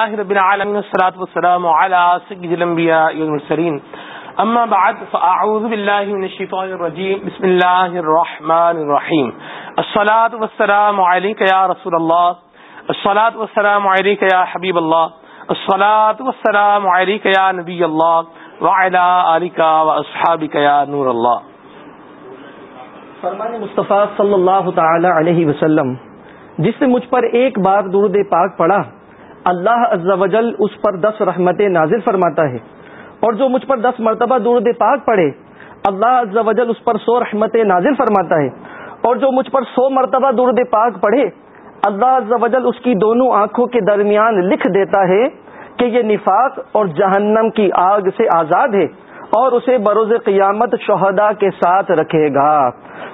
رب العالمين والصلاة والسلام على سيد الأنبياء والمرسلين أما بعد فأعوذ بالله من الشيطان الرجيم بسم الله الرحمن الرحيم الصلاة والسلام عليك يا رسول الله الصلاة والسلام عليك يا حبيب الله الصلاة والسلام عليك يا نبي الله وعلى آلك وأصحابك يا نور الله فرمان مصطفیٰ صلی اللہ تعالی علیہ وسلم، جس نے مجھ پر ایک بار درود پاک پڑھا اللہ عز و جل اس پر دس رحمت نازل فرماتا ہے۔ اور جو مجھ پر دس مرتبہ درد پاک پڑھے، اللہ عز و جل اس پر سو رحمت نازل فرماتا ہے۔ اور جو مجھ پر سو مرتبہ درد پاک پڑھے، اللہ عز و جل اس کی دونوں آنکھوں کے درمیان لکھ دیتا ہے کہ یہ نفاق اور جہنم کی آگ سے آزاد ہے اور اسے بروز قیامت شہدا کے ساتھ رکھے گا۔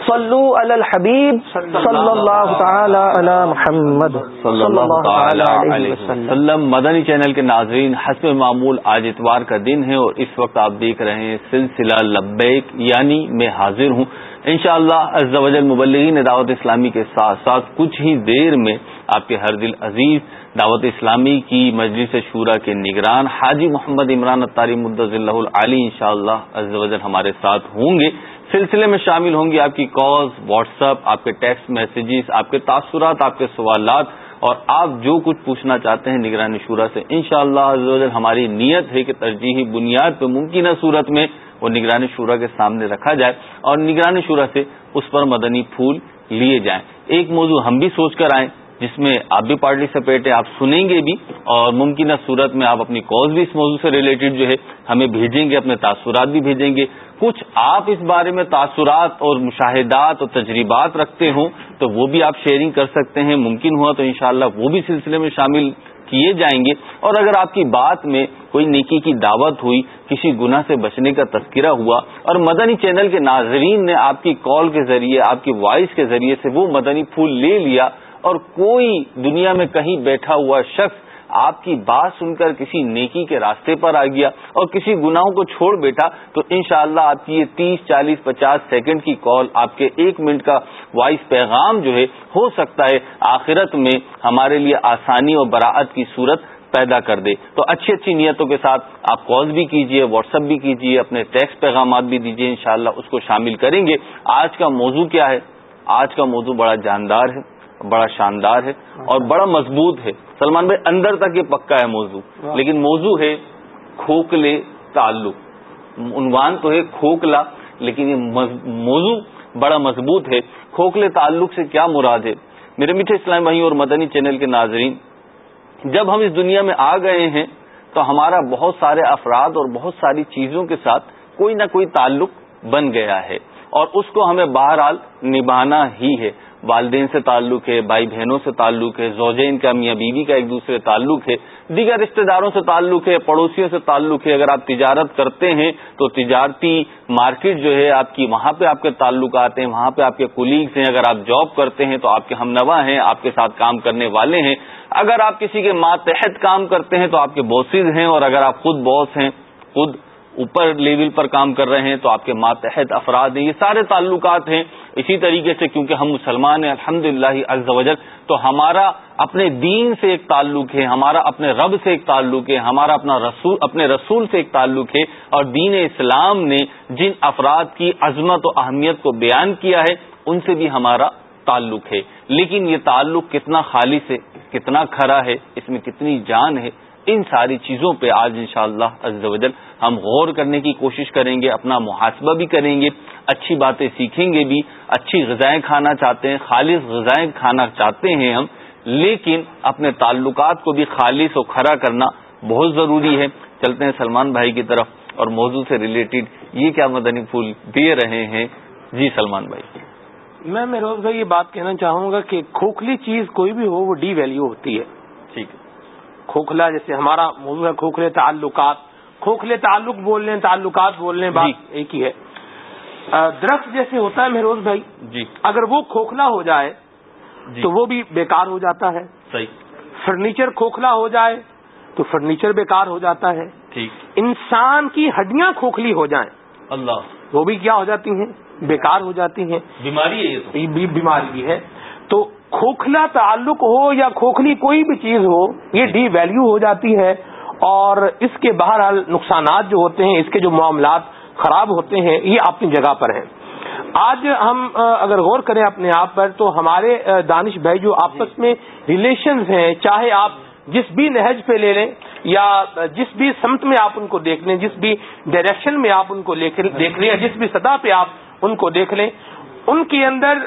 صلو علی الحبیب صلی اللہ تعالی علی محمد صلی اللہ تعالی علیہ وسلم. مدنی چینل کے ناظرین حسب معمول آج اتوار کا دن ہے اور اس وقت آپ دیکھ رہے ہیں سلسلہ لبیک یعنی میں حاضر ہوں۔ انشاءاللہ شاء اللہ مبلغین دعوت اسلامی کے ساتھ ساتھ کچھ ہی دیر میں آپ کے ہر دل عزیز دعوت اسلامی کی مجلس شورا کے نگران حاجی محمد عمران اطاری مدض اللہ علی ان شاء اللہ ہمارے ساتھ ہوں گے۔ سلسلے میں شامل ہوں گی آپ کی کالز، واٹس ایپ آپ کے ٹیکسٹ میسیجز، آپ کے تاثرات، آپ کے سوالات، اور آپ جو کچھ پوچھنا چاہتے ہیں نگرانی شورا سے ان شاء اللہ ہماری نیت ہے کہ ترجیحی بنیاد پہ ممکنہ صورت میں وہ نگرانی شورا کے سامنے رکھا جائے اور نگرانی شورا سے اس پر مدنی پھول لیے جائیں۔ ایک موضوع ہم بھی سوچ کر آئیں۔ جس میں آپ بھی پارٹیسپیٹ ہیں، آپ سنیں گے بھی اور ممکنہ صورت میں آپ اپنی کاز بھی اس موضوع سے ریلیٹڈ جو ہے، ہمیں بھیجیں گے، اپنے تاثرات بھی بھیجیں گے۔ کچھ آپ اس بارے میں تاثرات اور مشاہدات اور تجربات رکھتے ہوں تو وہ بھی آپ شیئرنگ کر سکتے ہیں۔ ممکن ہوا تو انشاءاللہ وہ بھی سلسلے میں شامل کیے جائیں گے۔ اور اگر آپ کی بات میں کوئی نیکی کی دعوت ہوئی، کسی گناہ سے بچنے کا تذکرہ ہوا اور مدنی چینل کے ناظرین نے آپ کی کال کے ذریعے، آپ کی وائس کے ذریعے سے وہ مدنی پھول لے لیا اور کوئی دنیا میں کہیں بیٹھا ہوا شخص آپ کی بات سن کر کسی نیکی کے راستے پر آ گیا اور کسی گناہوں کو چھوڑ بیٹھا، تو انشاءاللہ شاء آپ کی یہ تیس، چالیس، پچاس سیکنڈ کی کال آپ کے ایک منٹ کا وائس پیغام جو ہے ہو سکتا ہے آخرت میں ہمارے لیے آسانی اور براعت کی صورت پیدا کر دے۔ تو اچھی اچھی نیتوں کے ساتھ آپ کال بھی کیجیے واٹس ایپ بھی کیجیے اپنے ٹیکسٹ پیغامات بھی دیجیے انشاءاللہ اس کو شامل کریں گے۔ آج کا موضوع کیا ہے؟ آج کا موضوع بڑا جاندار ہے۔ بڑا شاندار ہے اور بڑا مضبوط ہے۔ سلمان بھائی اندر تک یہ پکا ہے موضوع۔ لیکن موضوع ہے کھوکھلے تعلق۔ عنوان تو ہے کھوکھلا لیکن یہ موضوع بڑا مضبوط ہے۔ کھوکھلے تعلق سے کیا مراد ہے؟ میرے میٹھے اسلام بھائی اور مدنی چینل کے ناظرین جب ہم اس دنیا میں آ گئے ہیں تو ہمارا بہت سارے افراد اور بہت ساری چیزوں کے ساتھ کوئی نہ کوئی تعلق بن گیا ہے اور اس کو ہمیں بہرحال نبھانا ہی ہے۔ والدین سے تعلق ہے، بھائی بہنوں سے تعلق ہے، زوجین کا میاں بیوی کا ایک دوسرے تعلق ہے، دیگر رشتہ داروں سے تعلق ہے، پڑوسیوں سے تعلق ہے۔ اگر آپ تجارت کرتے ہیں تو تجارتی مارکیٹ جو ہے، آپ کی وہاں پہ آپ کے تعلقات ہیں، وہاں پہ آپ کے کولیگس ہیں۔ اگر آپ جاب کرتے ہیں تو آپ کے ہم نوا ہیں، آپ کے ساتھ کام کرنے والے ہیں۔ اگر آپ کسی کے ماتحت کام کرتے ہیں تو آپ کے بوسز ہیں اور اگر آپ خود باس ہیں، خود اوپر لیول پر کام کر رہے ہیں تو آپ کے ماتحت افراد ہیں، یہ سارے تعلقات ہیں۔ اسی طریقے سے کیونکہ ہم مسلمان ہیں الحمد للہ تو ہمارا اپنے دین سے ایک تعلق ہے، ہمارا اپنے رب سے ایک تعلق ہے، ہمارا اپنا رسول، اپنے رسول سے ایک تعلق ہے۔ اور دین اسلام نے جن افراد کی عظمت و اہمیت کو بیان کیا ہے، ان سے بھی ہمارا تعلق ہے۔ لیکن یہ تعلق کتنا خالص ہے کتنا کھرا ہے، اس میں کتنی جان ہے، ان ساری چیزوں پہ آج ان شاء اللہ ہم غور کرنے کی کوشش کریں گے اپنا محاسبہ بھی کریں گے اچھی باتیں سیکھیں گے بھی اچھی غذائیں کھانا چاہتے ہیں خالص غذائیں کھانا چاہتے ہیں ہم لیکن اپنے تعلقات کو بھی خالص اور کھڑا کرنا بہت ضروری ہے۔ چلتے ہیں سلمان بھائی کی طرف اور موضوع سے ریلیٹڈ یہ کیا مدنی پھول دے رہے ہیں۔ جی سلمان بھائی۔ میں میروز بھائی یہ بات کہنا چاہوں گا کہ کھوکھلی چیز کوئی بھی ہو وہ ڈی ویلیو ہوتی ہے۔ ٹھیک۔ ہے کھوکھلا جیسے ہمارا موضوع ہے کھوکھلے تعلقات کھوکھلے تعلق بول لیں تعلقات بول لیں بات جی۔ ایک ہی ہے۔ درخت جیسے ہوتا ہے مہروز بھائی جی۔ اگر وہ کھوکھلا ہو جائے جی۔ تو وہ بھی بیکار ہو جاتا ہے۔ صحیح۔ فرنیچر کھوکھلا ہو جائے تو فرنیچر بیکار ہو جاتا ہے۔ ٹھیک۔ انسان کی ہڈیاں کھوکھلی ہو جائیں اللہ۔ وہ بھی کیا ہو جاتی ہیں؟ بیکار ہو جاتی ہیں۔ بیماری ہے بیماری بھی ہے۔ تو کھوکھلا تعلق ہو یا کھوکھلی کوئی بھی چیز ہو یہ ڈی ویلیو ہو جاتی ہے۔ اور اس کے بہرحال نقصانات جو ہوتے ہیں، اس کے جو معاملات خراب ہوتے ہیں، یہ اپنی جگہ پر ہیں۔ آج ہم اگر غور کریں اپنے آپ پر، تو ہمارے دانش بھائی جو آپس میں ریلیشنز ہیں، چاہے آپ جس بھی نہج پہ لے لیں، یا جس بھی سمت میں آپ ان کو دیکھ لیں، جس بھی ڈائریکشن میں آپ ان کو دیکھ لیں، یا جس بھی سطح پہ آپ ان کو دیکھ لیں، ان کے اندر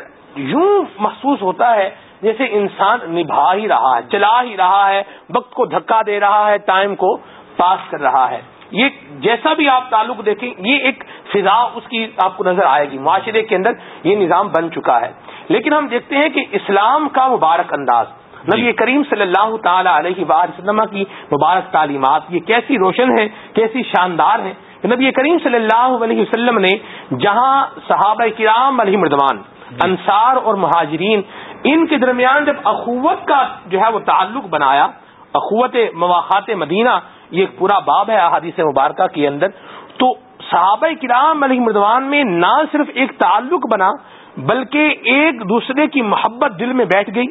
یوں محسوس ہوتا ہے جیسے انسان نبھا ہی رہا ہے چلا ہی رہا ہے وقت کو دھکا دے رہا ہے ٹائم کو پاس کر رہا ہے۔ یہ جیسا بھی آپ تعلق دیکھیں یہ ایک فضا اس کی آپ کو نظر آئے گی۔ معاشرے کے اندر یہ نظام بن چکا ہے۔ لیکن ہم دیکھتے ہیں کہ اسلام کا مبارک انداز نبی کریم صلی اللہ تعالی علیہ وسلم کی مبارک تعلیمات یہ کیسی روشن ہے کیسی شاندار ہے نبی کریم صلی اللہ علیہ وسلم نے جہاں صحابہ کرام علیہ مردوان انصار اور مہاجرین ان کے درمیان جب اخوت کا جو ہے وہ تعلق بنایا، اخوت مواقع مدینہ، یہ ایک پورا باب ہے احادیث مبارکہ کے اندر، تو صحابہ کرام علیہ مردوان میں نہ صرف ایک تعلق بنا، بلکہ ایک دوسرے کی محبت دل میں بیٹھ گئی۔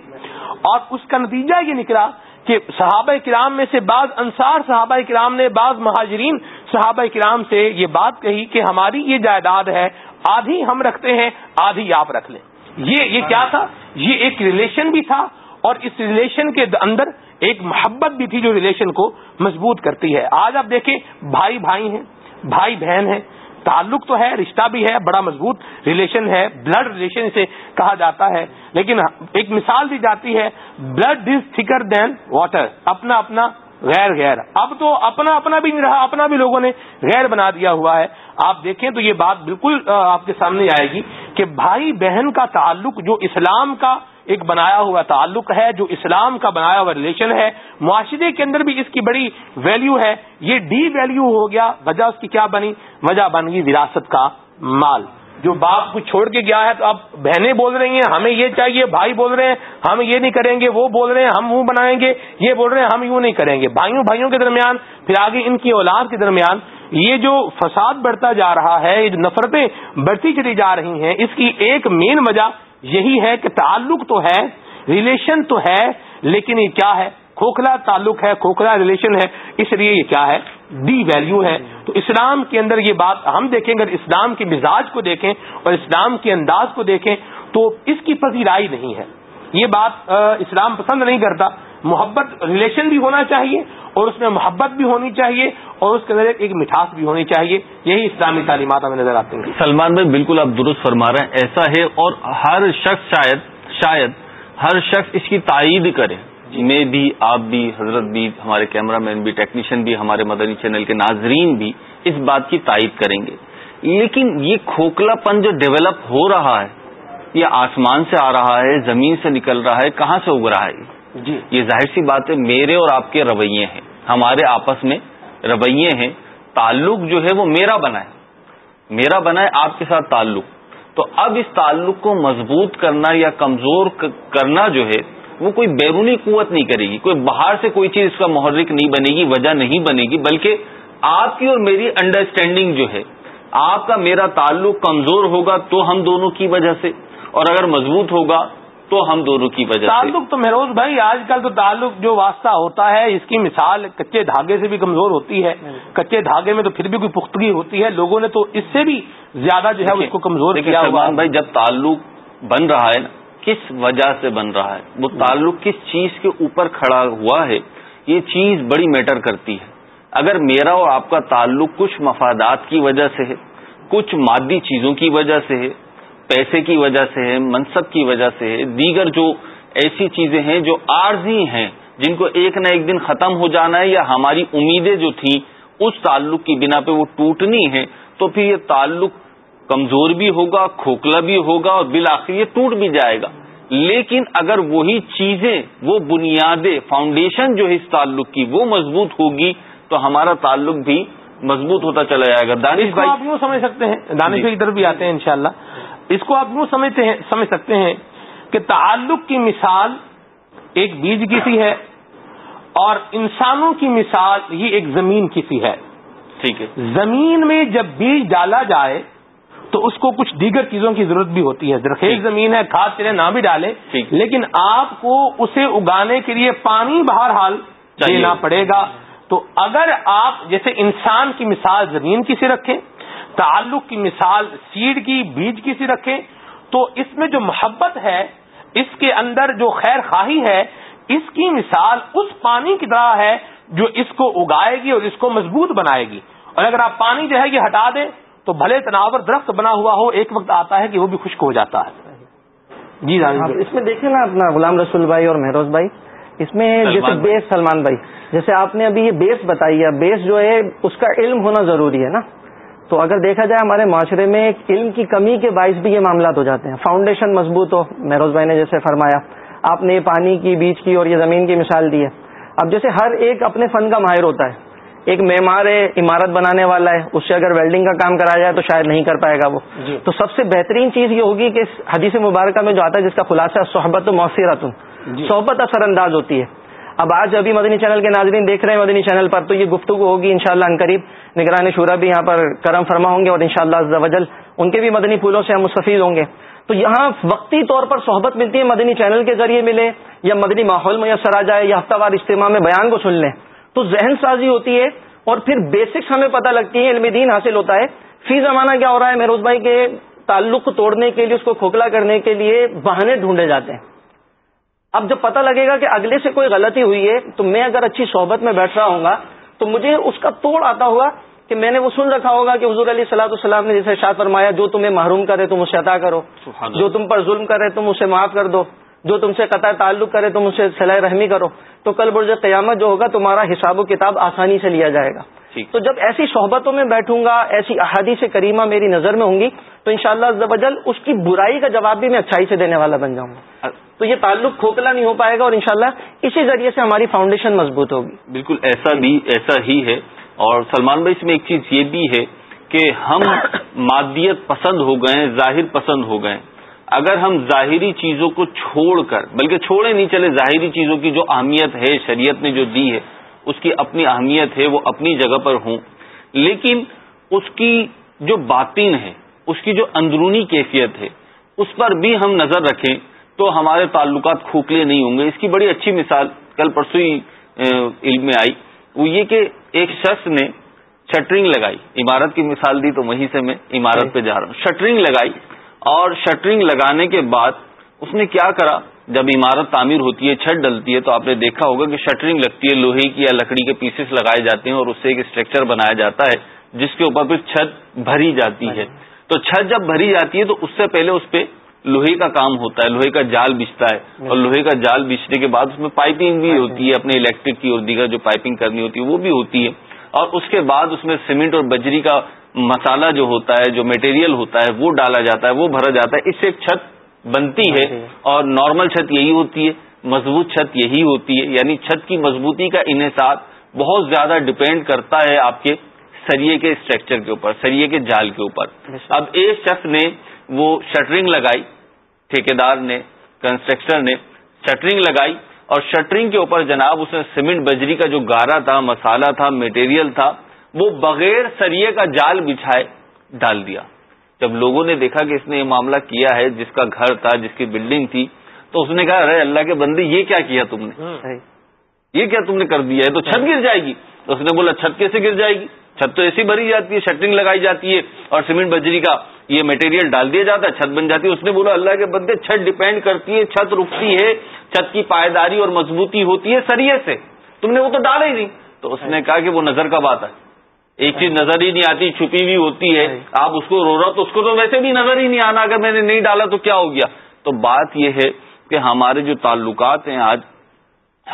اور اس کا نتیجہ یہ نکلا کہ صحابہ کرام میں سے بعض انصار صحابہ کرام نے، بعض مہاجرین صحابہ کرام سے یہ بات کہی کہ ہماری یہ جائیداد ہے، آدھی ہم رکھتے ہیں، آدھی آپ رکھ لیں۔ یہ یہ کیا تھا؟ یہ ایک ریلیشن بھی تھا اور اس ریلیشن کے اندر ایک محبت بھی تھی جو ریلیشن کو مضبوط کرتی ہے۔ آج آپ دیکھیں، بھائی بھائی ہیں، بھائی بہن ہیں۔ تعلق تو ہے، رشتہ بھی ہے، بڑا مضبوط ریلیشن ہے۔ بلڈ ریلیشن سے کہا جاتا ہے۔ لیکن ایک مثال دی جاتی ہے بلڈ از تھکر دین واٹر اپنا اپنا، غیر غیر۔ اب تو اپنا اپنا بھی نہیں رہا، اپنا بھی لوگوں نے غیر بنا دیا ہوا ہے۔ آپ دیکھیں تو یہ بات بالکل آپ کے سامنے آئے گی کہ بھائی بہن کا تعلق جو اسلام کا ایک بنایا ہوا تعلق ہے، جو اسلام کا بنایا ہوا ریلیشن ہے، معاشرے کے اندر بھی اس کی بڑی ویلیو ہے، یہ ڈی ویلیو ہو گیا، وجہ اس کی کیا بنی؟ وجہ بن گئی وراثت کا مال۔ جو باپ کو چھوڑ کے گیا ہے تو اب بہنیں بول رہی ہیں، ہمیں یہ چاہیے، بھائی بول رہے ہیں، ہم یہ نہیں کریں گے، وہ بول رہے ہیں، ہم منہ بنائیں گے، یہ بول رہے ہیں، ہم یوں نہیں کریں گے۔ بھائیوں بھائیوں کے درمیان، پھر آگے ان کی اولاد کے درمیان یہ جو فساد بڑھتا جا رہا ہے، یہ جو نفرتیں بڑھتی چلی جا رہی ہیں، اس کی ایک مین وجہ یہی ہے کہ تعلق تو ہے ریلیشن تو ہے، لیکن یہ کیا ہے؟ کھوکھلا تعلق ہے، کھوکھلا ریلیشن ہے، اس لیے یہ کیا ہے؟ ڈی ویلیو ہے۔ تو اسلام کے اندر یہ بات ہم دیکھیں، اگر اسلام کے مزاج کو دیکھیں اور اسلام کے انداز کو دیکھیں، تو اس کی پذیرائی نہیں ہے۔ یہ بات اسلام پسند نہیں کرتا۔ محبت ریلیشن بھی ہونا چاہیے اور اس میں محبت بھی ہونی چاہیے اور اس کے اندر ایک مٹھاس بھی ہونی چاہیے۔ یہی اسلامی تعلیمات ہمیں نظر آتے ہیں۔ سلمان بھائی بالکل آپ درست فرما رہے ہیں۔ ایسا ہے اور ہر شخص شاید شاید ہر شخص اس کی تائید کرے۔ میں بھی آپ بھی حضرت بھی ہمارے کیمرہ مین بھی ٹیکنیشین بھی ہمارے مدنی چینل کے ناظرین بھی اس بات کی تائید کریں گے۔ لیکن یہ کھوکھلا پن جو ڈیولپ ہو رہا ہے یہ آسمان سے آ رہا ہے زمین سے نکل رہا ہے کہاں سے اگ رہا ہے؟ جی۔ یہ ظاہر سی بات ہے میرے اور آپ کے رویے ہیں۔ ہمارے آپس میں رویے ہیں، تعلق جو ہے وہ میرا بنا ہے۔ میرا بنا ہے آپ کے ساتھ تعلق۔ تو اب اس تعلق کو مضبوط کرنا یا کمزور کرنا جو ہے، وہ کوئی بیرونی قوت نہیں کرے گی۔ کوئی باہر سے کوئی چیز اس کا محرک نہیں بنے گی، وجہ نہیں بنے گی، بلکہ آپ کی اور میری انڈرسٹینڈنگ جو ہے، آپ کا میرا تعلق کمزور ہوگا تو ہم دونوں کی وجہ سے۔ اور اگر مضبوط ہوگا تو ہم دونوں کی وجہ تعلق تو مہروز بھائی آج کل تو تعلق جو واسطہ ہوتا ہے اس کی مثال کچے دھاگے سے بھی کمزور ہوتی ہے۔ کچے دھاگے میں تو پھر بھی کوئی پختگی ہوتی ہے۔ لوگوں نے تو اس سے بھی زیادہ جو ہے اس کو کمزور کیا ہوا۔ بھائی جب تعلق بن رہا ہے نا کس وجہ سے بن رہا ہے؟ وہ تعلق کس چیز کے اوپر کھڑا ہوا ہے؟ یہ چیز بڑی میٹر کرتی ہے۔ اگر میرا اور آپ کا تعلق کچھ مفادات کی وجہ سے ہے کچھ مادی چیزوں کی وجہ سے ہے پیسے کی وجہ سے ہے منصب کی وجہ سے ہے دیگر جو ایسی چیزیں ہیں جو عارضی ہیں جن کو ایک نہ ایک دن ختم ہو جانا ہے یا ہماری امیدیں جو تھیں اس تعلق کی بنا پہ وہ ٹوٹنی ہے تو پھر یہ تعلق کمزور بھی ہوگا کھوکھلا بھی ہوگا اور بالآخر یہ ٹوٹ بھی جائے گا۔ لیکن اگر وہی چیزیں وہ بنیادیں فاؤنڈیشن جو ہے اس تعلق کی وہ مضبوط ہوگی تو ہمارا تعلق بھی مضبوط ہوتا چلا جائے گا۔ دانش بھائی آپ یوں سمجھ سکتے ہیں۔ دانش کی طرف بھی آتے ہیں انشاءاللہ۔ اس کو آپ یوں سمجھتے ہیں سمجھ سکتے ہیں کہ تعلق کی مثال ایک بیج کی سی ہے اور انسانوں کی مثال یہ ایک زمین کی سی ہے۔ ٹھیک ہے۔ زمین میں جب بیج ڈالا جائے تو اس کو کچھ دیگر چیزوں کی ضرورت بھی ہوتی ہے۔ درخیز زمین ہے کھاد چلے نہ بھی ڈالے لیکن آپ کو اسے اگانے کے لیے پانی بہرحال دینا پڑے گا۔ تو اگر آپ جیسے انسان کی مثال زمین کی سی رکھیں تعلق کی مثال سیڈ کی بیج کی سی رکھیں۔ تو اس میں جو محبت ہے اس کے اندر جو خیر خواہی ہے اس کی مثال اس پانی کی طرح ہے جو اس کو اگائے گی اور اس کو مضبوط بنائے گی۔ اور اگر آپ پانی جو ہے یہ ہٹا دیں تو بھلے تناور درخت بنا ہوا ہو ایک وقت آتا ہے کہ وہ بھی خشک ہو جاتا ہے۔ جی اس میں دیکھیں نا اپنا غلام رسول بھائی اور مہروز بھائی۔ اس میں جیسے بیس سلمان بھائی۔ جیسے آپ نے ابھی یہ بیس بتائی ہے بیس جو ہے اس کا علم ہونا ضروری ہے نا۔ تو اگر دیکھا جائے ہمارے معاشرے میں ایک علم کی کمی کے باعث بھی یہ معاملات ہو جاتے ہیں۔ فاؤنڈیشن مضبوط ہو مہروز بھائی نے جیسے فرمایا آپ نے پانی کی بیچ کی اور یہ زمین کی مثال دی ہے۔ اب جیسے ہر ایک اپنے فن کا ماہر ہوتا ہے۔ ایک معمار ہے عمارت بنانے والا ہے اس سے اگر ویلڈنگ کا کام کرایا جائے تو شاید نہیں کر پائے گا وہ۔ جی۔ تو سب سے بہترین چیز یہ ہوگی کہ حدیث مبارکہ میں جو آتا ہے جس کا خلاصہ صحبت و مؤثرت جی۔ صحبت اثر انداز ہوتی ہے۔ اب آج ابھی مدنی چینل کے ناظرین دیکھ رہے ہیں مدنی چینل پر، تو یہ گفتگو ہوگی ان شاء اللہ قریب۔ نگران شورا بھی یہاں پر کرم فرما ہوں گے اور ان شاء اللہ ان کے بھی مدنی پھولوں سے ہم مستفید ہوں گے۔ تو یہاں وقتی طور پر صحبت ملتی ہے مدنی چینل کے ذریعے ملے یا مدنی ماحول میسر آ جائے یا ہفتہ وار اجتماع میں بیان کو سن لیں۔ تو ذہن سازی ہوتی ہے اور پھر بیسکس ہمیں پتہ لگتی ہے علم دین حاصل ہوتا ہے۔ فی زمانہ کیا ہو رہا ہے، مہروز بھائی کے تعلق توڑنے کے لیے، اس کو کھوکھلا کرنے کے لیے بہانے ڈھونڈے جاتے ہیں۔ اب جب پتہ لگے گا کہ اگلے سے کوئی غلطی ہوئی ہے تو میں اگر اچھی صحبت میں بیٹھ رہا ہوں گا تو مجھے اس کا توڑ آتا ہوگا کہ میں نے وہ سن رکھا ہوگا کہ حضور علی صلاح السلام نے جیسے شاد فرمایا جو تمہیں محروم کرے تم اسے عطا کرو جو تم پر ظلم کرے تم اسے معاف کر دو جو تم سے قطع تعلق کرے تم اسے صلاح رحمی کرو۔ تو کل برج قیامت جو ہوگا تمہارا حساب و کتاب آسانی سے لیا جائے گا۔ تو جب ایسی صحبتوں میں بیٹھوں گا ایسی احادیث کریمہ میری نظر میں ہوں گی تو انشاءاللہ شاء اللہ اس کی برائی کا جواب بھی میں اچھائی سے دینے والا بن جاؤں گا۔ تو یہ تعلق کھوکھلا نہیں ہو پائے گا اور انشاءاللہ اسی ذریعے سے ہماری فاؤنڈیشن مضبوط ہوگی۔ بالکل ایسا بھی ایسا ہی ہے۔ اور سلمان بھائی اس میں ایک چیز یہ بھی ہے کہ ہم مادیت پسند ہو گئے ظاہر پسند ہو گئے۔ اگر ہم ظاہری چیزوں کو چھوڑ کر بلکہ چھوڑے نہیں چلے ظاہری چیزوں کی جو اہمیت ہے شریعت نے جو دی ہے اس کی اپنی اہمیت ہے وہ اپنی جگہ پر ہوں۔ لیکن اس کی جو باطن ہے اس کی جو اندرونی کیفیت ہے اس پر بھی ہم نظر رکھیں تو ہمارے تعلقات کھوکھلے نہیں ہوں گے۔ اس کی بڑی اچھی مثال کل پرسوں ہی علم میں آئی۔ وہ یہ کہ ایک شخص نے شٹرنگ لگائی۔ عمارت کی مثال دی تو وہیں سے میں عمارت پہ جا رہا ہوں۔ شٹرنگ لگائی اور شٹرنگ لگانے کے بعد اس نے کیا کرا؟ جب عمارت تعمیر ہوتی ہے چھت ڈلتی ہے تو آپ نے دیکھا ہوگا کہ شٹرنگ لگتی ہے لوہے کی یا لکڑی کے پیسز لگائے جاتے ہیں اور اس سے ایک اسٹرکچر بنایا جاتا ہے جس کے اوپر پھر چھت بھری جاتی ہے۔ تو چھت جب بھری جاتی ہے تو اس سے پہلے اس پہ لوہے کا کام ہوتا ہے لوہے کا جال بچتا ہے۔ اور لوہے کا جال بچنے کے بعد اس میں پائپنگ بھی ہوتی ہے اپنے الیکٹرک کی اور دیگر جو پائپنگ کرنی ہوتی ہے وہ بھی ہوتی ہے۔ اور اس کے بعد اس میں سیمنٹ اور بجری کا مسالہ جو ہوتا ہے جو میٹیریل ہوتا ہے وہ ڈالا جاتا ہے وہ بھرا جاتا ہے۔ اس سے ایک چھت بنتی ہے اور نارمل چھت یہی ہوتی ہے مضبوط چھت یہی ہوتی ہے۔ یعنی چھت کی مضبوطی کا انحصار بہت زیادہ ڈپینڈ کرتا ہے آپ کے سریے کے اسٹرکچر کے اوپر سریے کے جال کے اوپر۔ اب ایک شخص نے وہ شٹرنگ لگائی ٹھیکیدار نے کنسٹرکٹر نے شٹرنگ لگائی اور شٹرنگ کے اوپر جناب اس نے سیمنٹ بجری کا جو گارا تھا مسالہ تھا میٹیریل تھا وہ بغیر سریے کا جال بچھائے ڈال دیا۔ جب لوگوں نے دیکھا کہ اس نے یہ معاملہ کیا ہے جس کا گھر تھا جس کی بلڈنگ تھی تو اس نے کہا ارے اللہ کے بندے یہ کیا کیا تم نے؟ یہ کیا تم نے کر دیا ہے؟ تو چھت گر جائے گی۔ تو اس نے بولا چھت کیسے گر جائے گی؟ چھت تو ایسی بھری جاتی ہے شٹرنگ لگائی جاتی ہے اور سیمنٹ بجری کا یہ مٹیریل ڈال دیا جاتا ہے چھت بن جاتی ہے۔ اس نے بولا اللہ کے بندے چھت ڈیپینڈ کرتی ہے چھت رکتی ہے چھت کی پائیداری اور مضبوطی ہوتی ہے سریے سے۔ تم نے وہ تو ڈالا ہی نہیں۔ تو اس نے کہا کہ وہ نظر کا بات ہے۔ ایک چیز نظر ہی نہیں آتی چھپی ہوئی ہوتی ہے۔ آپ اس کو رو رہا تو اس کو تو ویسے بھی نظر ہی نہیں آنا۔ اگر میں نے نہیں ڈالا تو کیا ہو گیا؟ تو بات یہ ہے کہ ہمارے جو تعلقات ہیں آج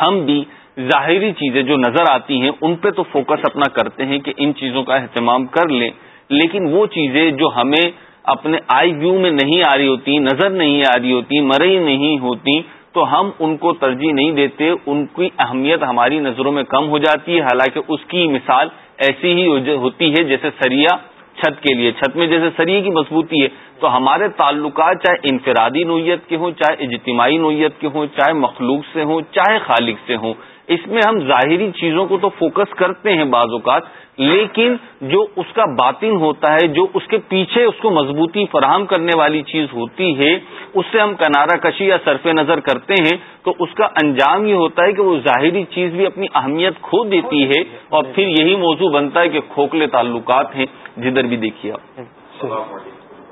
ہم بھی ظاہری چیزیں جو نظر آتی ہیں ان پہ تو فوکس اپنا کرتے ہیں کہ ان چیزوں کا اہتمام کر لیں۔ لیکن وہ چیزیں جو ہمیں اپنے آئی ویو میں نہیں آ رہی ہوتی نظر نہیں آ رہی ہوتی مرئی نہیں ہوتی تو ہم ان کو ترجیح نہیں دیتے۔ ان کی اہمیت ہماری نظروں میں کم ہو جاتی ہے۔ حالانکہ اس کی مثال ایسی ہی ہوتی ہے جیسے سریا چھت کے لیے۔ چھت میں جیسے سریے کی مضبوطی ہے، تو ہمارے تعلقات چاہے انفرادی نوعیت کے ہوں، چاہے اجتماعی نوعیت کے ہوں، چاہے مخلوق سے ہوں، چاہے خالق سے ہوں، اس میں ہم ظاہری چیزوں کو تو فوکس کرتے ہیں بعض اوقات لیکن جو اس کا باطن ہوتا ہے جو اس کے پیچھے اس کو مضبوطی فراہم کرنے والی چیز ہوتی ہے اس سے ہم کنارہ کشی یا صرف نظر کرتے ہیں تو اس کا انجام یہ ہوتا ہے کہ وہ ظاہری چیز بھی اپنی اہمیت کھو دیتی ہے اور پھر یہی موضوع بنتا ہے کہ کھوکھلے تعلقات ہیں۔ جدھر بھی دیکھیے آپ۔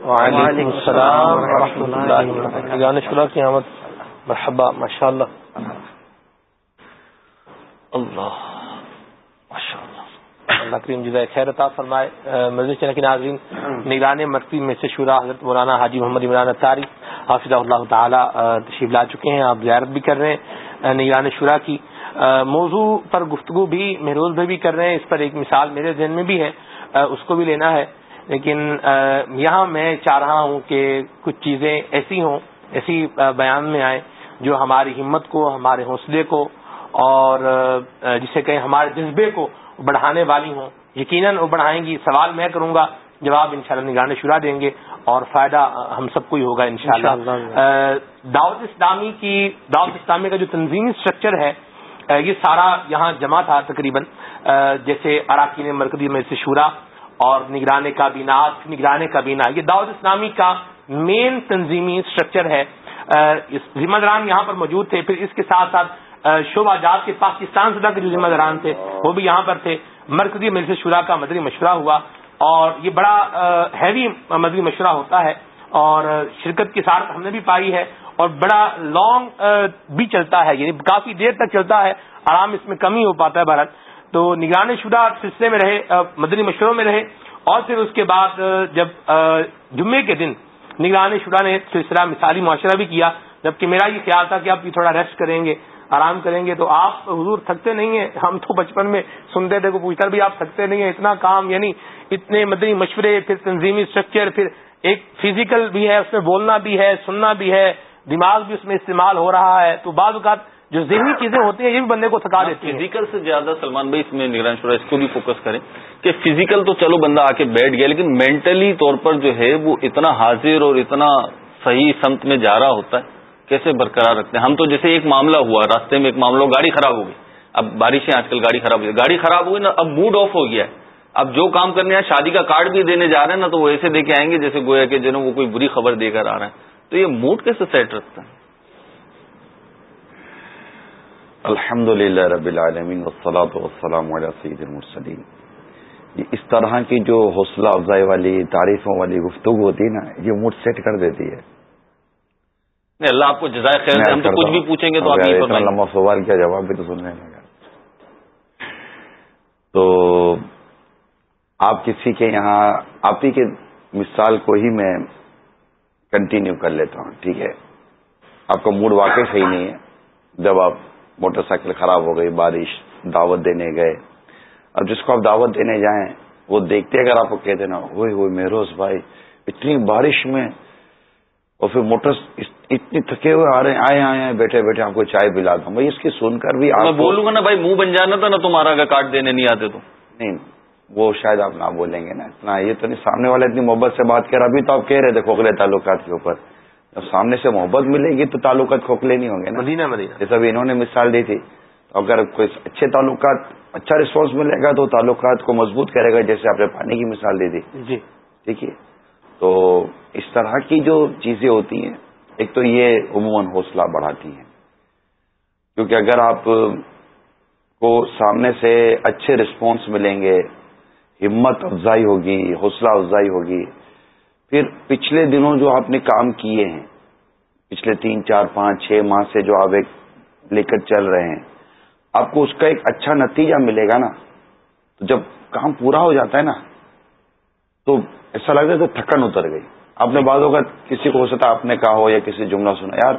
وعلیکم السلام ورحمۃ اللہ شکر کی آمد۔ مرحبا ماشاء اللہ اللہ ماشاء اللہ اللہ کریم جزائے خیر عطا فرمائے۔ مزید چینل کے ناظرین نگران مرفی میں سے شورا حضرت مولانا حاجی محمد عمران اطاری حافظ اللہ تعالی تشریف لا چکے ہیں، آپ زیارت بھی کر رہے ہیں، نگران شورا کی۔ موضوع پر گفتگو بھی محروز بھی کر رہے ہیں، اس پر ایک مثال میرے ذہن میں بھی ہے اس کو بھی لینا ہے۔ لیکن یہاں میں چاہ رہا ہوں کہ کچھ چیزیں ایسی ہوں، ایسی بیان میں آئیں جو ہماری ہمت کو، ہمارے حوصلے کو اور جسے کہیں ہمارے جذبے کو بڑھانے والی ہوں یقیناً وہ بڑھائیں گی سوال میں کروں گا جواب ان شاء اللہ شورا دیں گے اور فائدہ ہم سب کو ہی ہوگا ان شاء اللہ دعوت اسلامی کی دعوت اسلامی کا جو تنظیمی اسٹرکچر ہے یہ سارا یہاں جمع تھا تقریباً۔ جیسے اراکین مرکزی میں سے شورا اور نگران کابینات نگران کابینہ یہ دعوت اسلامی کا مین تنظیمی اسٹرکچر ہے۔ ذمہ داران یہاں پر موجود تھے پھر اس کے ساتھ ساتھ شعبہ جات کے پاکستان سطح کے جو ذمہ داران تھے، وہ بھی یہاں پر تھے۔ مرکزی مجلس شورا کا مدری مشورہ ہوا اور یہ بڑا ہیوی مدری مشورہ ہوتا ہے اور شرکت کی ساتھ ہم نے بھی پائی ہے اور بڑا لانگ بھی چلتا ہے یعنی کافی دیر تک چلتا ہے، آرام اس میں کم ہی ہو پاتا ہے بھارت۔ تو نگران شدہ سلسلے میں رہے مدنی مشوروں میں رہے اور پھر اس کے بعد جب جمعے کے دن نگران شدہ نے سلسلہ مثالی معاشرہ بھی کیا، جبکہ میرا یہ خیال تھا کہ آپ یہ تھوڑا ریسٹ کریں گے۔ آرام کریں گے تو آپ حضور تھکتے نہیں ہیں۔ ہم تو بچپن میں سنتے تھے کو پوچھتا بھی آپ تھکتے نہیں ہیں اتنا کام یعنی اتنے مدنی مشورے پھر تنظیمی اسٹرکچر پھر ایک فزیکل بھی ہے اس میں بولنا بھی ہے سننا بھی ہے دماغ بھی اس میں استعمال ہو رہا ہے۔ تو بعض اوقات جو ذہنی چیزیں ہوتی ہیں یہ بھی بندے کو تھکا دیتی ہیں۔ فزیکل سے زیادہ سلمان بھائی اس میں نگران شورا اس کو بھی فوکس کریں کہ فزیکل تو چلو بندہ آ کے بیٹھ گیا لیکن مینٹلی طور پر جو ہے وہ اتنا حاضر اور اتنا صحیح سمت میں جا رہا ہوتا ہے۔ کیسے برقرار رکھتے ہیں؟ ہم تو جیسے ایک معاملہ ہوا، راستے میں ایک معاملہ گاڑی خراب ہو گئی۔ اب بارشیں آج کل گاڑی خراب ہوئی گاڑی خراب ہوئی نا، اب موڈ آف ہو گیا ہے۔ اب جو کام کرنے ہیں، شادی کا کارڈ بھی دینے جا رہے ہیں نا، تو وہ ایسے دے کے آئیں گے جیسے گویا کہ جو وہ کوئی بری خبر دے کر آ رہے ہیں تو یہ موڈ کیسے سیٹ رکھتا ہے؟ الحمد للہ رب العالمین وسلاۃ وسلم علیہ سید المرسلین۔ اس طرح کی جو حوصلہ افزائی والی، تعریفوں والی گفتگو ہوتی ہے نا، یہ موڈ سیٹ کر دیتی ہے۔ اللہ آپ کو جزائے خیر ہم تو کچھ بھی پوچھیں گے تو آپ لمبا سوال کیا جواب بھی تو سن لیں گے تو آپ کسی کے یہاں آپ ہی کے مثال کو ہی میں کنٹینیو کر لیتا ہوں ٹھیک ہے؟ آپ کا موڈ واقعی صحیح نہیں ہے۔ جب آپ موٹر سائیکل خراب ہو گئی بارش دعوت دینے گئے۔ اب جس کو آپ دعوت دینے جائیں وہ دیکھتے اگر آپ کو کہتے نا ہوئے ہوئے مہروز بھائی اتنی بارش میں اور پھر موٹر اتنی تھکے ہوئے آ رہے ہیں آئے آئے ہیں بیٹھے بیٹھے آپ کو چائے پلا دوں بھائی اس کی سن کر بھی میں بولوں گا نا بھائی منہ بن جانا تھا نا تمہارا اگر کاٹ دینے نہیں آتے تو۔ نہیں وہ شاید آپ نہ بولیں گے نا اتنا یہ تو نہیں سامنے والے اتنی محبت سے بات کر ابھی تو آپ کہہ رہے تھے کھوکھلے تعلقات کے اوپر۔ جب سامنے سے محبت ملے گی تو تعلقات کھوکھلے نہیں ہوں گے نا۔ مدینہ مدینہ۔ جیسا بھی انہوں نے مثال دی تھی اگر کوئی اچھے تعلقات اچھا رسپانس ملے گا تو تعلقات کو مضبوط کرے گا جیسے آپ نے پانی کی مثال دی تھی۔ جی۔ ٹھیک ہے تو اس طرح کی جو چیزیں ہوتی ہیں، ایک تو یہ عموماً حوصلہ بڑھاتی ہیں۔ کیونکہ اگر آپ کو سامنے سے اچھے رسپانس ملیں گے، ہمت افزائی ہوگی، حوصلہ افزائی ہوگی، پھر پچھلے دنوں جو آپ نے کام کیے ہیں، پچھلے تین، چار، پانچ، چھ ماہ سے جو آپ ایک لے کر چل رہے ہیں، آپ کو اس کا ایک اچھا نتیجہ ملے گا نا۔ تو جب کام پورا ہو جاتا ہے نا تو ایسا لگتا ہے تھکن اتر گئی۔ آپ نے بعض اوقات کسی کو ہو سکتا آپ نے کہا ہو یا کسی جملہ سنا۔ یار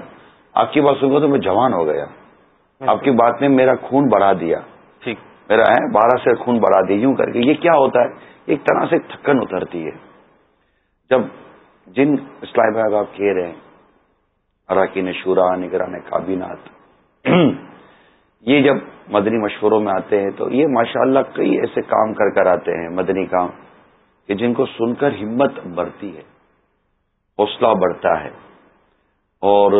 آپ کی بات سن کر تو میں جوان ہو گیا۔ آپ کی بات نے میرا خون بڑھا دیا۔ ٹھیک۔ میرا ہے بارہ سے خون بڑھا دیا۔ یوں کر کے یہ کیا ہوتا ہے؟ ایک طرح سے تھکن اترتی ہے۔ جب جن اسلائی بھائی آپ کہہ رہے ہیں اراکین شورا نگران کابینات۔ یہ جب مدنی مشوروں میں آتے ہیں تو یہ ماشاءاللہ کئی ایسے کام کر کر آتے ہیں مدنی کام۔ کہ جن کو سن کر ہمت بڑھتی ہے حوصلہ بڑھتا ہے۔ اور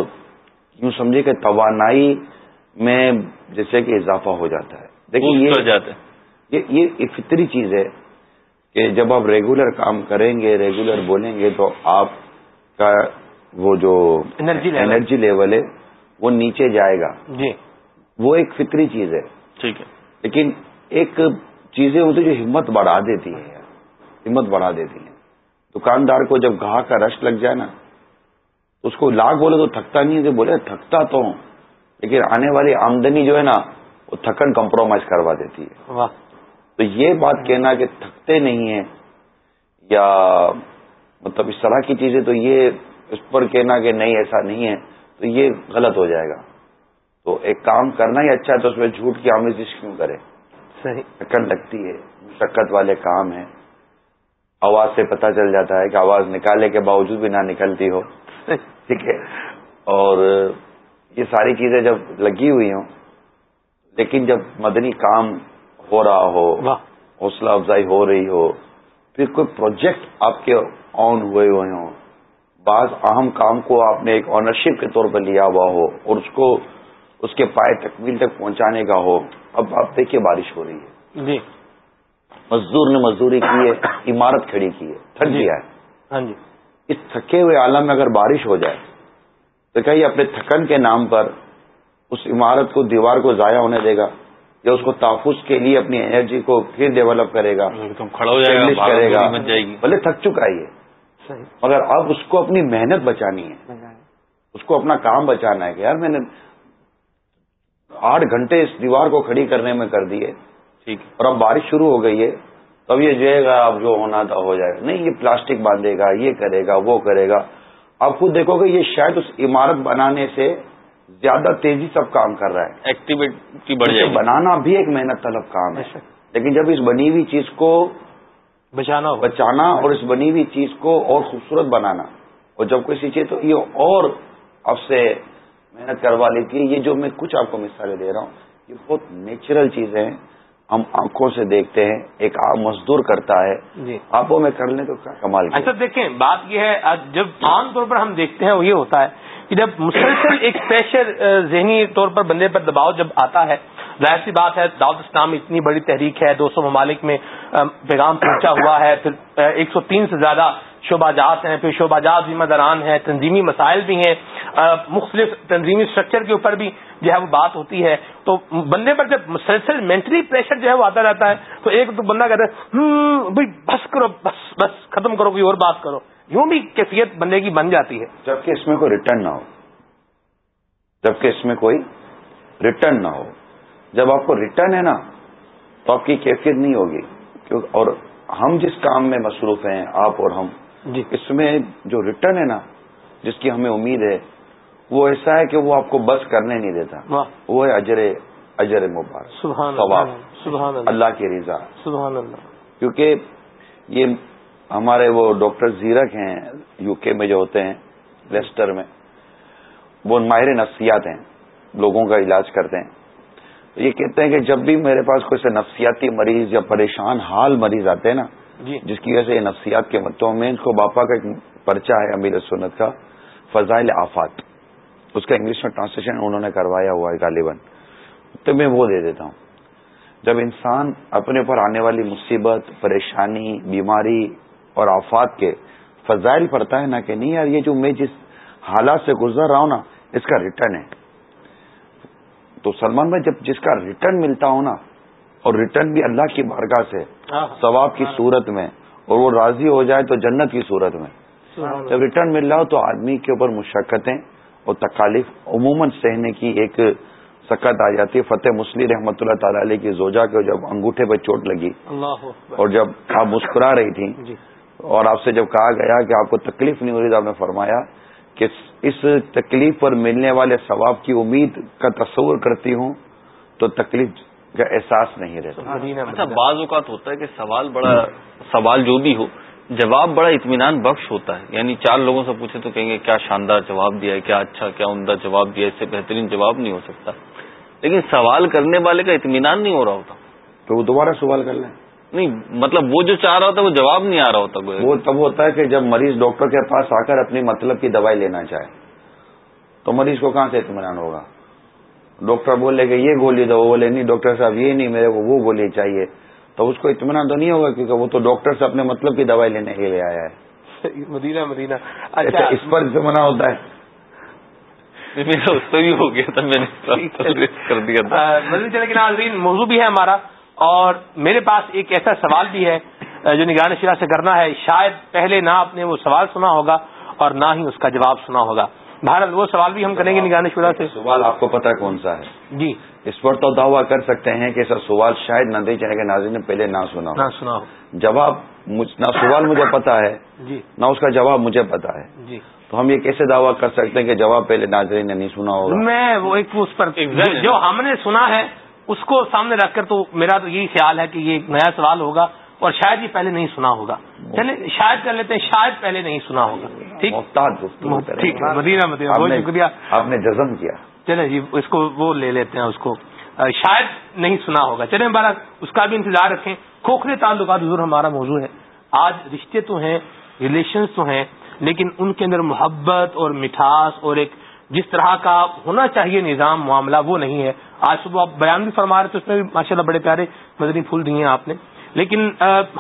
یوں سمجھے کہ توانائی میں جیسے کہ اضافہ ہو جاتا ہے۔ دیکھیے یہ یہ فطری چیز ہے کہ جب آپ ریگولر کام کریں گے ریگولر بولیں گے تو آپ کا وہ جو انرجی لیول ہے وہ نیچے جائے گا۔ جی۔ وہ ایک فطری چیز ہے۔ ٹھیک ہے۔ لیکن ایک چیزیں ہوتی جو ہمت بڑھا دیتی ہیں۔ ہمت بڑھا دیتی ہیں۔ دکاندار کو جب گاہ کا رش لگ جائے نا اس کو لاکھ بولے تو تھکتا نہیں ہے بولے تھکتا تو ہوں۔ لیکن آنے والی آمدنی جو ہے نا وہ تھکن کمپرومائز کروا دیتی ہے۔ تو یہ بات کہنا کہ تھکتے نہیں ہیں یا مطلب اس طرح کی چیزیں تو یہ اس پر کہنا کہ نہیں ایسا نہیں ہے تو یہ غلط ہو جائے گا۔ تو ایک کام کرنا ہی اچھا ہے تو اس میں جھوٹ کی آمیزش کیوں کرے؟ صحیح۔ تھکن لگتی ہے مشقت والے کام ہیں۔ آواز سے پتہ چل جاتا ہے کہ آواز نکالنے کے باوجود بھی نہ نکلتی ہو۔ ٹھیک ہے۔ اور یہ ساری چیزیں جب لگی ہوئی ہوں لیکن جب مدنی کام ہو رہا ہو حوصلہ افزائی ہو رہی ہو پھر کوئی پروجیکٹ آپ کے آن ہوئے ہوئے ہوں بعض اہم کام کو آپ نے ایک آنرشپ کے طور پر لیا ہوا ہو اور اس کو اس کے پائے تکمیل تک پہنچانے کا ہو اب آپ دیکھیے بارش ہو رہی ہے۔ جی۔ مزدور نے مزدوری کی ہے عمارت کھڑی کی ہے تھک جی۔ گیا ہے۔ ہاں جی۔ اس تھکے ہوئے عالم میں اگر بارش ہو جائے تو یہ اپنے تھکن کے نام پر اس عمارت کو دیوار کو ضائع ہونے دے گا؟ یا اس کو تحفظ کے لیے اپنی انرجی کو پھر ڈیولپ کرے گا؟ کھڑا ہو جائے گا کرے گا؟ بھلے تھک چکا ہے یہ۔ مگر اب اس کو اپنی محنت بچانی ہے۔ اس کو اپنا کام بچانا ہے کہ یار میں نے آٹھ گھنٹے اس دیوار کو کھڑی کرنے میں کر دیے۔ ٹھیک اور اب بارش شروع ہو گئی ہے تو اب یہ جو ہے گا اب جو ہونا تھا ہو جائے گا۔ نہیں یہ پلاسٹک باندھے گا یہ کرے گا وہ کرے گا۔ آپ خود دیکھو گے یہ شاید اس عمارت بنانے سے زیادہ تیزی سے کام کر رہا ہے۔ ایکٹیویٹی بڑھ جائے بنانا بھی ایک محنت طلب کام ہے۔ لیکن جب اس بنی ہوئی چیز کو بچانا بچانا اور اس بنی ہوئی چیز کو اور خوبصورت بنانا اور جب کوئی چیز تو یہ اور آپ سے محنت کروا لیتی ہے۔ یہ جو میں کچھ آپ کو مثالیں دے رہا ہوں یہ بہت نیچرل چیزیں ہیں۔ ہم آنکھوں سے دیکھتے ہیں ایک مزدور کرتا ہے۔ جی۔ آنکھوں میں کر لیں تو کیا کمال اچھا دیکھیں بات یہ ہے جب عام طور پر ہم دیکھتے ہیں وہ یہ ہوتا ہے کہ جب مسلسل ایک پریشر ذہنی طور پر بندے پر دباؤ جب آتا ہے ظاہر سی بات ہے دعوت اسلام اتنی بڑی تحریک ہے دو سو ممالک میں پیغام پہنچا ہوا ہے پھر ایک سو تین سے زیادہ شعبہ جات ہیں، پھر شعبہ جات ذمہ داران ہیں، تنظیمی مسائل بھی ہیں مختلف تنظیمی اسٹرکچر کے اوپر بھی جو ہے وہ بات ہوتی ہے۔ تو بندے پر جب مسلسل مینٹلی پریشر جو ہے وہ آتا رہتا ہے، تو ایک تو بندہ کہتا ہے بھائی بس کرو، بس بس، ختم کرو، کوئی اور بات کرو۔ یوں بھی کیفیت بندے کی بن جاتی ہے۔ جبکہ اس میں کوئی ریٹرن نہ ہو۔ جبکہ اس میں کوئی ریٹرن نہ ہو۔ جب آپ کو ریٹرن ہے نا، تو آپ کی کیفیت نہیں ہوگی۔ اور ہم جس کام میں مصروف ہیں، آپ اور ہم جی. اس میں جو ریٹرن ہے نا جس کی ہمیں امید ہے وہ ایسا ہے کہ وہ آپ کو بس کرنے نہیں دیتا۔ وہ ہے اجر اجر مبارک۔ سبحان سبحان اللہ کی رضا۔ سبحان اللہ۔ کیونکہ یہ ہمارے وہ ڈاکٹر زیرک ہیں یو کے میں جو ہوتے ہیں لیسٹر میں وہ ماہر نفسیات ہیں لوگوں کا علاج کرتے ہیں۔ یہ کہتے ہیں کہ جب بھی میرے پاس کوئی سے نفسیاتی مریض یا پریشان حال مریض آتے ہیں نا جی۔ جس کی وجہ سے نفسیات کے متوں میں ان کو باپا کا ایک پرچہ ہے امیر سنت کا، فضائل آفات۔ اس کا انگلش میں ٹرانسلیشن انہوں نے کروایا ہوا ہے غالباً۔ تو میں وہ دے دیتا ہوں۔ جب انسان اپنے اوپر آنے والی مصیبت، پریشانی، بیماری اور آفات کے فضائل پڑتا ہے نا کہ نہیں یار، یہ جو میں جس حالات سے گزر رہا ہوں نا، اس کا ریٹرن ہے۔ تو سلمان بھائی، جب جس کا ریٹرن ملتا ہو نا اور ریٹرن بھی اللہ کی بارگاہ سے ہاں۔ ثواب کی صورت میں اور وہ راضی ہو جائے تو جنت کی صورت میں۔ جب ریٹرن مل رہا ہو تو آدمی کے اوپر مشقتیں اور تکالیف عموماً سہنے کی ایک سکت آ جاتی ہے۔ فتح مسلی رحمۃ اللہ تعالی علیہ کی زوجا کے جب انگوٹھے پہ چوٹ لگی اور جب آپ مسکرا رہی تھی جی۔ اور آپ سے جب کہا گیا کہ آپ کو تکلیف نہیں ہو رہی تو آپ نے فرمایا کہ اس تکلیف پر ملنے والے ثواب کی امید کا تصور کرتی ہوں تو تکلیف کا احساس نہیں رہتا۔ اچھا بعض اوقات ہوتا ہے کہ سوال بڑا سوال جو بھی ہو جواب بڑا اطمینان بخش ہوتا ہے۔ یعنی چار لوگوں سے پوچھے تو کہیں گے کیا شاندار جواب دیا ہے کیا اچھا کیا عمدہ جواب دیا ہے؟ اس سے بہترین جواب نہیں ہو سکتا۔ لیکن سوال کرنے والے کا اطمینان نہیں ہو رہا ہوتا۔ تو وہ دوبارہ سوال کر لیں۔ نہیں مطلب وہ جو چاہ رہا ہوتا ہے وہ جواب نہیں آ رہا ہوتا۔ وہ تب ہوتا ہے کہ جب مریض ڈاکٹر کے پاس آ کر اپنی مطلب کی دوائی لینا چاہے تو مریض کو کہاں سے اطمینان ہوگا؟ ڈاکٹر بولے کہ یہ گولی دو وہ بولے نہیں ڈاکٹر صاحب یہ نہیں میرے کو وہ گولی چاہیے۔ تو اس کو اطمینان تو نہیں ہوگا کیونکہ وہ تو ڈاکٹر سے اپنے مطلب کی دوائی لینے کے لیے آیا ہے۔ مدینہ مدینہ۔ اچھا اچھا اس پر منع ہوتا ہے۔ میرا اس سے بھی ہو گیا تھا میں نے کر دیا تھا۔ مزید چلے کہ ناظرین موضوع بھی ہے ہمارا اور میرے پاس ایک ایسا سوال بھی ہے جو نگران شرح سے کرنا ہے۔ شاید پہلے نہ آپ نے وہ سوال سنا ہوگا اور نہ ہی اس کا جواب سنا ہوگا۔ بھارت وہ سوال بھی ہم کریں گے نگران شرح سے۔ سوال آپ کو پتا کون سا ہے؟ جی۔ اس پر تو دعویٰ کر سکتے ہیں کہ ایسا سوال شاید ندی چنے کے ناظرین نے پہلے نہ سنا ہو۔ نہ سنا ہو۔ جواب نہ سوال مجھے پتا ہے جی۔ نہ اس کا جواب مجھے پتا ہے۔ جی۔ تو ہم یہ کیسے دعویٰ کر سکتے ہیں کہ جواب پہلے ناظرین نے نہیں سنا ہوگا؟ میں وہ ایک اس پر. جو ہم نے سنا ہے اس کو سامنے رکھ کر تو میرا تو یہی خیال ہے کہ یہ ایک نیا سوال ہوگا۔ اور شاید یہ پہلے نہیں سنا ہوگا۔ چلے شاید کر لیتے ہیں شاید پہلے نہیں سنا ہوگا۔ ٹھیک؟ ٹھیک مدینہ مدینہ بہت شکریہ۔ آپ نے جزم کیا۔ چلے جی اس کو وہ لے لیتے ہیں اس کو۔ شاید نہیں سنا ہوگا۔ چلے بارہ اس کا بھی انتظار رکھیں۔ کھوکھرے تعلقات حضور ہمارا موضوع ہے۔ آج رشتے تو ہیں ریلیشنز تو ہیں لیکن ان کے اندر محبت اور مٹھاس اور ایک جس طرح کا ہونا چاہیے نظام معاملہ وہ نہیں ہے۔ آج صبح آپ بیان بھی فرما رہے تھے اس میں بھی ماشاء اللہ بڑے پیارے مدنی پھول دیے ہیں آپ نے۔ لیکن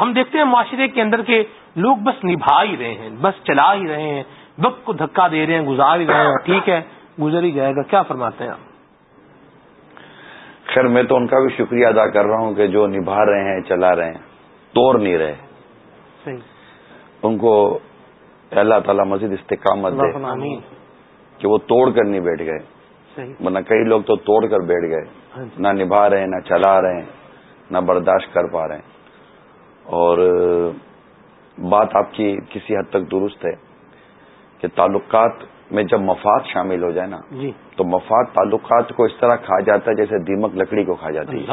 ہم دیکھتے ہیں معاشرے کے اندر کے لوگ بس نبھا ہی رہے ہیں بس چلا ہی رہے ہیں وقت کو دھکا دے رہے ہیں گزار ہی رہے ہیں ٹھیک ہے گزر ہی جائے گا کیا فرماتے ہیں آپ؟ خیر میں تو ان کا بھی شکریہ ادا کر رہا ہوں کہ جو نبھا رہے ہیں چلا رہے ہیں توڑ نہیں رہے۔ صحیح۔ ان کو اللہ تعالیٰ مزید استقامت دے کہ وہ توڑ کر نہیں بیٹھ گئے۔ ورنہ کئی لوگ تو توڑ کر بیٹھ گئے۔ ہاں جی۔ نہ نبھا رہے ہیں نہ چلا رہے ہیں نہ برداشت کر پا رہے۔ ہیں اور بات آپ کی کسی حد تک درست ہے کہ تعلقات میں جب مفاد شامل ہو جائے نا جی۔ تو مفاد تعلقات کو اس طرح کھا جاتا ہے جیسے دیمک لکڑی کو کھا جاتی ہے۔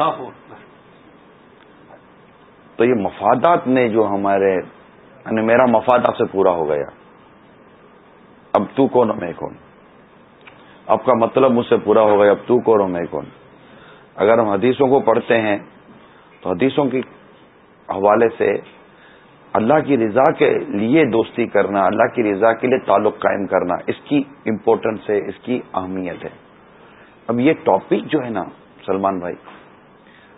تو یہ مفادات نے جو ہمارے یعنی میرا مفاد آپ سے پورا ہو گیا۔ اب تو کون میں کون؟ آپ کا مطلب مجھ سے پورا ہو گیا اب تو کون میں کون؟ اگر ہم حدیثوں کو پڑھتے ہیں تو حدیثوں کے حوالے سے اللہ کی رضا کے لیے دوستی کرنا، اللہ کی رضا کے لیے تعلق قائم کرنا، اس کی امپورٹنس ہے، اس کی اہمیت ہے۔ اب یہ ٹاپک جو ہے نا، سلمان بھائی،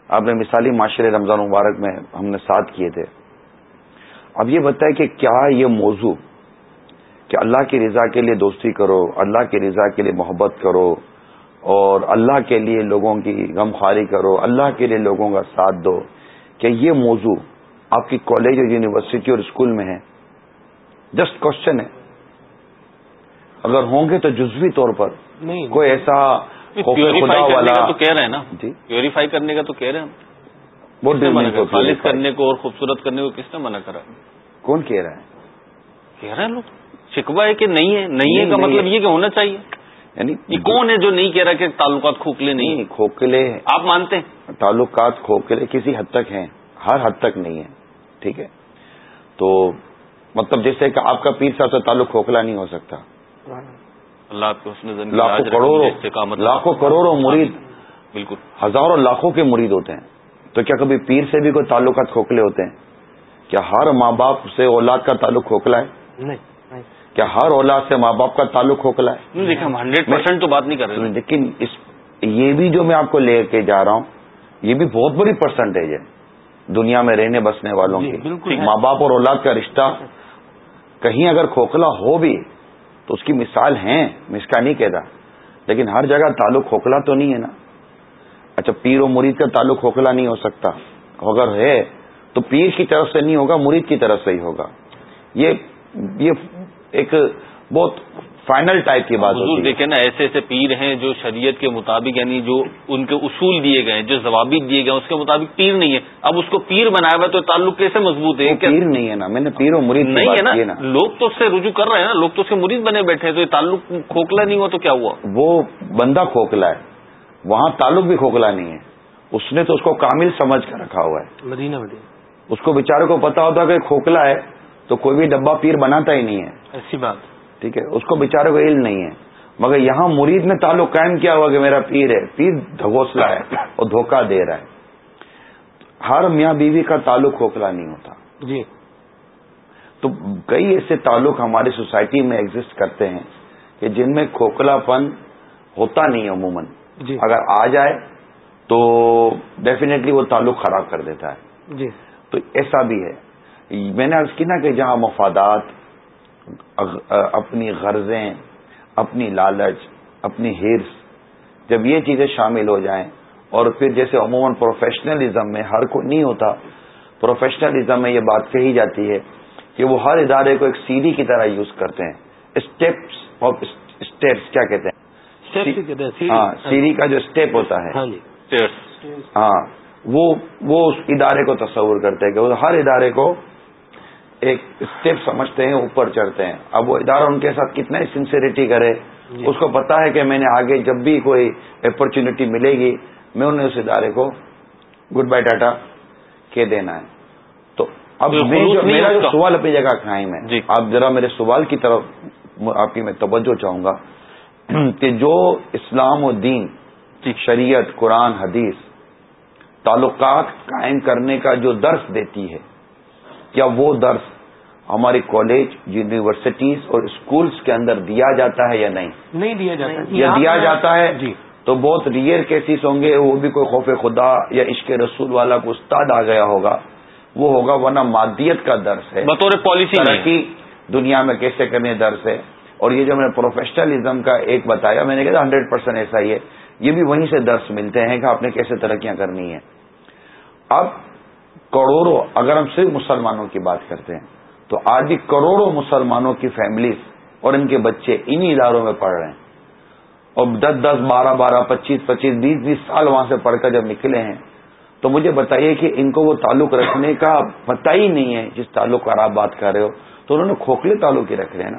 آپ نے مثالی معاشرے رمضان مبارک میں ہم نے ساتھ کیے تھے۔ اب یہ بتائے کہ کیا یہ موضوع کہ اللہ کی رضا کے لیے دوستی کرو، اللہ کی رضا کے لیے محبت کرو اور اللہ کے لیے لوگوں کی غم خواری کرو، اللہ کے لیے لوگوں کا ساتھ دو۔ کہ یہ موضوع آپ کی کالج اور یونیورسٹی اور اسکول میں ہے جسٹ کوشچن ہے۔ اگر ہوں گے تو جزوی طور پر کوئی ایسا خدا والا تو کہہ رہے ہیں نا۔ جی۔ پیوریفائی کرنے کا تو کہہ رہے ہیں۔ کرا؟ خالص کرنے کو اور خوبصورت کرنے کو کس نے منع کرا؟ کون کہہ رہا ہے؟ کہہ رہے ہیں لوگ۔ شکوا ہے کہ نہیں ہے؟ نہیں ہے کا مطلب۔ یہ کہ ہونا چاہیے۔ یعنی یہ کون ہے جو نہیں کہہ رہا کہ تعلقات کھوکھلے نہیں ہیں؟ کھوکھلے آپ مانتے ہیں؟ تعلقات کھوکھلے کسی حد تک ہیں ہر حد تک نہیں ہے ٹھیک ہے؟ تو مطلب جیسے کہ آپ کا پیر صاحب سے تعلق کھوکھلا نہیں ہو سکتا۔ لاکھوں کروڑوں لاکھوں کروڑوں مرید بالکل۔ ہزاروں لاکھوں کے مرید ہوتے ہیں۔ تو کیا کبھی پیر سے بھی کوئی تعلقات کھوکھلے ہوتے ہیں؟ کیا ہر ماں باپ سے اولاد کا تعلق کھوکھلا ہے؟ نہیں۔ کیا ہر اولاد سے ماں باپ کا تعلق کھوکھلا ہے؟ نہیں دیکھیں ہم ہنڈریڈ پرسینٹ تو بات نہیں کر رہے لیکن اس یہ بھی جو میں آپ کو لے کے جا رہا ہوں یہ بھی بہت بڑی پرسنٹیج ہے دنیا میں رہنے بسنے والوں جی، کی۔ ماں باپ اور اولاد کا رشتہ کہیں اگر کھوکھلا ہو بھی تو اس کی مثال ہیں میں اس کا نہیں کہتا۔ لیکن ہر جگہ تعلق کھوکھلا تو نہیں ہے نا۔ اچھا پیر و مرید کا تعلق کھوکھلا نہیں ہو سکتا۔ اگر ہے تو پیر کی طرف سے نہیں ہوگا مرید کی طرف سے ہی ہوگا۔ یہ یہ ایک بہت فائنل ٹائپ کی بات حضور دیکھیں نا ایسے ایسے پیر ہیں جو شریعت کے مطابق یعنی جو ان کے اصول دیے گئے ہیں جو ضوابط دیے گئے ہیں اس کے مطابق پیر نہیں ہے اب اس کو پیر بنایا ہوا تو تعلق کیسے مضبوط ہے؟ پیر نہیں ہے نا میں نے پیر و مرید نہیں ہے بات کی نا۔ لوگ تو اس سے رجوع کر رہے ہیں نا لوگ تو اس کے مرید بنے بیٹھے ہیں تو یہ تعلق کھوکھلا نہیں ہوا تو کیا ہوا؟ وہ بندہ کھوکھلا ہے وہاں تعلق بھی کھوکھلا نہیں ہے۔ اس نے تو اس کو کامل سمجھ کر رکھا ہوا ہے۔ مدینہ مدینہ۔ اس کو بیچارے کو پتا ہوتا کہ کھوکھلا ہے۔ تو کوئی بھی ڈبہ پیر بناتا ہی نہیں ہے۔ ایسی بات۔ ٹھیک ہے اس کو بیچارے کو علم نہیں ہے۔ مگر یہاں مرید نے تعلق قائم کیا ہوا کہ میرا پیر ہے۔ پیر دھگوسلا ہے اور دھوکہ دے رہا ہے۔ ہر میاں بیوی کا تعلق کھوکھلا نہیں ہوتا۔ جی۔ تو کئی ایسے تعلق ہماری سوسائٹی میں ایگزسٹ کرتے ہیں کہ جن میں کھوکھلا پن ہوتا نہیں عموماً۔ جی۔ اگر آ جائے تو ڈیفینیٹلی وہ تعلق خراب کر دیتا ہے۔ جی۔ تو ایسا بھی ہے۔ میں نے عرض کی نا کہ جہاں مفادات اپنی غرضیں اپنی لالچ اپنی ہرس جب یہ چیزیں شامل ہو جائیں اور پھر جیسے عموماً پروفیشنلزم میں ہر کوئی نہیں ہوتا پروفیشنلزم میں یہ بات کہی جاتی ہے کہ وہ ہر ادارے کو ایک سیری کی طرح یوز کرتے ہیں۔ اسٹیپس آف اسٹیپس کیا کہتے ہیں؟ ہاں سیری کا جو اسٹیپ ہوتا ہے۔ ہاں جی۔ ہاں وہ وہ اس ادارے کو تصور کرتے ہیں کہ وہ ہر ادارے کو ایک اسٹیپ سمجھتے ہیں اوپر چڑھتے ہیں اب وہ ادارہ ان کے ساتھ کتنا سنسیریٹی کرے جی۔ اس کو پتا ہے کہ میں نے آگے جب بھی کوئی اپرچونٹی ملے گی میں انہیں اس ادارے کو گڈ بائی ٹاٹا کے دینا ہے تو اب میرا جو سوال اپنی جگہ قائم ہے جی آپ ذرا میرے سوال کی طرف آپ کی میں توجہ چاہوں گا کہ جو اسلام و دین جی۔ شریعت قرآن حدیث تعلقات قائم کرنے کا جو درس دیتی ہے کیا وہ درس ہماری کالج یونیورسٹیز اور اسکولس کے اندر دیا جاتا ہے یا نہیں؟ نہیں دیا جاتا یا دیا جاتا ہے جی۔ تو بہت ریئر کیسز ہوں گے وہ بھی کوئی خوف خدا یا عشق رسول والا کو استاد آ گیا ہوگا وہ ہوگا ورنہ مادیت کا درس ہے۔ بطور پالیسی ترقی دنیا میں کیسے کرنے درس ہے؟ اور یہ جو میں نے پروفیشنلزم کا ایک بتایا میں نے کہا ہنڈریڈ پرسینٹ ایسا ہی ہے۔ یہ بھی وہیں سے درس ملتے ہیں کہ آپ نے کیسے ترقیاں کرنی ہے اب کروڑوں اگر ہم صرف مسلمانوں کی بات کرتے ہیں تو آج بھی کروڑوں مسلمانوں کی فیملیز اور ان کے بچے انہی اداروں میں پڑھ رہے ہیں۔ اور دس دس بارہ بارہ پچیس پچیس بیس بیس سال وہاں سے پڑھ کر جب نکلے ہیں تو مجھے بتائیے کہ ان کو وہ تعلق رکھنے کا پتہ ہی نہیں ہے جس تعلق کا آپ بات کر رہے ہو۔ تو انہوں نے کھوکھلے تعلق کے رکھ رہے ہیں نا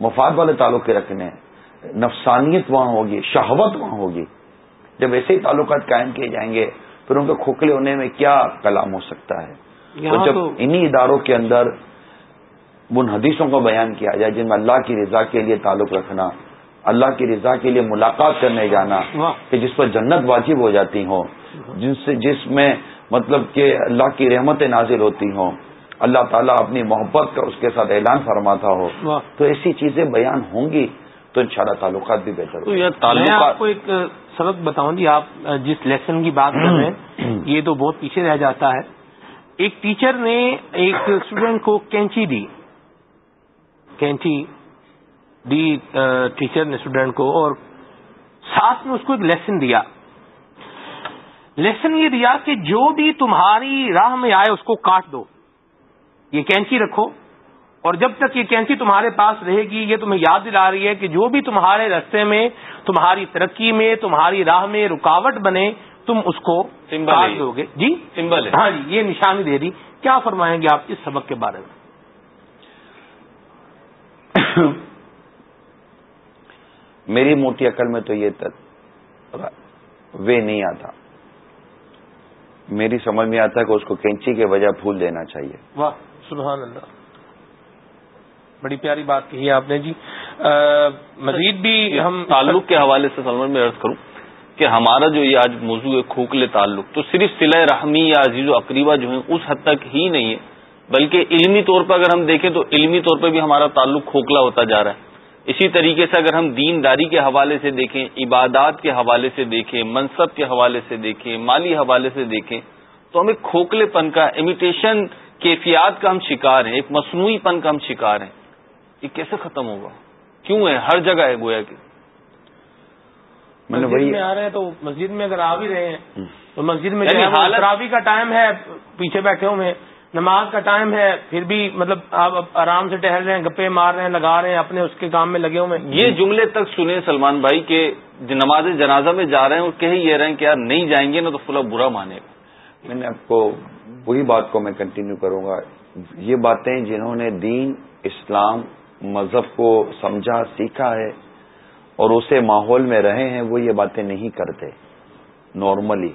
مفاد والے تعلق کے رکھنے ہیں۔ نفسانیت وہاں ہوگی شہوت وہاں ہوگی۔ جب ایسے ہی تعلقات قائم کیے جائیں گے پھر ان کے کھوکھلے ہونے میں کیا کلام ہو سکتا ہے؟ تو جب انہی اداروں کے اندر ان حدیثوں کو بیان کیا جائے جن میں اللہ کی رضا کے لیے تعلق رکھنا اللہ کی رضا کے لیے ملاقات کرنے جانا کہ جس پر جنت واجب ہو جاتی ہوں جن سے جس میں مطلب کہ اللہ کی رحمتیں نازل ہوتی ہوں۔ اللہ تعالیٰ اپنی محبت کا اس کے ساتھ اعلان فرماتا ہو۔ تو ایسی چیزیں بیان ہوں گی تو ان شاء اللہ تعلقات بھی بہتر میں آپ کو ایک سبق بتاؤں جی آپ جس لیسن کی بات کر رہے ہیں یہ تو بہت پیچھے رہ جاتا ہے۔ ایک ٹیچر نے ایک اسٹوڈینٹ کو کینچی دی۔ کینچی دی ٹیچر نے اسٹوڈینٹ کو اور ساتھ میں اس کو ایک لیسن دیا۔ لیسن یہ دیا کہ جو بھی تمہاری راہ میں آئے اس کو کاٹ دو۔ یہ کینچی رکھو۔ اور جب تک یہ کینچی تمہارے پاس رہے گی یہ تمہیں یاد دلا رہی ہے کہ جو بھی تمہارے رستے میں تمہاری ترقی میں تمہاری راہ میں رکاوٹ بنے تم اس کو کاٹ دو گے۔ جی؟ سمبل ہاں جی یہ نشانی دے دی۔ کیا فرمائیں گے آپ اس سبق کے بارے میں؟ میری موٹی عقل میں تو یہ وے نہیں آتا۔ میری سمجھ میں آتا ہے کہ اس کو کینچی کے بجائے پھول دینا چاہیے۔ واہ سبحان اللہ۔ بڑی پیاری بات کہی ہے آپ نے جی۔ مزید بھی ہم تعلق کے حوالے سے سلمان میں عرض کروں کہ ہمارا جو یہ آج موضوع ہے کھوکھلے تعلق تو صرف سلح رحمی یا عزیز و اقریبا جو ہیں اس حد تک ہی نہیں ہے۔ بلکہ علمی طور پر اگر ہم دیکھیں تو علمی طور پر بھی ہمارا تعلق کھوکھلا ہوتا جا رہا ہے۔ اسی طریقے سے اگر ہم دین داری کے حوالے سے دیکھیں عبادات کے حوالے سے دیکھیں منصب کے حوالے سے دیکھیں مالی حوالے سے دیکھیں تو ہمیں کھوکھلے پن کا امیٹیشن کیفیات کا ہم شکار ہیں ایک مصنوعی پن کا ہم شکار ہیں۔ یہ کیسے ختم ہوگا؟ کیوں ہے؟ ہر جگہ ہے گویا کہ۔ مسجد میں آ رہے ہیں تو مسجد میں اگر آ بھی رہے ہیں تو مسجد میں یعنی کا ٹائم ہے پیچھے بیٹھے ہوئے نماز کا ٹائم ہے پھر بھی مطلب آپ آرام سے ٹہل رہے ہیں گپے مار رہے ہیں لگا رہے ہیں اپنے اس کے کام میں لگے ہوئے یہ جملے تک سنے سلمان بھائی کہ نماز جنازہ میں جا رہے ہیں اور کہیں یہ رہے ہیں کہ یار نہیں جائیں گے نا تو فلا برا مانے گا۔ میں نے آپ کو وہی بات کو میں کنٹینیو کروں گا۔ یہ باتیں جنہوں نے دین اسلام مذہب کو سمجھا سیکھا ہے اور اسے ماحول میں رہے ہیں وہ یہ باتیں نہیں کرتے۔ نارملی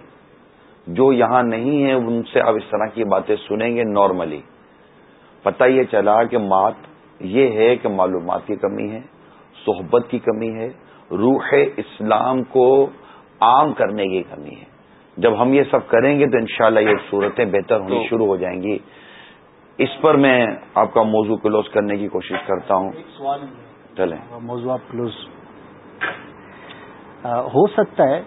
جو یہاں نہیں ہے ان سے آپ اس طرح کی باتیں سنیں گے نارملی پتہ یہ چلا کہ مات یہ ہے کہ معلومات کی کمی ہے صحبت کی کمی ہے روح اسلام کو عام کرنے کی کمی ہے۔ جب ہم یہ سب کریں گے تو انشاءاللہ یہ صورتیں بہتر ہونی شروع ہو جائیں گی۔ اس پر میں آپ کا موضوع کلوز کرنے کی کوشش کرتا ہوں۔ چلیں۔ موضوع آپ کلوز ہو سکتا ہے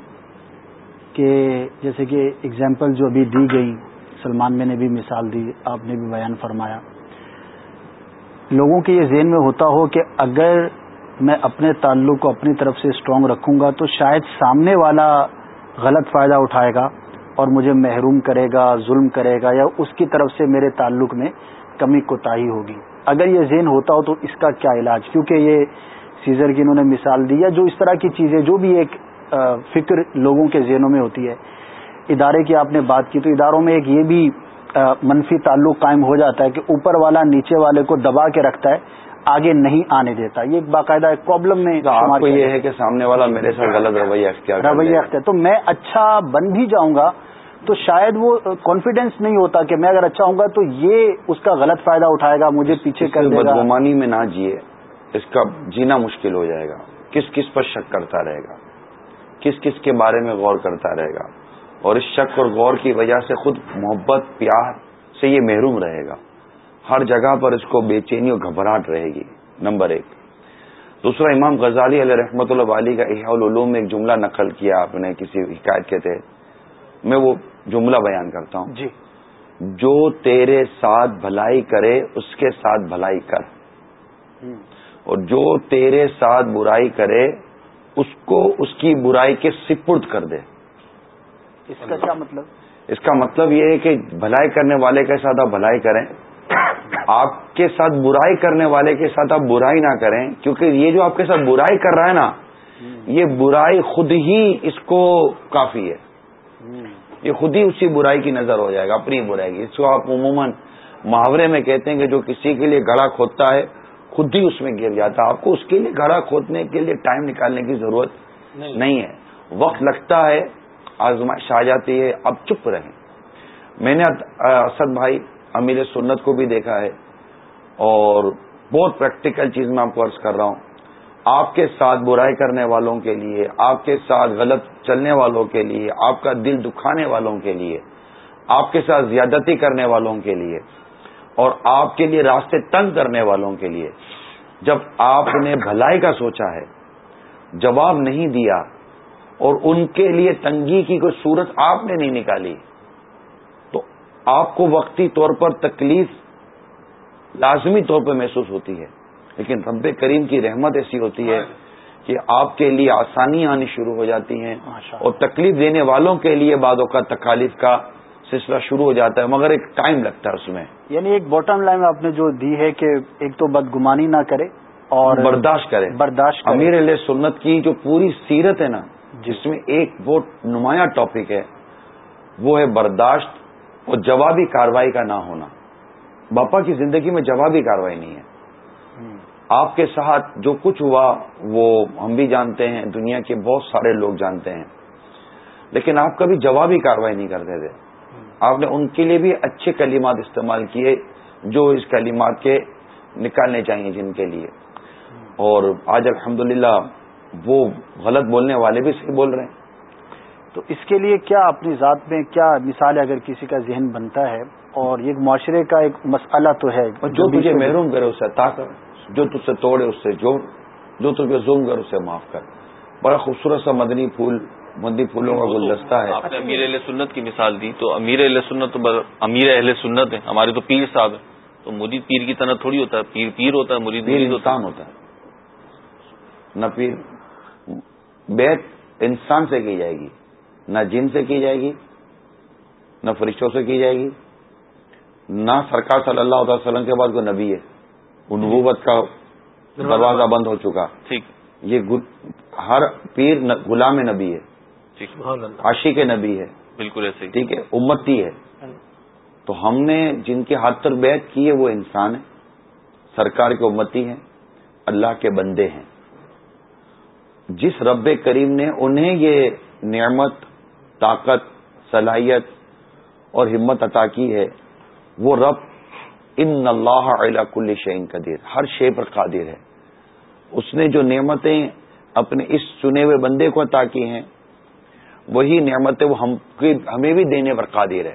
کہ جیسے کہ اگزامپل جو ابھی دی گئی، سلمان میں نے بھی مثال دی، آپ نے بھی بیان فرمایا۔ لوگوں کے یہ ذہن میں ہوتا ہو کہ اگر میں اپنے تعلق کو اپنی طرف سے اسٹرانگ رکھوں گا تو شاید سامنے والا غلط فائدہ اٹھائے گا اور مجھے محروم کرے گا، ظلم کرے گا یا اس کی طرف سے میرے تعلق میں کمی کوتاہی ہوگی۔ اگر یہ ذہن ہوتا ہو تو اس کا کیا علاج؟ کیونکہ یہ سیزر کی انہوں نے مثال دی یا جو اس طرح کی چیزیں، جو بھی ایک فکر لوگوں کے ذہنوں میں ہوتی ہے۔ ادارے کی آپ نے بات کی تو اداروں میں ایک یہ بھی منفی تعلق قائم ہو جاتا ہے کہ اوپر والا نیچے والے کو دبا کے رکھتا ہے آگے نہیں آنے دیتا۔ یہ باقاعدہ ایک پرابلم میں آپ کو یہ ہے کہ سامنے والا میرے ساتھ غلط رویہ اختیار رویہ اختیار۔ تو میں اچھا بن بھی جاؤں گا تو شاید وہ کانفیڈینس نہیں ہوتا کہ میں اگر اچھا ہوں گا تو یہ اس کا غلط فائدہ اٹھائے گا مجھے پیچھے کر دے گا۔ بدگمانی میں نہ جیے۔ اس کا جینا مشکل ہو جائے گا۔ کس کس پر شک کرتا رہے گا؟ کس کس کے بارے میں غور کرتا رہے گا اور اس شک اور غور کی وجہ سے خود محبت پیار سے یہ محروم رہے گا۔ ہر جگہ پر اس کو بے چینی اور گھبراہٹ رہے گی۔ نمبر ایک۔ دوسرا امام غزالی علیہ رحمۃ اللہ علی کا احاء العلوم میں ایک جملہ نقل کیا آپ نے کسی حکایت کے تحت۔ میں وہ جملہ بیان کرتا ہوں۔ جی۔ جو تیرے ساتھ بھلائی کرے اس کے ساتھ بھلائی کر۔ اور جو تیرے ساتھ برائی کرے اس کو اس کی برائی کے سپرد کر دے۔ اس کا کیا مطلب؟ اس کا مطلب یہ ہے کہ بھلائی کرنے والے کے ساتھ آپ بھلائی کریں۔ آپ کے ساتھ برائی کرنے والے کے ساتھ آپ برائی نہ کریں کیونکہ یہ جو آپ کے ساتھ برائی کر رہا ہے نا یہ برائی خود ہی اس کو کافی ہے۔ یہ خود ہی اسی برائی کی نظر ہو جائے گا اپنی برائی کی۔ اس کو آپ عموماً محاورے میں کہتے ہیں کہ جو کسی کے لیے گڑا کھودتا ہے خود ہی اس میں گر جاتا ہے۔ آپ کو اس کے لیے گڑا کھودنے کے لیے ٹائم نکالنے کی ضرورت نہیں۔ ہے۔ وقت لگتا ہے۔ آزمائش آ جاتی ہے۔ اب چپ رہیں۔ میں نے اسد بھائی امیر سنت کو بھی دیکھا ہے اور بہت پریکٹیکل چیز میں آپ کو عرض کر رہا ہوں۔ آپ کے ساتھ برائی کرنے والوں کے لیے آپ کے ساتھ غلط چلنے والوں کے لیے آپ کا دل دکھانے والوں کے لیے آپ کے ساتھ زیادتی کرنے والوں کے لیے اور آپ کے لیے راستے تنگ کرنے والوں کے لیے۔ جب آپ نے بھلائی کا سوچا ہے جواب نہیں دیا اور ان کے لیے تنگی کی کوئی صورت آپ نے نہیں نکالی تو آپ کو وقتی طور پر تکلیف لازمی طور پہ محسوس ہوتی ہے۔ لیکن رب کریم کی رحمت ایسی ہوتی ہے کہ آپ کے لیے آسانی آنی شروع ہو جاتی ہیں اور تکلیف دینے والوں کے لیے بعدوں کا تکالیف کا سلسلہ شروع ہو جاتا ہے مگر ایک ٹائم لگتا ہے اس میں۔ یعنی ایک باٹم لائن آپ نے جو دی ہے کہ ایک تو بدگمانی نہ کرے اور برداشت کرے۔ برداشت امیر علیہ سنت کی جو پوری سیرت ہے نا جس میں ایک بہت نمایاں ٹاپک ہے وہ ہے برداشت اور جوابی کاروائی کا نہ ہونا۔ باپا کی زندگی میں جوابی کاروائی نہیں ہے۔ آپ کے ساتھ جو کچھ ہوا وہ ہم بھی جانتے ہیں دنیا کے بہت سارے لوگ جانتے ہیں۔ لیکن آپ کبھی جوابی کاروائی نہیں کرتے تھے۔ آپ نے ان کے لیے بھی اچھے کلمات استعمال کیے جو اس کلمات کے نکالنے چاہیے جن کے لیے۔ اور آج الحمدللہ وہ غلط بولنے والے بھی صحیح بول رہے ہیں۔ تو اس کے لیے کیا اپنی ذات میں کیا مثال اگر کسی کا ذہن بنتا ہے؟ اور یہ معاشرے کا ایک مسئلہ تو ہے۔ جو تجھے محروم کرے اسے عطا کر جو تجھ سے توڑے اس سے جوڑ جو تجھے ظلم کر اسے معاف کر۔ بڑا خوبصورت سا مدنی پھول مدنی پھولوں کا گلدستہ ہے۔ آپ نے امیر اہل سنت کی مثال دی تو امیر اہل سنت تو امیر اہل سنت ہے ہمارے تو پیر صاحب ہے تو مرید پیر کی طرح تھوڑی ہوتا ہے۔ پیر پیر ہوتا ہے مرید پیر انسان ہوتا ہے۔ نہ پیر بیت انسان سے کی جائے گی۔ نہ جن سے کی جائے گی نہ فرشتوں سے کی جائے گی۔ نہ سرکار صلی اللہ علیہ وسلم کے بعد کوئی نبی ہے۔ نبوت کا دروازہ بند ہو چکا۔ ٹھیک۔ یہ ہر پیر غلام نبی ہے۔ عاشق کے نبی ہے. بالکل ایسے ٹھیک ہے؟ امتی ہے. تو ہم نے جن کے ہاتھ پر بیت کی ہے وہ انسان ہے سرکار کے امتی ہیں. اللہ کے بندے ہیں. جس رب کریم نے انہیں یہ نعمت طاقت صلاحیت اور ہمت عطا کی ہے وہ رب ان اللہ علا کل شعین قدیر ہر شے پر قادر ہے۔ اس نے جو نعمتیں اپنے اس چنے ہوئے بندے کو عطا کی ہیں وہی نعمتیں وہ ہم ہمیں بھی دینے پر قادر ہے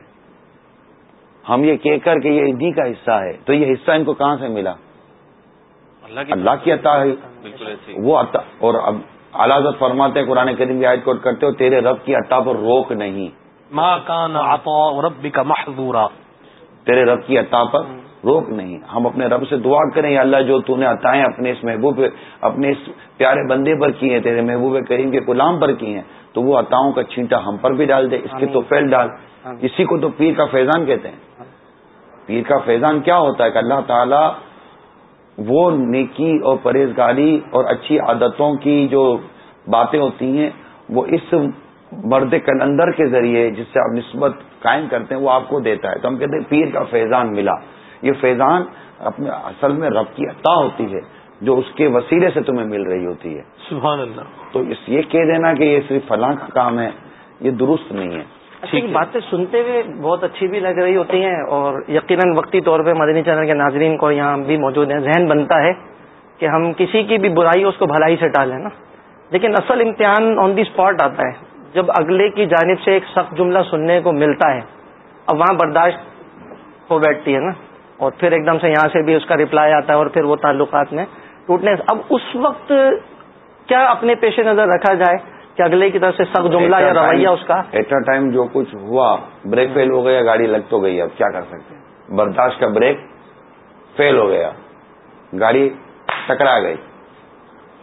ہم یہ کہہ کر کہ یہ انہیں کا حصہ ہے تو یہ حصہ ان کو کہاں سے ملا؟ اللہ کی عطا ہے۔ وہ عطا اور اب حضرت فرماتے ہیں قرآن کریم کی آیت کوٹ کرتے ہو تیرے رب کی عطا پر روک نہیں۔ ما کان عطا ربک محظورا تیرے رب کی عطا پر روک نہیں۔ ہم اپنے رب سے دعا کریں یا اللہ جو تو نے عطائیں اپنے اس محبوب اپنے اس پیارے بندے پر کی ہیں تیرے محبوب کریم کے غلام پر کی ہیں تو وہ عطاؤں کا چھینٹا ہم پر بھی ڈال دے۔ اس کے تو فیل ڈال۔ اسی کو تو پیر کا فیضان کہتے ہیں۔ پیر کا فیضان کیا ہوتا ہے کہ اللہ تعالی وہ نیکی اور پرہیزگاری اور اچھی عادتوں کی جو باتیں ہوتی ہیں وہ اس مرد کلندر کے ذریعے جس سے آپ نسبت قائم کرتے ہیں وہ آپ کو دیتا ہے۔ تو ہم کہتے ہیں پیر کا فیضان ملا۔ یہ فیضان اپنے اصل میں رب کی عطا ہوتی ہے جو اس کے وسیلے سے تمہیں مل رہی ہوتی ہے۔ سبحان اللہ۔ تو اس یہ کہہ دینا کہ یہ صرف فلاں کا کام ہے یہ درست نہیں ہے۔ اچھا باتیں سنتے ہوئے بہت اچھی بھی لگ رہی ہوتی ہیں اور یقیناً وقتی طور پہ مدنی چینل کے ناظرین کو یہاں بھی موجود ہیں۔ ذہن بنتا ہے کہ ہم کسی کی بھی برائی اس کو بھلائی سے ٹالیں نا۔ لیکن اصل امتحان آن دی اسپاٹ آتا ہے۔ جب اگلے کی جانب سے ایک سخت جملہ سننے کو ملتا ہے اب وہاں برداشت ہو بیٹھتی ہے نا۔ اور پھر ایک دم سے یہاں سے بھی اس کا رپلائی آتا ہے اور پھر وہ تعلقات میں ٹوٹنے اب اس وقت کیا اپنے پیش نظر رکھا جائے کہ اگلے کی طرف سے سخت جملہ یا رویہ اس کا ایٹ اے ٹائم جو کچھ ہوا بریک فیل ہو گیا گاڑی لگ تو گئی اب کیا کر سکتے ہیں؟ برداشت کا بریک فیل ہو گیا گاڑی ٹکرا گئی۔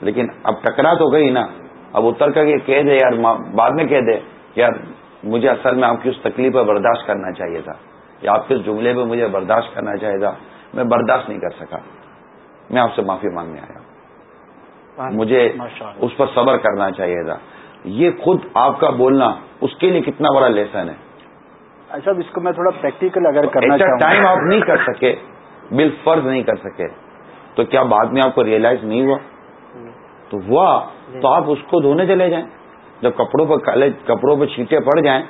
لیکن اب ٹکرا تو گئی نا۔ اب اتر کر کے کہہ دے یار بعد میں کہہ دے یار مجھے اصل میں آپ کی اس تکلیف پر برداشت کرنا چاہیے تھا؟ یا آپ کے جملے پہ مجھے برداشت کرنا چاہیے تھا میں برداشت نہیں کر سکا۔ میں آپ سے معافی مانگنے آیا مجھے اس پر صبر کرنا چاہیے تھا۔ یہ خود آپ کا بولنا اس کے لیے کتنا بڑا لیسن ہے۔ اچھا اس کو میں تھوڑا پریکٹیکل اگر کرنا چاہوں۔ ٹائم آپ نہیں کر سکے بل فرض نہیں کر سکے۔ تو کیا بعد میں آپ کو ریئلائز نہیں ہوا؟ تو ہوا تو آپ اس کو دھونے چلے جائیں۔ جب کپڑوں پر کالے کپڑوں پہ چھینٹے پڑ جائیں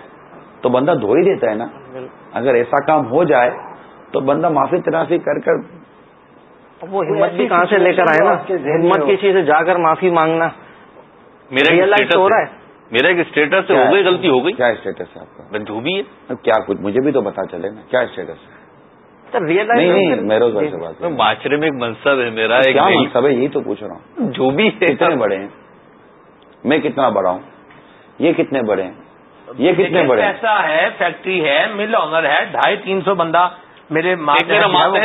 تو بندہ دھو ہی دیتا ہے نا۔ اگر ایسا کام ہو جائے تو بندہ معافی تلافی کر کر وہ ہمت بھی کہاں سے لے کر آئے نا؟ ہمت کسی سے جا کر معافی مانگنا۔ میرا رہا ہے۔ میرا ایک اسٹیٹس ہو گئی غلطی ہو گئی؟ کیا اسٹیٹس ہے آپ کا؟ جو بھی ہے۔ کیا کچھ؟ مجھے بھی تو پتا چلے نا۔ کیا اسٹیٹس ہے؟ بات معاشرے میں ایک منصب ہے میرا کیا منصب ہے؟ یہی تو پوچھ رہا ہوں۔ جو بھی کتنے بڑے ہیں؟ میں کتنا بڑا ہوں؟ یہ کتنے بڑے ہیں؟ یہ کتنے بڑے ایسا ہے فیکٹری ہے مل آنر ہے ڈھائی تین سو بندہ میرے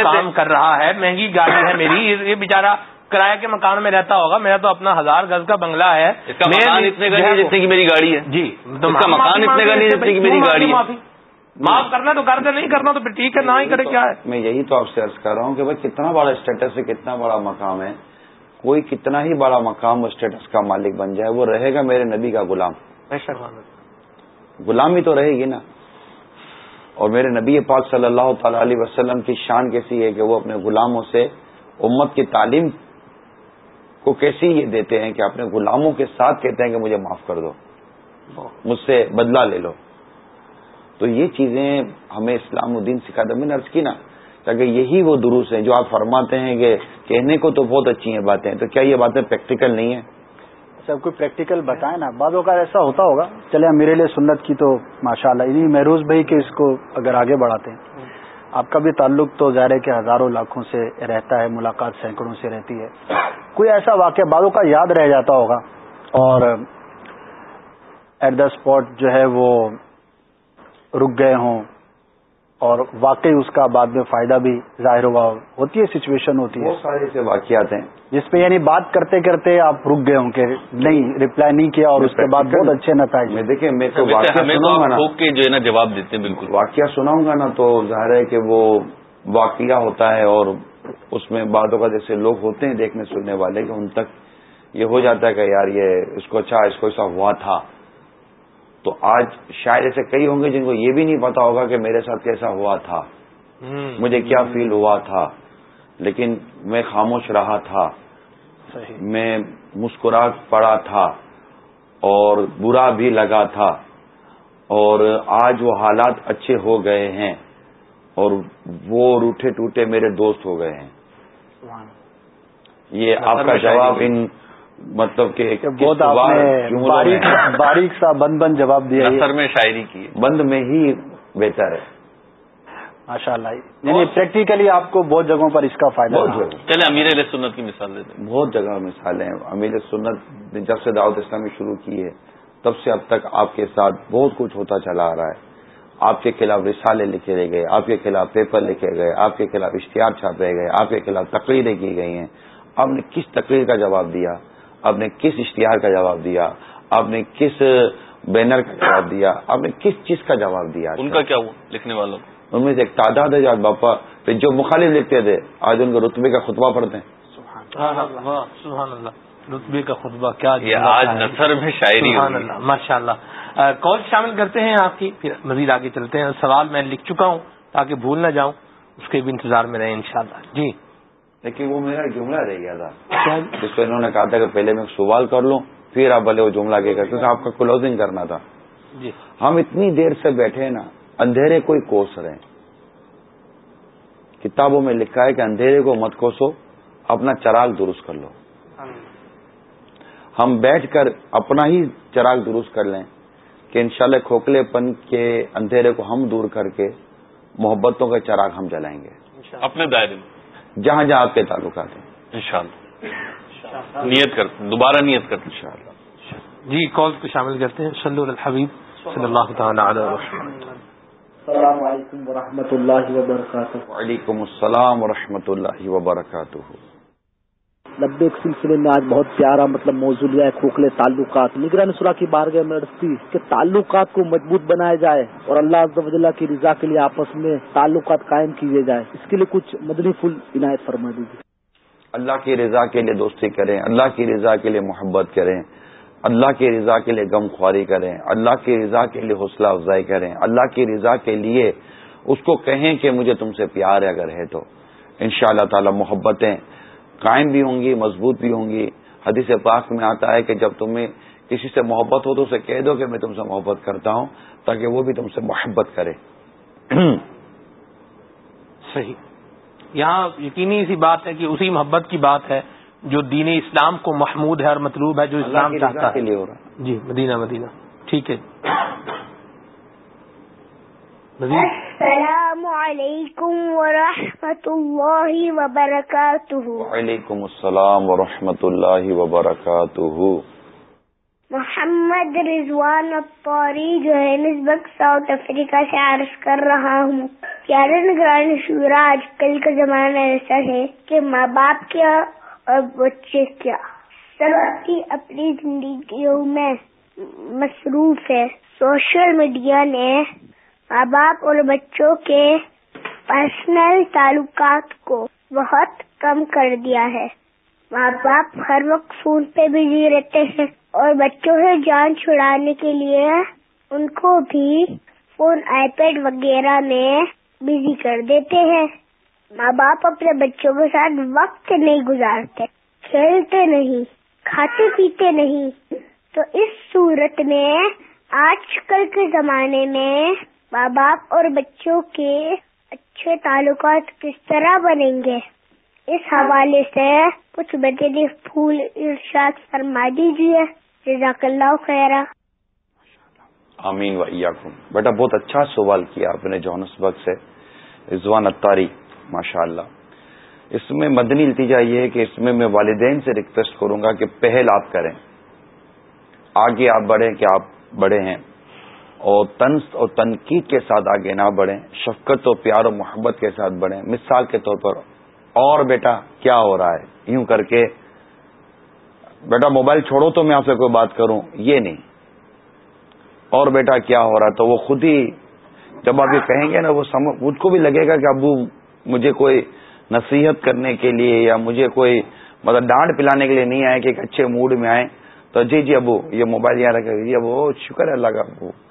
کام کر رہا ہے مہنگی گاڑی ہے میری۔ یہ بےچارا کرایہ کے مکان میں رہتا ہوگا میرا تو اپنا ہزار گز کا بنگلہ ہے۔ اتنے کا نہیں جتنے کی میری گاڑی ہے۔ جی کا مکان اتنے کا نہیں جتنے کی میری گاڑی ہے؟ معاف کرنا تو کرتے نہیں کرنا تو پھر ٹھیک ہے نہ ہی کرے کیا ہے؟ میں یہی تو آپ سے عرض کر رہا ہوں کہ بھائی کتنا بڑا اسٹیٹس ہے کتنا بڑا مقام ہے۔ کوئی کتنا ہی بڑا مقام اسٹیٹس کا مالک بن جائے وہ رہے گا میرے نبی کا غلام۔ غلامی تو رہے گی نا۔ اور میرے نبی پاک صلی اللہ تعالی علیہ وسلم کی شان کیسی ہے کہ وہ اپنے غلاموں سے امت کی تعلیم کو کیسی یہ دیتے ہیں کہ اپنے غلاموں کے ساتھ کہتے ہیں کہ مجھے معاف کر دو، مجھ سے بدلہ لے لو۔ تو یہ چیزیں ہمیں اسلام الدین سکھاتے میں نرس کی نا تاکہ یہی وہ دروس ہیں جو آپ فرماتے ہیں کہ کہنے کو تو بہت اچھی ہیں باتیں، تو کیا یہ باتیں پریکٹیکل نہیں ہیں؟ سب کوئی پریکٹیکل بتائیں نا، بعض اوقات ایسا ہوتا ہوگا۔ چلے میرے لیے سنت کی تو ماشاء اللہ انہیں محروز بھائی کے اس کو اگر آگے بڑھاتے ہیں۔ آپ کا بھی تعلق تو ظاہر ہے کہ ہزاروں لاکھوں سے رہتا ہے، ملاقات سینکڑوں سے رہتی ہے۔ کوئی ایسا واقعہ بعضوں کا یاد رہ جاتا ہوگا۔ اور ایٹ دا اسپاٹ جو ہے وہ رک گئے ہوں۔ اور واقعی اس کا بعد میں فائدہ بھی ظاہر ہوا ہوتی ہے سچویشن ہوتی ہے۔ بہت سارے ایسے واقعات ہیں۔ جس پہ یعنی بات کرتے کرتے آپ رک گئے ہوں کہ نہیں ریپلائی نہیں کیا اور اس کے بعد بہت اچھے نتائج۔ میں دیکھیں میں تو واقعہ سناؤں گا نا۔ جو ہے نا جواب دیتے ہیں بالکل۔ واقعہ سناؤں گا نا تو ظاہر ہے کہ وہ واقعہ ہوتا ہے اور اس میں بعدوں کا جیسے لوگ ہوتے ہیں دیکھنے سننے والے کہ ان تک یہ ہو جاتا ہے کہ یار یہ اس کو اچھا اس کو ایسا ہوا تھا۔ تو آج شاید ایسے کئی ہوں گے جن کو یہ بھی نہیں پتا ہوگا کہ میرے ساتھ کیسا ہوا تھا۔ مجھے کیا فیل ہوا تھا۔ لیکن میں خاموش رہا تھا۔ میں مسکرا پڑا تھا اور برا بھی لگا تھا۔ اور آج وہ حالات اچھے ہو گئے ہیں اور وہ روٹے ٹوٹے میرے دوست ہو گئے ہیں۔ یہ آپ کا جواب ان مطلب کہ بہت باریک سا بند بند جواب دیا سر میں شاعری کی۔ بند میں ہی بہتر ہے۔ ماشاء اللہ یعنی پریکٹیکلی آپ کو بہت جگہوں پر اس کا فائدہ بہت رہا۔ جگہ۔ چلے امیر علیہ سنت کی مثال دیں بہت جگہ مثالیں ہیں۔ امیر سنت نے جب سے دعوت اسلامی شروع کی ہے تب سے اب تک آپ کے ساتھ بہت کچھ ہوتا چلا آ رہا ہے۔ آپ کے خلاف رسالے لکھے گئے آپ کے خلاف پیپر لکھے گئے آپ کے خلاف اشتہار چھاپے گئے آپ کے خلاف تقریریں کی گئی ہیں۔ آپ نے کس تقریر کا جواب دیا؟ آپ نے کس اشتہار کا جواب دیا؟ آپ نے کس بینر کا جواب دیا؟ آپ نے کس چیز کا جواب دیا؟ ان کا کیا ہوا لکھنے والوں ان میں سے ایک تعداد ہے جو باپا پھر جو مخالف لکھتے تھے آج ان کے رتبے کا خطبہ پڑھتے ہیں۔ سبحان اللہ رتبے کا خطبہ کیا آج۔ نثر میں شاعری سبحان ہوئی۔ اللہ ماشاء اللہ۔ کال شامل کرتے ہیں آپ کی؟ پھر مزید آگے چلتے ہیں۔ سوال میں لکھ چکا ہوں تاکہ بھول نہ جاؤں اس کے بھی انتظار میں رہیں انشاءاللہ۔ جی۔ لیکن وہ میرا جملہ رہ گیا تھا۔ کیا؟ جس کو انہوں نے کہا تھا کہ پہلے میں سوال کر لوں پھر آپ بھلے وہ جملہ کے کیونکہ آپ کا کلوزنگ کرنا تھا۔ جی۔ ہم اتنی دیر سے بیٹھے ہیں نا اندھیرے کوئی کوس رہے۔ ہیں کتابوں میں لکھا ہے کہ اندھیرے کو مت کوسو اپنا چراغ درست کر لو۔ ہم بیٹھ کر اپنا ہی چراغ درست کر لیں کہ انشاءاللہ کھوکھلے پن کے اندھیرے کو ہم دور کر کے محبتوں کے چراغ ہم جلائیں گے۔ اپنے دائرے میں۔ جہاں جہاں آپ کے تعلقات ہیں۔ انشاءاللہ۔ نیت کر دوبارہ نیت کر انشاءاللہ۔ جی کال کو شامل کرتے ہیں۔ صلی الحبیب صلی اللہ تعالی علیہ وسلم۔ السلام علیکم ورحمۃ اللہ وبرکاتہ۔ وعلیکم السلام ورحمۃ اللہ وبرکاتہ۔ مطلب لبے کے سلسلے میں آج بہت پیارا مطلب موضوع لیا ہے، کھوکھلے تعلقات۔ نگران سرا کی بارگاہ میں رستی کہ تعلقات کو مضبوط بنایا جائے اور اللہ عز و جل کی رضا کے لیے آپس میں تعلقات قائم کیے جائے اس کے لیے کچھ مدنی پھول عنایت فرما دیجیے اللہ کی رضا کے لیے دوستی کریں، اللہ کی رضا کے لیے محبت کریں، اللہ کی رضا کے لیے غم خواری کریں، اللہ کی رضا کے لیے حوصلہ افزائی کریں، اللہ کی رضا کے لیے اس کو کہیں کہ مجھے تم سے پیار ہے اگر ہے تو۔ ان شاء اللہ تعالی محبتیں قائم بھی ہوں گی مضبوط بھی ہوں گی۔ حدیث پاک میں آتا ہے کہ جب تمہیں کسی سے محبت ہو تو اسے کہہ دو کہ میں تم سے محبت کرتا ہوں تاکہ وہ بھی تم سے محبت کرے۔ صحیح۔ یہاں یقینی سی بات ہے کہ اسی محبت کی بات ہے جو دین اسلام کو محمود ہے اور مطلوب ہے جو اسلام چاہتا کے ہے لیے ہو رہا جی مدینہ مدینہ۔ ٹھیک ہے۔ مزید علیکم ورحمۃ اللہ وبرکاتہ وعلیکم السلام ورحمۃ اللہ وبرکاتہ محمد رضوان اطاری جوہنسبرگ ساؤتھ افریقہ سے عرض کر رہا ہوں۔ پیارے نگران شورا آج کل کا زمانہ ایسا ہے کہ ماں باپ کیا اور بچے کیا۔ سب کی اپنی زندگیوں میں مصروف ہے۔ سوشل میڈیا نے ماں باپ اور بچوں کے پرسنل تعلقات کو بہت کم کر دیا ہے۔ ماں باپ ہر وقت فون پہ بزی رہتے ہیں اور بچوں سے جان چھڑانے کے لیے ان کو بھی فون آئی پیڈ وغیرہ میں بزی کر دیتے ہیں۔ ماں باپ اپنے بچوں کے ساتھ وقت نہیں گزارتے، کھیلتے نہیں، کھاتے پیتے نہیں۔ تو اس صورت میں آج کل کے زمانے میں ماں باپ اور بچوں کے اچھے تعلقات کس طرح بنیں گے؟ اس حوالے سے کچھ بدلی پھول ارشاد فرما دیجیے جزاک اللہ خیرہ۔ آمین و ایاکم۔ بیٹا، بہت اچھا سوال کیا آپ نے جوہنسبرگ سے۔ رضوان اتاری ماشاء اللہ اس میں مدنی التجا یہ ہے کہ اس میں میں والدین سے ریکویسٹ کروں گا کہ پہل آپ کریں۔ آگے آپ بڑھیں کہ آپ بڑے ہیں۔ اور طنز اور تنقید کے ساتھ آگے نہ بڑھیں، شفقت و پیار و محبت کے ساتھ بڑھیں۔ مثال کے طور پر، اور بیٹا، کیا ہو رہا ہے؟ یوں کر کے، بیٹا، موبائل چھوڑو تو میں آپ سے کوئی بات کروں۔ یہ نہیں۔ اور بیٹا، کیا ہو رہا تو وہ خود ہی، جب آپ یہ کہیں گے نا، وہ مجھ کو بھی لگے گا کہ ابو، مجھے کوئی نصیحت کرنے کے لیے یا مجھے کوئی مطلب ڈانٹ پلانے کے لیے نہیں آئے کہ ایک اچھے موڈ میں آئے تو جی جی ابو، یہ موبائل یہاں رکھے جی ابو، شکر ہے اللہ کا ابو۔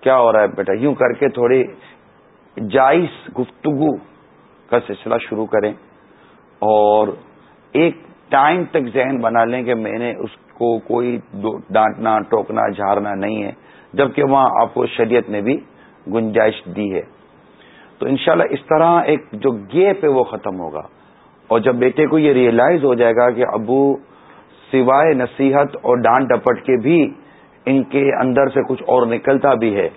کیا ہو رہا ہے بیٹا؟ یوں کر کے تھوڑی جائز گفتگو کا سلسلہ شروع کریں اور ایک ٹائم تک ذہن بنا لیں کہ میں نے اس کو کوئی ڈانٹنا، ٹوکنا، جھارنا نہیں ہے، جبکہ وہاں آپ کو شریعت نے بھی گنجائش دی ہے۔ تو انشاءاللہ اس طرح ایک جو گیپ ہے وہ ختم ہوگا۔ اور جب بیٹے کو یہ ریئلائز ہو جائے گا کہ ابو سوائے نصیحت اور ڈانٹ ڈپٹ کے بھی ان کے اندر سے کچھ اور نکلتا بھی ہے،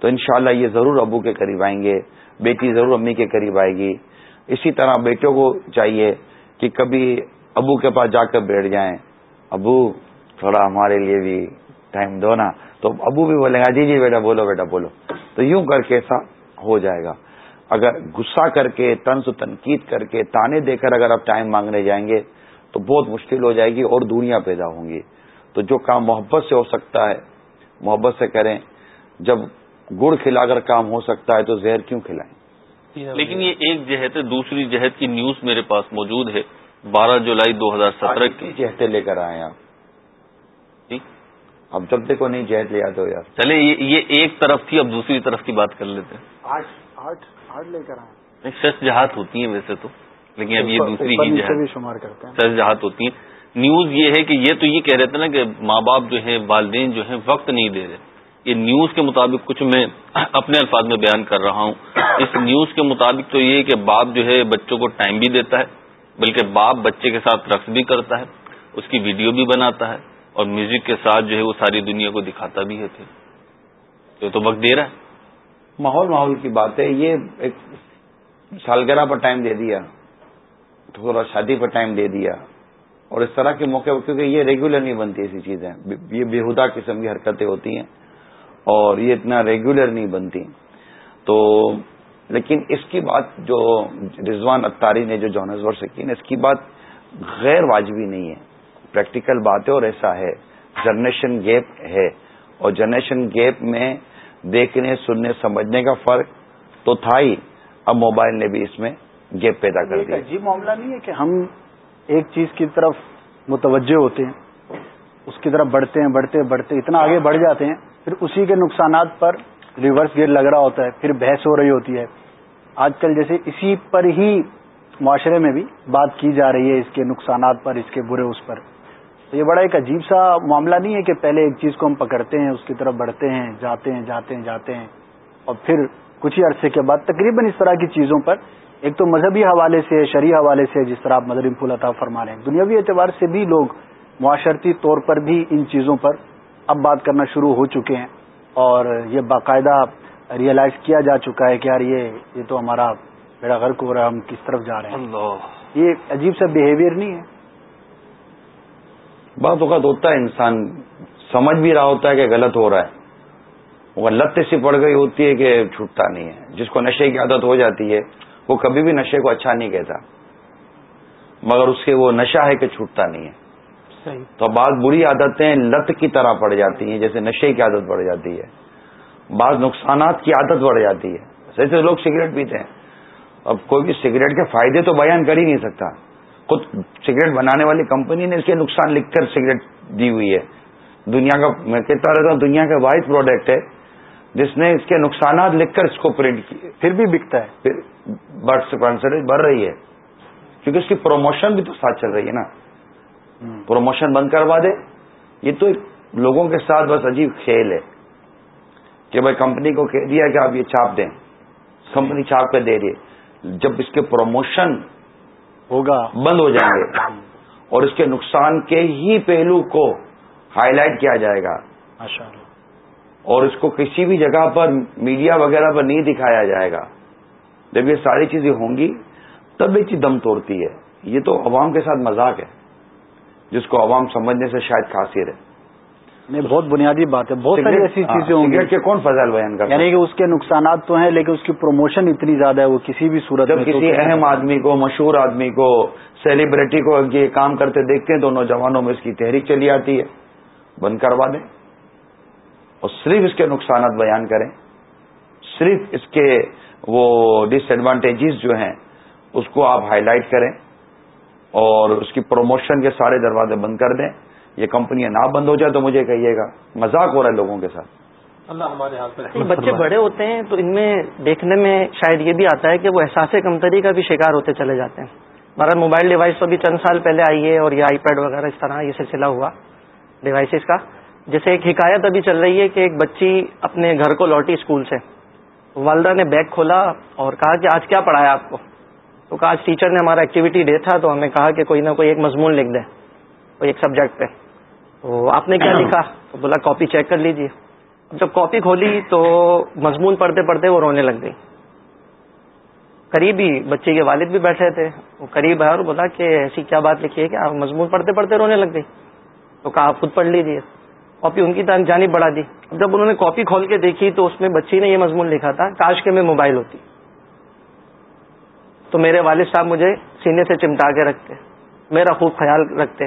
تو انشاءاللہ یہ ضرور ابو کے قریب آئیں گے، بیٹی ضرور امی کے قریب آئے گی۔ اسی طرح بیٹوں کو چاہیے کہ کبھی ابو کے پاس جا کر بیٹھ جائیں۔ ابو، تھوڑا ہمارے لیے بھی ٹائم دو نا۔ تو ابو بھی بولیں گا جی جی بیٹا، بولو بیٹا، بولو۔ تو یوں کر کے ایسا ہو جائے گا۔ اگر غصہ کر کے تنس و تنقید کر کے، تانے دے کر اگر آپ ٹائم مانگنے جائیں گے، تو بہت مشکل ہو جائے گی اور دنیا پیدا ہوں گی۔ تو جو کام محبت سے ہو سکتا ہے محبت سے کریں۔ جب گڑ کھلا کر کام ہو سکتا ہے تو زہر کیوں کھلائیں؟ لیکن یہ ایک جہت ہے دوسری جہت کی نیوز میرے پاس موجود ہے۔ بارہ جولائی دو ہزار سترہ کی۔ جہتے لے کر آئے آپ؟ جی؟ اب جب دیکھو نہیں جہت لے آتے ہو یار۔ چلے یہ ایک طرف تھی اب دوسری طرف کی بات کر لیتے لے کر آئے سچ جہات ہوتی ہیں ویسے تو۔ لیکن اب یہ دوسری ہی جہت۔ شمار کرتے ہیں۔ سچ جہات ہوتی ہیں۔ نیوز یہ ہے کہ یہ تو یہ کہہ رہے تھے نا کہ ماں باپ جو ہیں، والدین جو ہیں، وقت نہیں دے رہے۔ یہ نیوز کے مطابق کچھ میں اپنے الفاظ میں بیان کر رہا ہوں۔ اس نیوز کے مطابق تو یہ کہ باپ جو ہے، بچوں کو ٹائم بھی دیتا ہے، بلکہ باپ بچے کے ساتھ رقص بھی کرتا ہے، اس کی ویڈیو بھی بناتا ہے اور میوزک کے ساتھ جو ہے، وہ ساری دنیا کو دکھاتا بھی ہے۔ پھر تو تو وقت دے رہا ہے۔ ماحول ماحول کی بات ہے۔ یہ ایک سالگرہ پر ٹائم دے دیا، تھوڑا شادی پر ٹائم دے دیا۔ اور اس طرح کے موقع کیونکہ یہ ریگولر نہیں بنتی ایسی چیزیں۔ یہ بےحدہ قسم کی حرکتیں ہوتی ہیں اور یہ اتنا ریگولر نہیں بنتی۔ تو لیکن اس کی بات جو رضوان اتاری نے جو جونسور سے کی اس کی بات غیر واجبی نہیں ہے۔ پریکٹیکل بات ہے اور ایسا ہے۔ جنریشن گیپ ہے۔ اور جنریشن گیپ میں دیکھنے سننے سمجھنے کا فرق تو تھا ہی۔ اب موبائل نے بھی اس میں گیپ پیدا کر دیا۔ عجیب معاملہ نہیں ہے کہ ہم ایک چیز کی طرف متوجہ ہوتے ہیں، اس کی طرف بڑھتے ہیں، بڑھتے بڑھتے اتنا آگے بڑھ جاتے ہیں، پھر اسی کے نقصانات پر ریورس گیئر لگ رہا ہوتا ہے، پھر بحث ہو رہی ہوتی ہے۔ آج کل جیسے اسی پر ہی معاشرے میں بھی بات کی جا رہی ہے، اس کے نقصانات پر، اس کے برے اس پر۔ تو یہ بڑا ایک عجیب سا معاملہ نہیں ہے کہ پہلے ایک چیز کو ہم پکڑتے ہیں، اس کی طرف بڑھتے ہیں، جاتے ہیں جاتے ہیں جاتے ہیں، اور پھر کچھ ہی عرصے کے بعد تقریباً اس طرح کی چیزوں پر ایک تو مذہبی حوالے سے شرعی حوالے سے جس طرح آپ مدر پھول عطا فرما رہے ہیں۔ دنیاوی اعتبار سے بھی لوگ معاشرتی طور پر بھی ان چیزوں پر اب بات کرنا شروع ہو چکے ہیں اور یہ باقاعدہ ریئلائز کیا جا چکا ہے کہ یار یہ یہ تو ہمارا بیڑا غرق ہو رہا ہے ہم کس طرف جا رہے ہیں؟ اللہ۔ یہ عجیب سا بیہیویئر نہیں ہے۔ بعض اوقات ہوتا ہے انسان سمجھ بھی رہا ہوتا ہے کہ غلط ہو رہا ہے۔ وہ لت سی پڑ گئی ہوتی ہے کہ چھوٹتا نہیں ہے۔ جس کو نشے کی عادت ہو جاتی ہے وہ کبھی بھی نشے کو اچھا نہیں کہتا۔ مگر اس کے وہ نشہ ہے کہ چھوٹتا نہیں ہے۔ تو بعض بری عادتیں لت کی طرح پڑ جاتی ہیں جیسے نشے کی عادت پڑ جاتی ہے۔ بعض نقصانات کی عادت بڑھ جاتی ہے۔ جیسے لوگ سگریٹ پیتے ہیں۔ اب کوئی بھی سگریٹ کے فائدے تو بیان کر ہی نہیں سکتا۔ خود سگریٹ بنانے والی کمپنی نے اس کے نقصان لکھ کر سگریٹ دی ہوئی ہے۔ دنیا کا میں کہتا رہتا ہوں دنیا کا واحد پروڈکٹ ہے۔ جس نے اس کے نقصانات لکھ کر اس کو پرنٹ کیے پھر بھی بکتا ہے۔ پھر پرسنٹیج بڑھ رہی ہے۔ کیونکہ اس کی پروموشن بھی تو ساتھ چل رہی ہے نا۔ پروموشن بند کروا دے۔ یہ تو لوگوں کے ساتھ بس عجیب کھیل ہے۔ کہ بھائی کمپنی کو کہہ دیا کہ آپ یہ چھاپ دیں۔ کمپنی چھاپ کر دے رہی ہے۔ جب اس کے پروموشن ہوگا۔ بند ہو جائیں گے۔ اور اس کے نقصان کے ہی پہلو کو ہائی لائٹ کیا جائے گا۔ اور اس کو کسی بھی جگہ پر میڈیا وغیرہ پر نہیں دکھایا جائے گا۔ جب یہ ساری چیزیں ہوں گی تب یہ چیز دم توڑتی ہے۔ یہ تو عوام کے ساتھ مذاق ہے جس کو عوام سمجھنے سے شاید خاصی رہے نہیں بہت بنیادی بات ہے بہت ساری ایسی ہاں، چیزیں ہوں گی۔ کے کون فضل بیان کرتا یعنی کہ اس کے نقصانات تو ہیں لیکن اس کی پروموشن اتنی زیادہ ہے وہ کسی بھی صورت جب کسی اہم آدمی کو مشہور آدمی کو سیلیبریٹی کو یہ کام کرتے دیکھتے ہیں تو نوجوانوں میں اس کی تحریک چلی آتی ہے۔ بند کروا دیں اور صرف اس کے نقصانات بیان کریں۔ صرف اس کے وہ ڈس ایڈوانٹیجز جو ہیں اس کو آپ ہائی لائٹ کریں اور اس کی پروموشن کے سارے دروازے بند کر دیں۔ یہ کمپنیاں نہ بند ہو جائے تو مجھے کہیے گا مذاق ہو رہا ہے لوگوں کے ساتھ۔ اللہ ہمارے ہاتھ یہ بچے بڑے ہوتے ہیں تو ان میں دیکھنے میں شاید یہ بھی آتا ہے کہ وہ احساس کمتری کا بھی شکار ہوتے چلے جاتے ہیں۔ ہمارا موبائل ڈیوائس تو ابھی چند سال پہلے آئی ہے اور یہ آئی پیڈ وغیرہ اس طرح یہ سلسلہ ہوا ڈیوائسز کا۔ جیسے ایک حکایت ابھی چل رہی ہے کہ ایک بچی اپنے گھر کو لوٹی اسکول سے۔ والدہ نے بیگ کھولا اور کہا کہ آج کیا پڑھایا آپ کو؟ تو کہا آج ٹیچر نے ہمارا ایکٹیویٹی ڈے تھا تو ہمیں کہا کہ کوئی نہ کوئی ایک مضمون لکھ دیں کوئی ایک سبجیکٹ پہ۔ تو آپ نے کیا لکھا؟ تو بولا کاپی چیک کر لیجیے جب کاپی کھولی تو مضمون پڑھتے پڑھتے وہ رونے لگ گئی۔ قریب ہی بچے کے والد بھی بیٹھے تھے۔ وہ قریب ہے اور بولا کہ ایسی کیا بات لکھی ہے کہ آپ مضمون پڑھتے پڑھتے رونے لگ گئی۔ تو کہا آپ خود پڑھ لیجیے کاپی ان کی جانب بڑھا دی۔ جب انہوں نے کاپی کھول کے دیکھی تو اس میں بچی نے یہ مضمون لکھا تھا، کاش کے میں موبائل ہوتی۔ تو میرے والد صاحب مجھے سینے سے چمٹا کے رکھتے، میرا خوب خیال رکھتے۔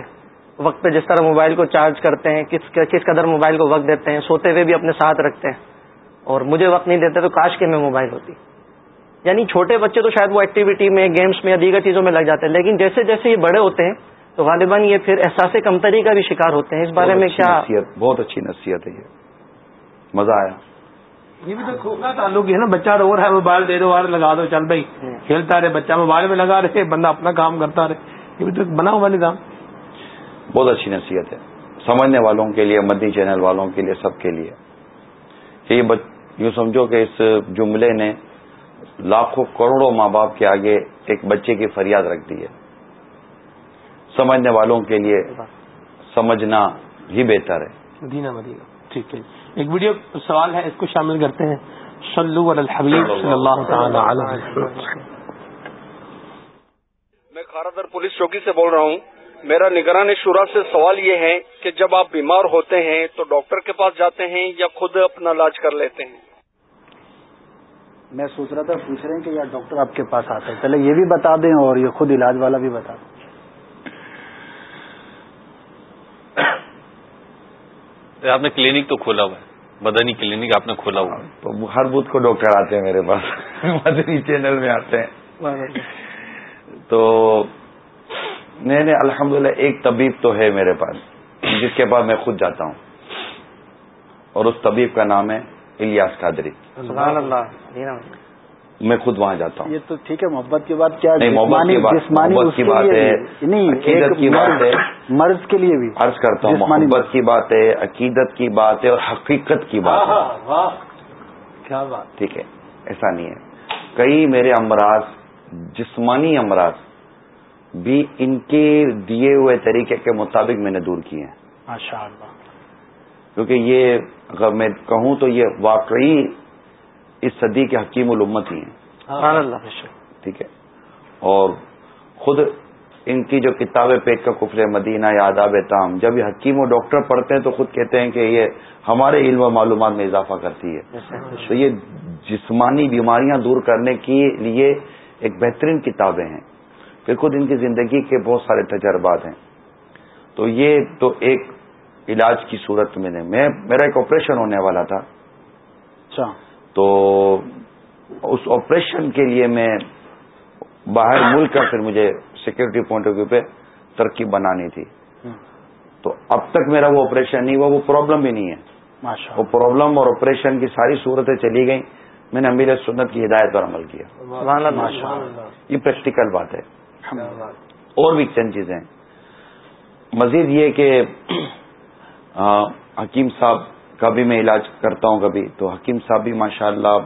وقت پہ جس طرح موبائل کو چارج کرتے ہیں، کس کس قدر موبائل کو وقت دیتے ہیں، سوتے ہوئے بھی اپنے ساتھ رکھتے۔ ہیں اور مجھے وقت نہیں دیتے تو کاش کے میں موبائل ہوتی۔ یعنی چھوٹے بچے تو شاید وہ ایکٹیویٹی میں گیمس میں یا دیگر چیزوں میں لگ جاتے ہیں، لیکن جیسے جیسے یہ بڑے ہوتے ہیں تو غالباً یہ پھر احساس کمتری کا بھی شکار ہوتے ہیں اس بارے میں کیا بہت اچھی نصیحت ہے یہ۔ مزہ آیا۔ یہ بھی تو خوب کا تعلق ہے نا بچہ رو رہا ہے موبائل دے دو اور لگا دو چل بھائی۔ کھیلتا رہے بچہ موبائل میں لگا رہے بندہ اپنا کام کرتا رہے۔ یہ بھی تو بنا ہوا نظام۔ بہت اچھی نصیحت ہے۔ سمجھنے والوں کے لیے مدنی چینل والوں کے لیے سب کے لیے۔ کہ یہ یوں سمجھو کہ اس جملے نے لاکھوں کروڑوں ماں باپ کے آگے ایک بچے کی فریاد رکھ دی ہے۔ سمجھنے والوں کے لیے سمجھنا ہی بہتر ہے۔ مدینہ مدینہ۔ ٹھیک ہے۔ ایک ویڈیو سوال ہے اس کو شامل کرتے ہیں۔ صلو علی الحبیب صلی اللہ تعالی علیہ میں کھارادر پولیس چوکی سے بول رہا ہوں۔ میرا نگران شورا سے سوال یہ ہے کہ جب آپ بیمار ہوتے ہیں تو ڈاکٹر کے پاس جاتے ہیں یا خود اپنا علاج کر لیتے ہیں؟ میں سوچ رہا تھا پوچھ رہے ہیں کہ یار ڈاکٹر آپ کے پاس آتے ہیں۔ پہلے یہ بھی بتا دیں اور یہ خود علاج والا بھی بتا دیں۔ آپ نے کلینک تو کھولا ہوا ہے مدنی کلینک آپ نے کھولا ہوا تو ہر بدھ کو ڈاکٹر آتے ہیں میرے پاس مدنی چینل میں آتے ہیں۔ تو نہیں نہیں الحمد ایک طبیب تو ہے میرے پاس جس کے بعد میں خود جاتا ہوں۔ اور اس طبیب کا نام ہے الیاس قادری۔ میں خود وہاں جاتا ہوں۔ یہ تو ٹھیک ہے محبت کی بات کیا نہیں محبت کی بات ہے عقیدت کی بات ہے۔ مرض کے لیے بھی۔ عرض کرتا ہوں محبت کی بات ہے عقیدت کی بات ہے اور حقیقت کی بات ہے۔ کیا بات۔ ٹھیک ہے ایسا نہیں ہے۔ کئی میرے امراض جسمانی امراض بھی ان کے دیے ہوئے طریقے کے مطابق میں نے دور کیے ہیں۔ کیونکہ یہ اگر میں کہوں تو یہ واقعی اس صدی کے حکیم الامت ہی ہیں ٹھیک ہے؟ اور خود ان کی جو کتابیں پیک کا کفر مدینہ یا آداب تام جب یہ حکیم و ڈاکٹر پڑھتے ہیں تو خود کہتے ہیں کہ یہ ہمارے علم و معلومات میں اضافہ کرتی ہے۔ تو یہ جسمانی بیماریاں دور کرنے کے لیے ایک بہترین کتابیں ہیں۔ پھر خود ان کی زندگی کے بہت سارے تجربات ہیں۔ تو یہ تو ایک علاج کی صورت میں نے میں میرا ایک آپریشن ہونے والا تھا۔ اچھا۔ تو اس آپریشن کے لیے میں باہر ملک کا پھر مجھے سیکورٹی پوائنٹ آف ویو پہ ترکیب بنانی تھی۔ تو اب تک میرا وہ آپریشن نہیں ہوا وہ پرابلم بھی نہیں ہے۔ وہ پرابلم اور آپریشن کی ساری صورتیں چلی گئیں۔ میں نے امیر سنت کی ہدایت پر عمل کیا۔ یہ پریکٹیکل بات ہے۔ اور بھی چند چیزیں۔ مزید یہ کہ حکیم صاحب کا بھی میں علاج کرتا ہوں کبھی۔ تو حکیم صاحب بھی ماشاء اللہ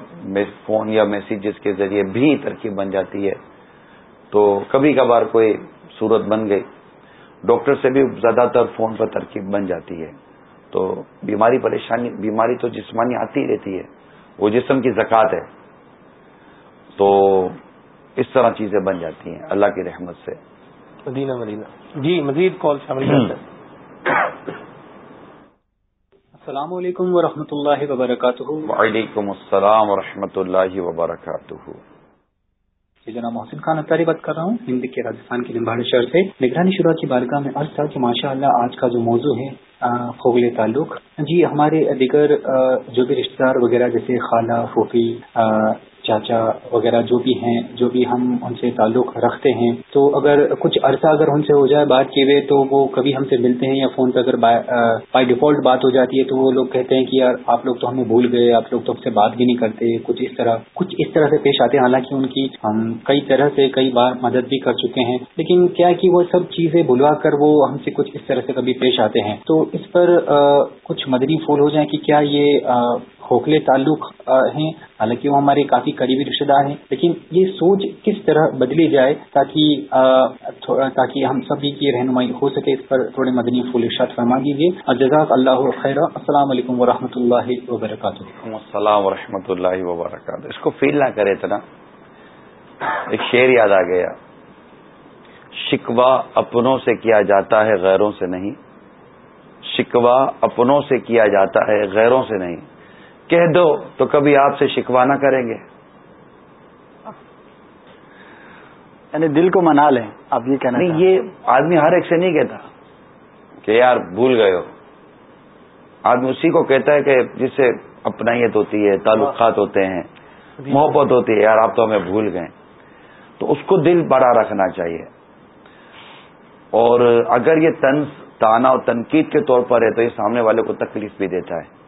فون یا میسیجز کے ذریعے بھی ترکیب بن جاتی ہے۔ تو کبھی کبھار کوئی صورت بن گئی۔ ڈاکٹر سے بھی زیادہ تر فون پر ترکیب بن جاتی ہے۔ تو بیماری پریشانی بیماری تو جسمانی آتی رہتی ہے۔ وہ جسم کی زکوٰۃ ہے۔ تو اس طرح چیزیں بن جاتی ہیں۔ اللہ کی رحمت سے۔ مدینہ مدینہ۔ جی مزید کال شامل السلام علیکم ورحمۃ اللہ وبرکاتہ۔ وعلیکم السلام ورحمۃ اللہ وبرکاتہ۔ جی جناب محسن خان اختاری بات کر رہا ہوں ہند کے راجستھان کے نمباڑ شہر سے۔ نگرانی شروع کی بارگاہ میں عرض تھا کہ ماشاء اللہ آج کا جو موضوع ہے فوگل تعلق۔ جی ہمارے دیگر جو بھی رشتے دار وغیرہ جیسے خالہ پھوپھی چاچا وغیرہ جو بھی ہیں، جو بھی ہم ان سے تعلق رکھتے ہیں۔ تو اگر کچھ عرصہ اگر ان سے ہو جائے بات کیے ہوئے، تو وہ کبھی ہم سے ملتے ہیں یا فون پہ اگر بائی ڈیفالٹ بات ہو جاتی ہے، تو وہ لوگ کہتے ہیں کہ یار، آپ لوگ تو ہمیں بھول گئے، آپ لوگ تو ہم سے بات بھی نہیں کرتے، کچھ اس طرح، کچھ اس طرح سے پیش آتے ہیں۔ حالانکہ ان کی ہم کئی طرح سے کئی بار مدد بھی کر چکے ہیں۔ لیکن کیا کہ وہ سب چیزیں بھلوا کر وہ ہم سے کچھ اس طرح سے کبھی پیش آتے ہیں۔ تو اس پر کچھ مدنی پھول ہو جائیں کہ کیا یہ کھوکھلے تعلق ہیں۔ حالانکہ وہ ہمارے کافی قریبی رشتے دار ہیں۔ لیکن یہ سوچ کس طرح بدلی جائے تاکہ تاکہ ہم سبھی کی رہنمائی ہو سکے، اس پر تھوڑے مدنی پھول ارشاد فرما دیجیے جزاک اللہ خیر۔ السلام علیکم ورحمۃ اللہ وبرکاتہ السلام و اللہ وبرکاتہ۔ اس کو فیل نہ کرے اتنا ایک شعر یاد آ گیا۔ شکوا اپنوں سے کیا جاتا ہے غیروں سے نہیں۔ شکوا اپنوں سے کیا جاتا ہے غیروں سے نہیں۔ کہہ دو تو کبھی آپ سے شکوا نہ کریں گے۔ یعنی دل کو منا لیں آپ یہ کہنا نہیں یہ آدمی ہر ایک سے نہیں کہتا۔ کہ یار بھول گئے ہو۔ آدمی اسی کو کہتا ہے کہ جس سے اپنائیت ہوتی ہے تعلقات ہوتے ہیں محبت ہوتی ہے یار آپ تو ہمیں بھول گئے۔ تو اس کو دل بڑا رکھنا چاہیے۔ اور اگر یہ تنز تانا اور تنقید کے طور پر ہے تو یہ سامنے والے کو تکلیف بھی دیتا ہے۔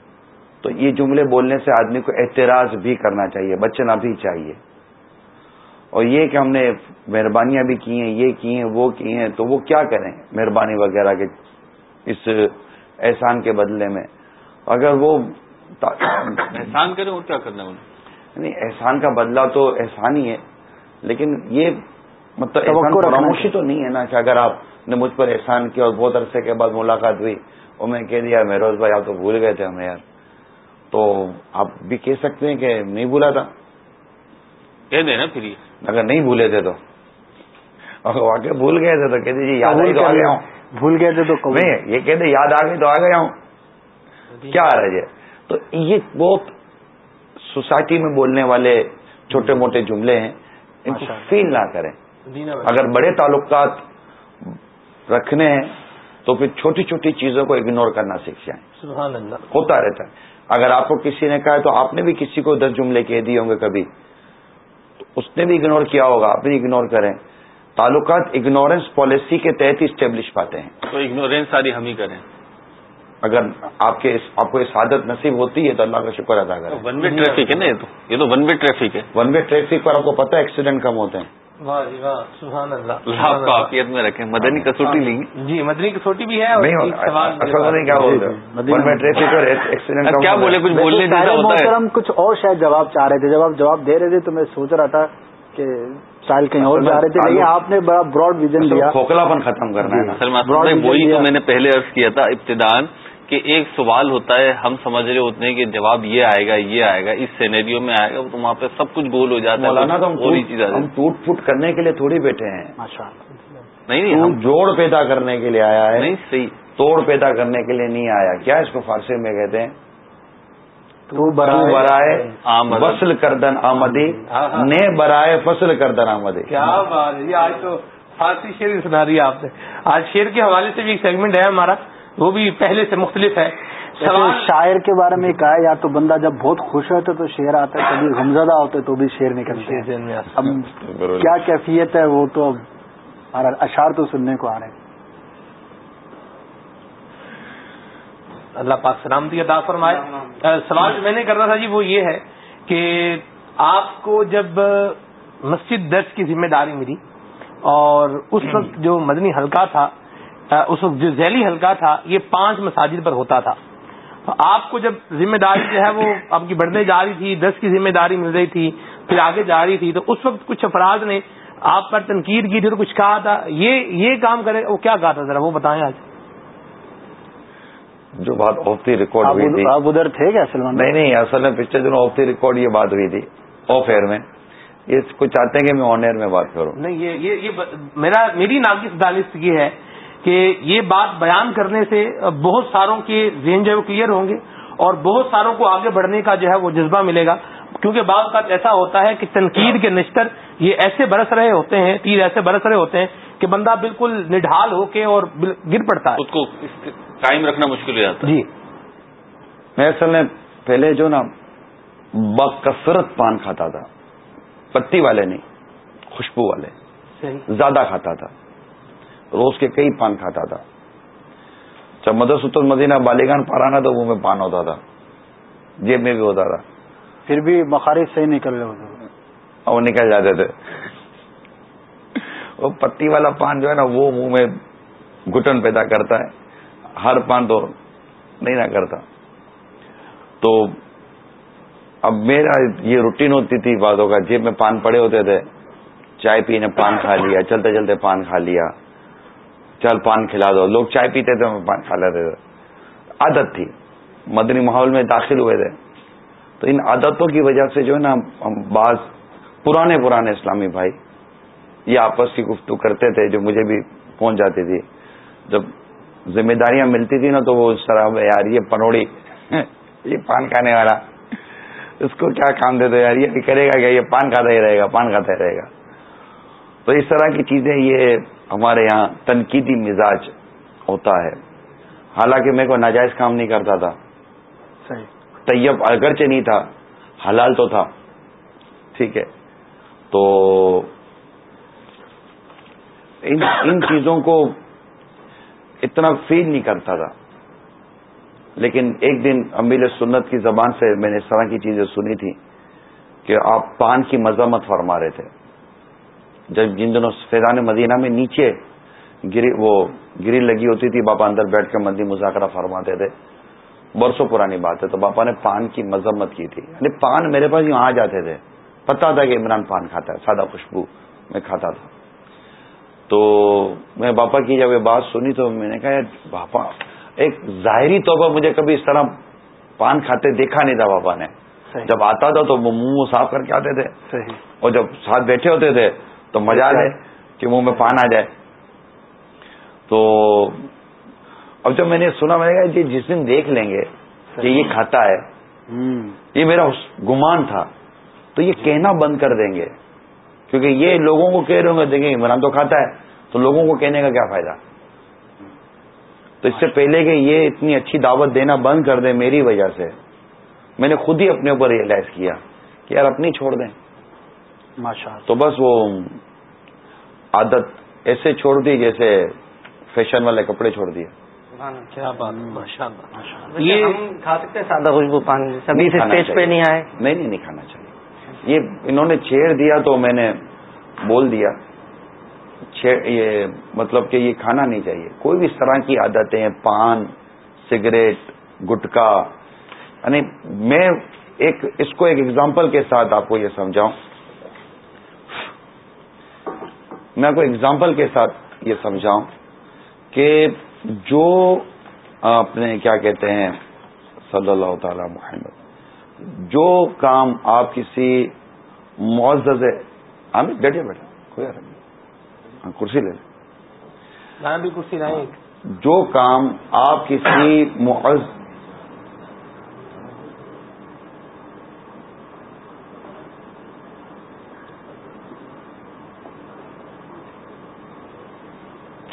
تو یہ جملے بولنے سے آدمی کو اعتراض بھی کرنا چاہیے بچنا بھی چاہیے۔ اور یہ کہ ہم نے مہربانیاں بھی کی ہیں یہ کی ہیں وہ کی ہیں تو وہ کیا کریں مہربانی وغیرہ کے اس احسان کے بدلے میں؟ اگر وہ احسان کریں اور کیا کرنا نہیں احسان کا بدلہ تو احسان ہی ہے لیکن یہ مطلب فراموشی تو نہیں ہے نا کہ اگر آپ نے مجھ پر احسان کیا اور بہت عرصے کے بعد ملاقات ہوئی اور میں کہہ دیا مہروز بھائی آپ تو بھول گئے تھے ہمیں یار۔ تو آپ بھی کہہ سکتے ہیں کہ نہیں بھولا تھا۔ کہہ دیں نا پھر اگر نہیں بھولے تھے تو۔ واقعی بھول گئے تھے تو کہہ دیجیے یاد آئی تو آ گیا ہوں۔ بھول گئے تھے تو نہیں یہ کہتے یاد آ گئی تو آ گیا ہوں۔ کیا آ رہا ہے؟ تو یہ بہت سوسائٹی میں بولنے والے چھوٹے موٹے جملے ہیں۔ ان کو فیل نہ کریں۔ اگر بڑے تعلقات رکھنے ہیں تو پھر چھوٹی چھوٹی چیزوں کو اگنور کرنا سیکھ جائیں۔ سبحان اللہ۔ ہوتا رہتا ہے۔ اگر آپ کو کسی نے کہا تو آپ نے بھی کسی کو دس جملے کہہ دیے ہوں گے کبھی۔ تو اس نے بھی اگنور کیا ہوگا آپ بھی اگنور کریں۔ تعلقات اگنورینس پالیسی کے تحت ہی اسٹیبلش پاتے ہیں۔ تو اگنورینس ساری ہم ہی کریں۔ اگر آپ کے آپ کو اس عادت نصیب ہوتی ہے تو اللہ کا شکر ادا کریں۔ ون وے ٹریفک ہے نا یہ تو۔ یہ تو ون وے ٹریفک ہے۔ ون وے ٹریفک پر آپ کو پتا ہے ایکسیڈنٹ کم ہوتے ہیں۔ جی، سبحان اللہ آپ کو عافیت میں رکھیں۔ مدنی کسوٹی لیں۔ گے جی مدنی کسوٹی بھی ہے کیا بولے؟ کچھ بولنے جیسا ہوتا ہے۔ ہم کچھ اور شاید جواب چاہ رہے تھے۔ جب آپ جواب دے رہے تھے تو میں سوچ رہا تھا کہ سائل کہیں اور جا رہے تھے لیکن آپ نے بڑا براڈ ویژن دیا۔ کھوکھلا پن ختم کرنا ہے۔ وہی تو میں نے پہلے عرض کیا تھا ابتدان کہ ایک سوال ہوتا ہے ہم سمجھ رہے ہوتے ہیں کہ جواب یہ آئے گا یہ آئے گا اس سینیریو میں آئے گا تو وہاں پہ سب کچھ گول ہو جاتا ہے ہم ٹوٹ پھوٹ کرنے کے لیے تھوڑی بیٹھے ہیں۔ نہیں نہیں ہم جوڑ پیدا کرنے کے لیے آیا ہے۔ نہیں صحیح۔ توڑ پیدا کرنے کے لیے نہیں آیا۔ کیا اس کو فارسی میں کہتے ہیں؟ تو برائے فصل کردن آمدی۔ نے برائے فصل کردن آمدی۔ کیا بات ہے آج تو فارسی شعر سنا رہی ہے آپ نے۔ آج شعر کے حوالے سے بھی ایک سیگمنٹ ہے ہمارا۔ وہ بھی پہلے سے مختلف ہے۔ شاعر کے بارے میں کہا ہے یا تو بندہ جب بہت خوش ہوتا تو شعر آتا ہے کبھی غمزدہ ہوتا ہے تو بھی شعر نکلتے ہیں اب کیا کیفیت ہے وہ تو اشعار تو سننے کو آ رہے ہیں۔ اللہ پاک سلامتی عطا فرمائے۔ سوال جو میں نے کرنا تھا جی وہ یہ ہے کہ آپ کو جب مسجد درس کی ذمہ داری ملی اور اس وقت جو مدنی حلقہ تھا اس وقت جو ذیلی حلقہ تھا یہ پانچ مساجد پر ہوتا تھا۔ آپ کو جب ذمہ داری جو ہے وہ آپ کی بڑھنے جا رہی تھی دس کی ذمہ داری مل رہی تھی پھر آگے جا رہی تھی تو اس وقت کچھ افراد نے آپ پر تنقید کی تھی اور کچھ کہا تھا یہ یہ کام کرے وہ کیا کہا تھا ذرا وہ بتائیں آج۔ جو بات آف دی ریکارڈ ہوئی تھی۔ آپ ادھر تھے کیا سلمان نہیں نہیں اصل میں پچھلے دنوں آف دی ریکارڈ یہ بات ہوئی تھی آف ایئر میں۔ یہ کو چاہتے ہیں کہ میں آن ایئر میں بات کروں۔ نہیں یہ یہ میرا میری ناقص دانست یہ ہے کہ یہ بات بیان کرنے سے بہت ساروں کے ذہن جو ہے وہ کلیئر ہوں گے اور بہت ساروں کو آگے بڑھنے کا جو ہے وہ جذبہ ملے گا۔ کیونکہ بعض بات ایسا ہوتا ہے کہ تنقید کے نشتر یہ ایسے برس رہے ہوتے ہیں تیر ایسے برس رہے ہوتے ہیں کہ بندہ بالکل نڈھال ہو کے اور گر پڑتا ہے۔ اس کو قائم رکھنا مشکل ہو جاتا جی۔ میں اصل میں پہلے جو نا بکثرت پان کھاتا تھا پتی والے نہیں خوشبو والے زیادہ کھاتا تھا۔ روز کے کئی پان کھاتا تھا۔ جب مدرسۃ المدینہ بالیگان پارانا تو وہ میں پان ہوتا تھا۔ جیب میں بھی ہوتا تھا۔ پھر بھی مخارج صحیح نکل رہے ہوتے وہ نکل جاتے تھے۔ وہ پتی والا پان جو ہے نا وہ منہ میں گٹن پیدا کرتا ہے۔ ہر پان تو نہیں نہ کرتا۔ تو اب میرا یہ روٹین ہوتی تھی باتوں کا۔ جیب میں پان پڑے ہوتے تھے۔ چائے پینے پان کھا لیا چلتے چلتے پان کھا لیا۔ چل پان کھلا دو۔ لوگ چائے پیتے تھے، پان کھا لیتے تھے عادت تھی۔ مدنی ماحول میں داخل ہوئے تھے۔ تو ان عادتوں کی وجہ سے جو ہے نا، ہم بعض پرانے پرانے اسلامی بھائی یہ آپس کی گفتگو کرتے تھے، جو مجھے بھی پہنچ جاتی تھی۔ جب ذمہ داریاں ملتی تھی نا، تو وہ اس طرح یار یہ پنوڑی، یہ پان کھانے والا۔ اس کو کیا کام دے دو یار، یہ کرے گا کیا؟ یہ پان کھاتا ہی رہے گا، پان کھاتا ہی رہے گا۔ تو اس طرح کی چیزیں یہ ہمارے یہاں تنقیدی مزاج ہوتا ہے۔ حالانکہ میں کوئی ناجائز کام نہیں کرتا تھا۔ طیب اگرچہ نہیں تھا حلال تو تھا۔ ٹھیک ہے۔ تو ان ان چیزوں کو اتنا فیل نہیں کرتا تھا۔ لیکن ایک دن امیل سنت کی زبان سے میں نے اس طرح کی چیزیں سنی تھی کہ آپ پان کی مذمت فرما رہے تھے۔ جب جن دنوں فیضان مدینہ میں نیچے گری وہ گری لگی ہوتی تھی باپا اندر بیٹھ کے مندی مذاکرہ فرماتے تھے۔ برسوں پرانی بات ہے۔ تو باپا نے پان کی مذمت کی تھی۔ یعنی پان میرے پاس یوں آ جاتے تھے۔ پتا تھا کہ عمران پان کھاتا ہے سادہ خوشبو میں کھاتا تھا۔ تو میں باپا کی جب یہ بات سنی تو میں نے کہا باپا ایک ظاہری طور پر مجھے کبھی اس طرح پان کھاتے دیکھا نہیں تھا باپا نے۔ جب آتا تھا تو وہ منہ صاف کر کے آتے تھے۔ اور جب ساتھ بیٹھے ہوتے تھے تو مزہ ہے کہ منہ میں پان آ جائے۔ تو اب جب میں نے سنا میں نے کہا جی جس دن دیکھ لیں گے کہ یہ کھاتا ہے یہ میرا گمان تھا۔ تو یہ کہنا بند کر دیں گے۔ کیونکہ یہ لوگوں کو کہہ رہے ہوں گے دیکھیں عمران تو کھاتا ہے تو لوگوں کو کہنے کا کیا فائدہ؟ تو اس سے پہلے کہ یہ اتنی اچھی دعوت دینا بند کر دیں میری وجہ سے میں نے خود ہی اپنے اوپر ریئلائز کیا کہ یار اپنی چھوڑ دیں۔ ماشاء تو بس وہ عادت ایسے چھوڑ دی جیسے فیشن والے کپڑے چھوڑ دیے۔ کیا بات یہ کھا سکتے ہیں سادہ خوشبو پان سبھی اسٹیج پہ نہیں آئے۔ نہیں نہیں نہیں کھانا چاہیے۔ یہ انہوں نے چھیڑ دیا تو میں نے بول دیا۔ یہ مطلب کہ یہ کھانا نہیں چاہیے۔ کوئی بھی اس طرح کی عادتیں پان سگریٹ گٹکا یعنی میں ایک اس کو ایک ایگزامپل کے ساتھ آپ کو یہ سمجھاؤں۔ میں آپ کو ایگزامپل کے ساتھ یہ سمجھاؤں کہ جو اپنے کیا کہتے ہیں صلی اللہ تعالی محمد جو کام آپ کسی معزز ہمیں بیٹھے بیٹھے کوئی ہاں، کرسی لے لیں۔ بھی کرسی لائیں۔ جو کام آپ کسی معز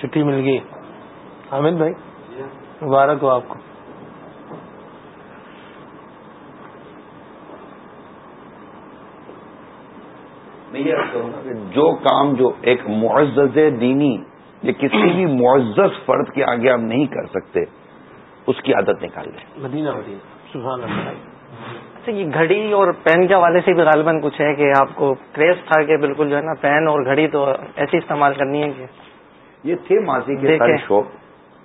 چھٹی مل گئی۔ حامد بھائی۔ مبارک ہو آپ کو۔ جو کام جو ایک معزز دینی یا کسی بھی معزز فرد کے آگے آپ نہیں کر سکتے اس کی عادت نکال لیں۔ مدینہ مدینہ۔ سبحان اللہ۔ اچھا یہ گھڑی اور پین کے حوالے سے بھی غالباً کچھ ہے کہ آپ کو کریز تھا کہ بالکل جو ہے نا پین اور گھڑی تو ایسی استعمال کرنی ہے کہ یہ تھے ماضی کے سارے شوق۔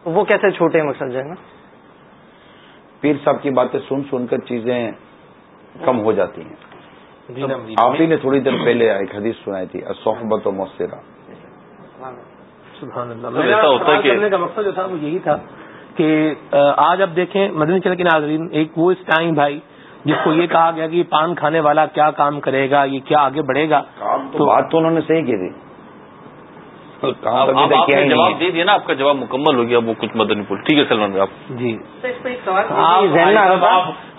وہ کیسے چھوٹے مقصد جو ہے نا پیر صاحب کی باتیں سن سن کر چیزیں کم ہو جاتی ہیں۔ آپ ہی نے تھوڑی دیر پہلے ایک حدیث سنائی تھی صحبت و مؤثرہ سبحان اللہ۔ کرنے کا مقصد جو تھا وہ یہی تھا کہ آج اب دیکھیں مدنی چل کے ناظرین ایک وہ اس ٹائم بھائی جس کو یہ کہا گیا کہ پان کھانے والا کیا کام کرے گا یہ کیا آگے بڑھے گا؟ تو بات تو انہوں نے صحیح کی تھی۔ جواب دے دیا نا آپ کا جواب مکمل ہو گیا وہ کچھ مدنی پور ٹھیک ہے سلمان آپ۔ جی۔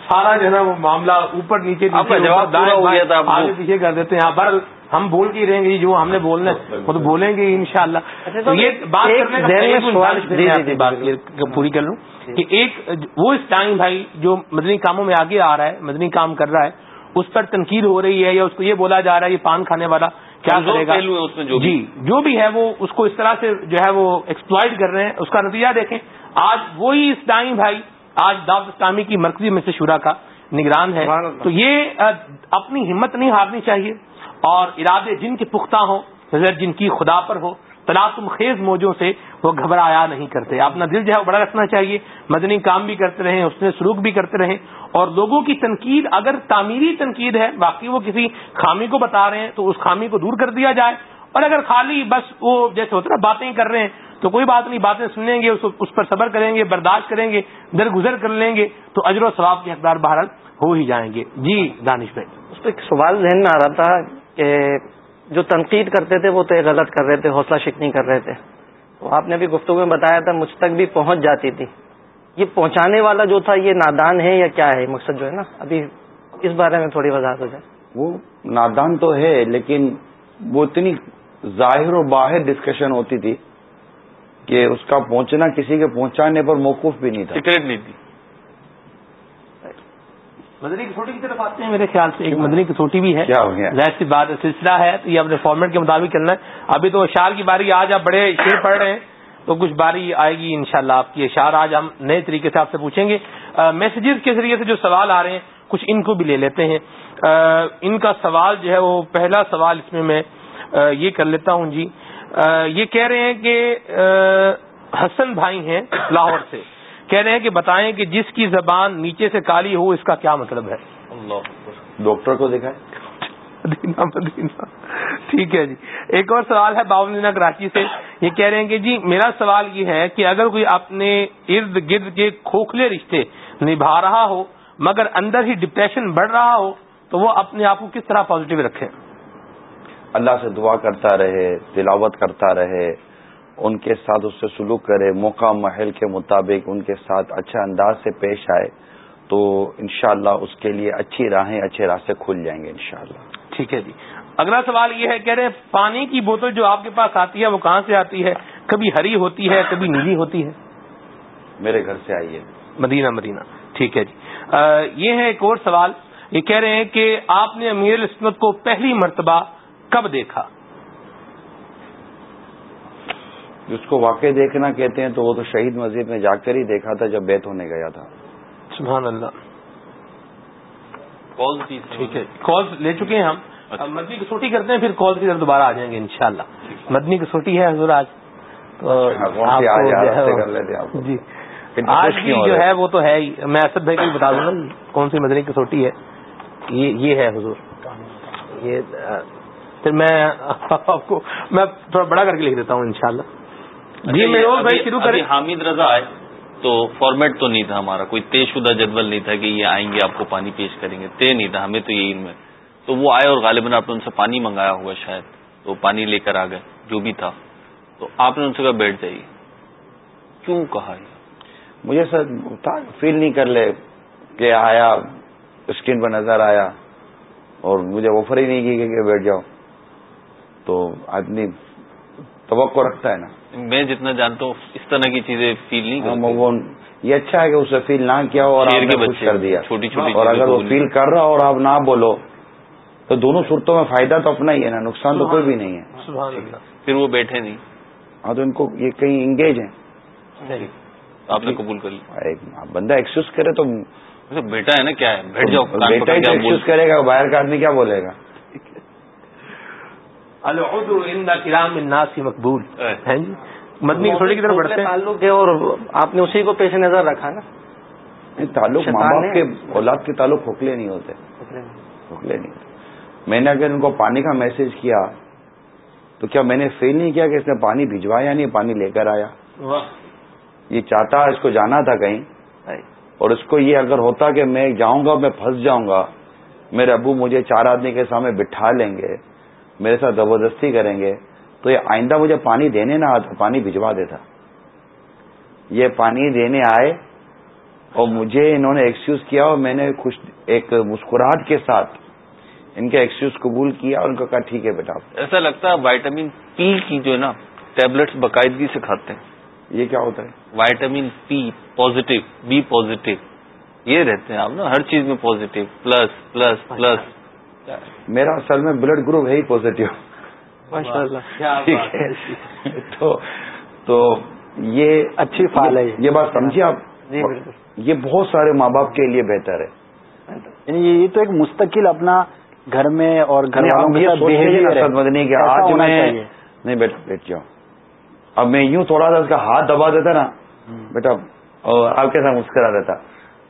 سارا جو ہے نا وہ معاملہ اوپر نیچے جواب ہو گیا تھا آگے پیچھے کر دیتے ہیں۔ پر ہم بول کے رہیں گے جو ہم نے بولنا وہ تو بولیں گے ان شاء اللہ یہ بات کرنے بات پوری کر لوں کہ ایک وہ اس ٹائم بھائی جو مدنی کاموں میں آگے آ رہا ہے مدنی کام کر رہا ہے اس پر تنقید ہو رہی ہے یا اس کو یہ بولا جا رہا ہے یہ پان کھانے والا کیا کرے گا؟ جی جو بھی ہے وہ اس کو اس طرح سے جو ہے وہ ایکسپلائڈ کر رہے ہیں۔ اس کا نتیجہ دیکھیں۔ آج وہی اس ٹائم بھائی آج دعوت اسلامی کی مرکزی میں سے شورا کا نگران ہے۔ تو یہ اپنی ہمت نہیں ہارنی چاہیے اور ارادے جن کے پختہ ہوں نظر جن کی خدا پر ہو تلاقم خیز موجوں سے وہ گھبرایا نہیں کرتے۔ اپنا دل جو ہے وہ بڑا رکھنا چاہیے۔ مدنی کام بھی کرتے رہیں، اس نے سلوک بھی کرتے رہیں۔ اور لوگوں کی تنقید، اگر تعمیری تنقید ہے باقی وہ کسی خامی کو بتا رہے ہیں تو اس خامی کو دور کر دیا جائے۔ اور اگر خالی بس وہ جیسے ہوتا ہے باتیں کر رہے ہیں، تو کوئی بات نہیں، باتیں سنیں گے، اس پر صبر کریں گے، برداشت کریں گے، درگزر کر لیں گے، تو اجر و ثواب کے حقدار بہرحال ہو ہی جائیں گے۔ جی دانش بھائی۔ اس پہ ایک سوال ذہن میں آ رہا تھا کہ جو تنقید کرتے تھے وہ تو غلط کر رہے تھے حوصلہ شکنی کر رہے تھے۔ تو آپ نے ابھی گفتگو میں بتایا تھا مجھ تک بھی پہنچ جاتی تھی۔ یہ پہنچانے والا جو تھا یہ نادان ہے یا کیا ہے؟ مقصد جو ہے نا ابھی اس بارے میں تھوڑی وضاحت ہو جائے۔ وہ نادان تو ہے لیکن وہ اتنی ظاہر و باہر ڈسکشن ہوتی تھی کہ اس کا پہنچنا کسی کے پہنچانے پر موقف بھی نہیں تھا۔ سیکریٹ نہیں تھی۔ مدنی کسوٹی کی طرف آتے ہیں میرے خیال سے ایک مدنی کسوٹی بھی ہے۔ ظاہر سی بات سلسلہ ہے تو یہ اپنے فارمیٹ کے مطابق چلنا ہے۔ ابھی تو اشار کی باری آج آپ بڑے شیر پڑھ رہے ہیں تو کچھ باری آئے گی انشاءاللہ شاء آپ کی۔ اشار آج ہم نئے طریقے سے آپ سے پوچھیں گے۔ میسجز کے ذریعے سے جو سوال آ رہے ہیں کچھ ان کو بھی لے لیتے ہیں۔ ان کا سوال جو ہے وہ پہلا سوال اس میں میں یہ کر لیتا ہوں جی۔ یہ کہہ رہے ہیں کہ حسن بھائی ہیں لاہور سے۔ کہہ رہے ہیں کہ بتائیں کہ جس کی زبان نیچے سے کالی ہو اس کا کیا مطلب ہے؟ ڈاکٹر کو مدینہ مدینہ۔ ٹھیک ہے جی۔ ایک اور سوال ہے باؤ کراچی سے۔ یہ کہہ رہے ہیں کہ جی میرا سوال یہ ہے کہ اگر کوئی اپنے ارد گرد کے کھوکھلے رشتے نبھا رہا ہو مگر اندر ہی ڈپریشن بڑھ رہا ہو تو وہ اپنے آپ کو کس طرح پازیٹو رکھے؟ اللہ سے دعا کرتا رہے تلاوت کرتا رہے ان کے ساتھ اس سے سلوک کرے موقع محل کے مطابق ان کے ساتھ اچھا انداز سے پیش آئے تو انشاءاللہ اس کے لیے اچھی راہیں اچھے راستے کھل جائیں گے انشاءاللہ۔ ٹھیک ہے جی۔ اگلا سوال یہ ہے کہہ رہے ہیں پانی کی بوتل جو آپ کے پاس آتی ہے وہ کہاں سے آتی ہے؟ کبھی ہری ہوتی ہے کبھی نیلی ہوتی ہے؟ میرے گھر سے آئیے۔ مدینہ مدینہ۔ ٹھیک ہے جی۔ یہ ہے ایک اور سوال۔ یہ کہہ رہے ہیں کہ آپ نے امیر السمت کو پہلی مرتبہ کب دیکھا؟ جس کو واقع دیکھنا کہتے ہیں تو وہ تو شہید مسجد میں جا کر ہی دیکھا تھا جب بیت ہونے گیا تھا۔ سبحان اللہ۔ کال ٹھیک ہے۔ کال لے چکے ہیں ہم۔ اچھا۔ مدنی کسوٹی کرتے ہیں پھر کال کی طرف دوبارہ آ جائیں گے انشاءاللہ۔ مدنی کسوٹی ہے حضور آج۔ جی۔ آج بھی جو ہے وہ تو ہے ہی۔ میں اسد بھائی کو بھی بتا دوں گا کون سی مدنی کسوٹی ہے۔ یہ ہے حضور۔ یہ پھر میں آپ کو میں تھوڑا بڑا کر کے لکھ دیتا ہوں انشاءاللہ۔ جی میں بھائی شروع کریں۔ حامد رضا آئے تو فارمیٹ تو نہیں تھا ہمارا کوئی طے شدہ جدول نہیں تھا کہ یہ آئیں گے آپ کو پانی پیش کریں گے طے نہیں تھا ہمیں تو یہ علم ہے۔ تو وہ آئے اور غالباً آپ نے ان سے پانی منگایا ہوا شاید تو پانی لے کر آ گئے جو بھی تھا۔ تو آپ نے ان سے کہا بیٹھ جائیے۔ کیوں کہا مجھے سر فیل نہیں کر لے کہ آیا اسکرین پر نظر آیا اور مجھے آفر ہی نہیں کی کہ بیٹھ جاؤ۔ تو آدمی توقع رکھتا ہے نا۔ میں جتنا جانتا ہوں اس طرح کی چیزیں فیل نہیں کرتا یہ اچھا ہے کہ اسے فیل نہ کیا اور کر دیا۔ چھوٹی چھوٹی اور اگر وہ فیل کر رہا اور آپ نہ بولو تو دونوں صورتوں میں فائدہ تو اپنا ہی ہے نا نقصان تو کوئی بھی نہیں ہے۔ پھر وہ بیٹھے نہیں۔ ہاں تو ان کو یہ کہیں انگیج ہیں۔ آپ نے قبول کر لیا بندہ ایکسکیوز کرے تو بیٹا ہے نا کیا ہے؟ بیٹھ جاؤ بیٹا ایکسکیوز کرے گا باہر کا آدمی کیا بولے گا؟ کرام الناس مقبول. ہے جی؟ مدنی کی طرف بڑھتے تعلق ہے اور آپ نے اسی کو پیش نظر رکھا نا؟ تعلق ماں باپ کے اولاد کے تعلق کھوکھلے نہیں ہوتے۔ کھوکھلے نہیں ہوتے۔ میں نے اگر ان کو پانی کا میسج کیا تو کیا میں نے فیل نہیں کیا کہ اس نے پانی بھجوایا نہیں پانی لے کر آیا؟ یہ چاہتا اس کو جانا تھا کہیں۔ اور اس کو یہ اگر ہوتا کہ میں جاؤں گا میں پھنس جاؤں گا میرے ابو مجھے چار آدمی کے سامنے بٹھا لیں گے میرے ساتھ زبردستی کریں گے تو یہ آئندہ مجھے پانی دینے نہ آتا پانی بھجوا دیتا۔ یہ پانی دینے آئے اور مجھے انہوں نے ایکسکیوز کیا اور میں نے خوش ایک مسکراہٹ کے ساتھ ان کا ایکسکیوز قبول کیا اور ان کو کہا ٹھیک ہے بیٹا۔ ایسا لگتا ہے وائٹامن پی کی جو ہے نا ٹیبلٹس باقاعدگی سے کھاتے ہیں۔ یہ کیا ہوتا ہے؟ Vitamin P positive B positive یہ رہتے ہیں آپ نا ہر چیز میں پازیٹو پلس پلس پلس۔ میرا اصل میں بلڈ گروپ ہے ہی پازیٹو تو تو یہ اچھی فال ہے یہ. بات سمجھیے آپ؟ جی یہ بہت سارے ماں باپ کے لیے بہتر ہے. یعنی یہ تو ایک مستقل اپنا گھر میں اور گھر مدنی کے آج میں نہیں بیٹھ بیٹھ جاؤ اب میں یوں تھوڑا سا اس کا ہاتھ دبا دیتا نا بیٹا اور آپ کے ساتھ مسکرا دیتا.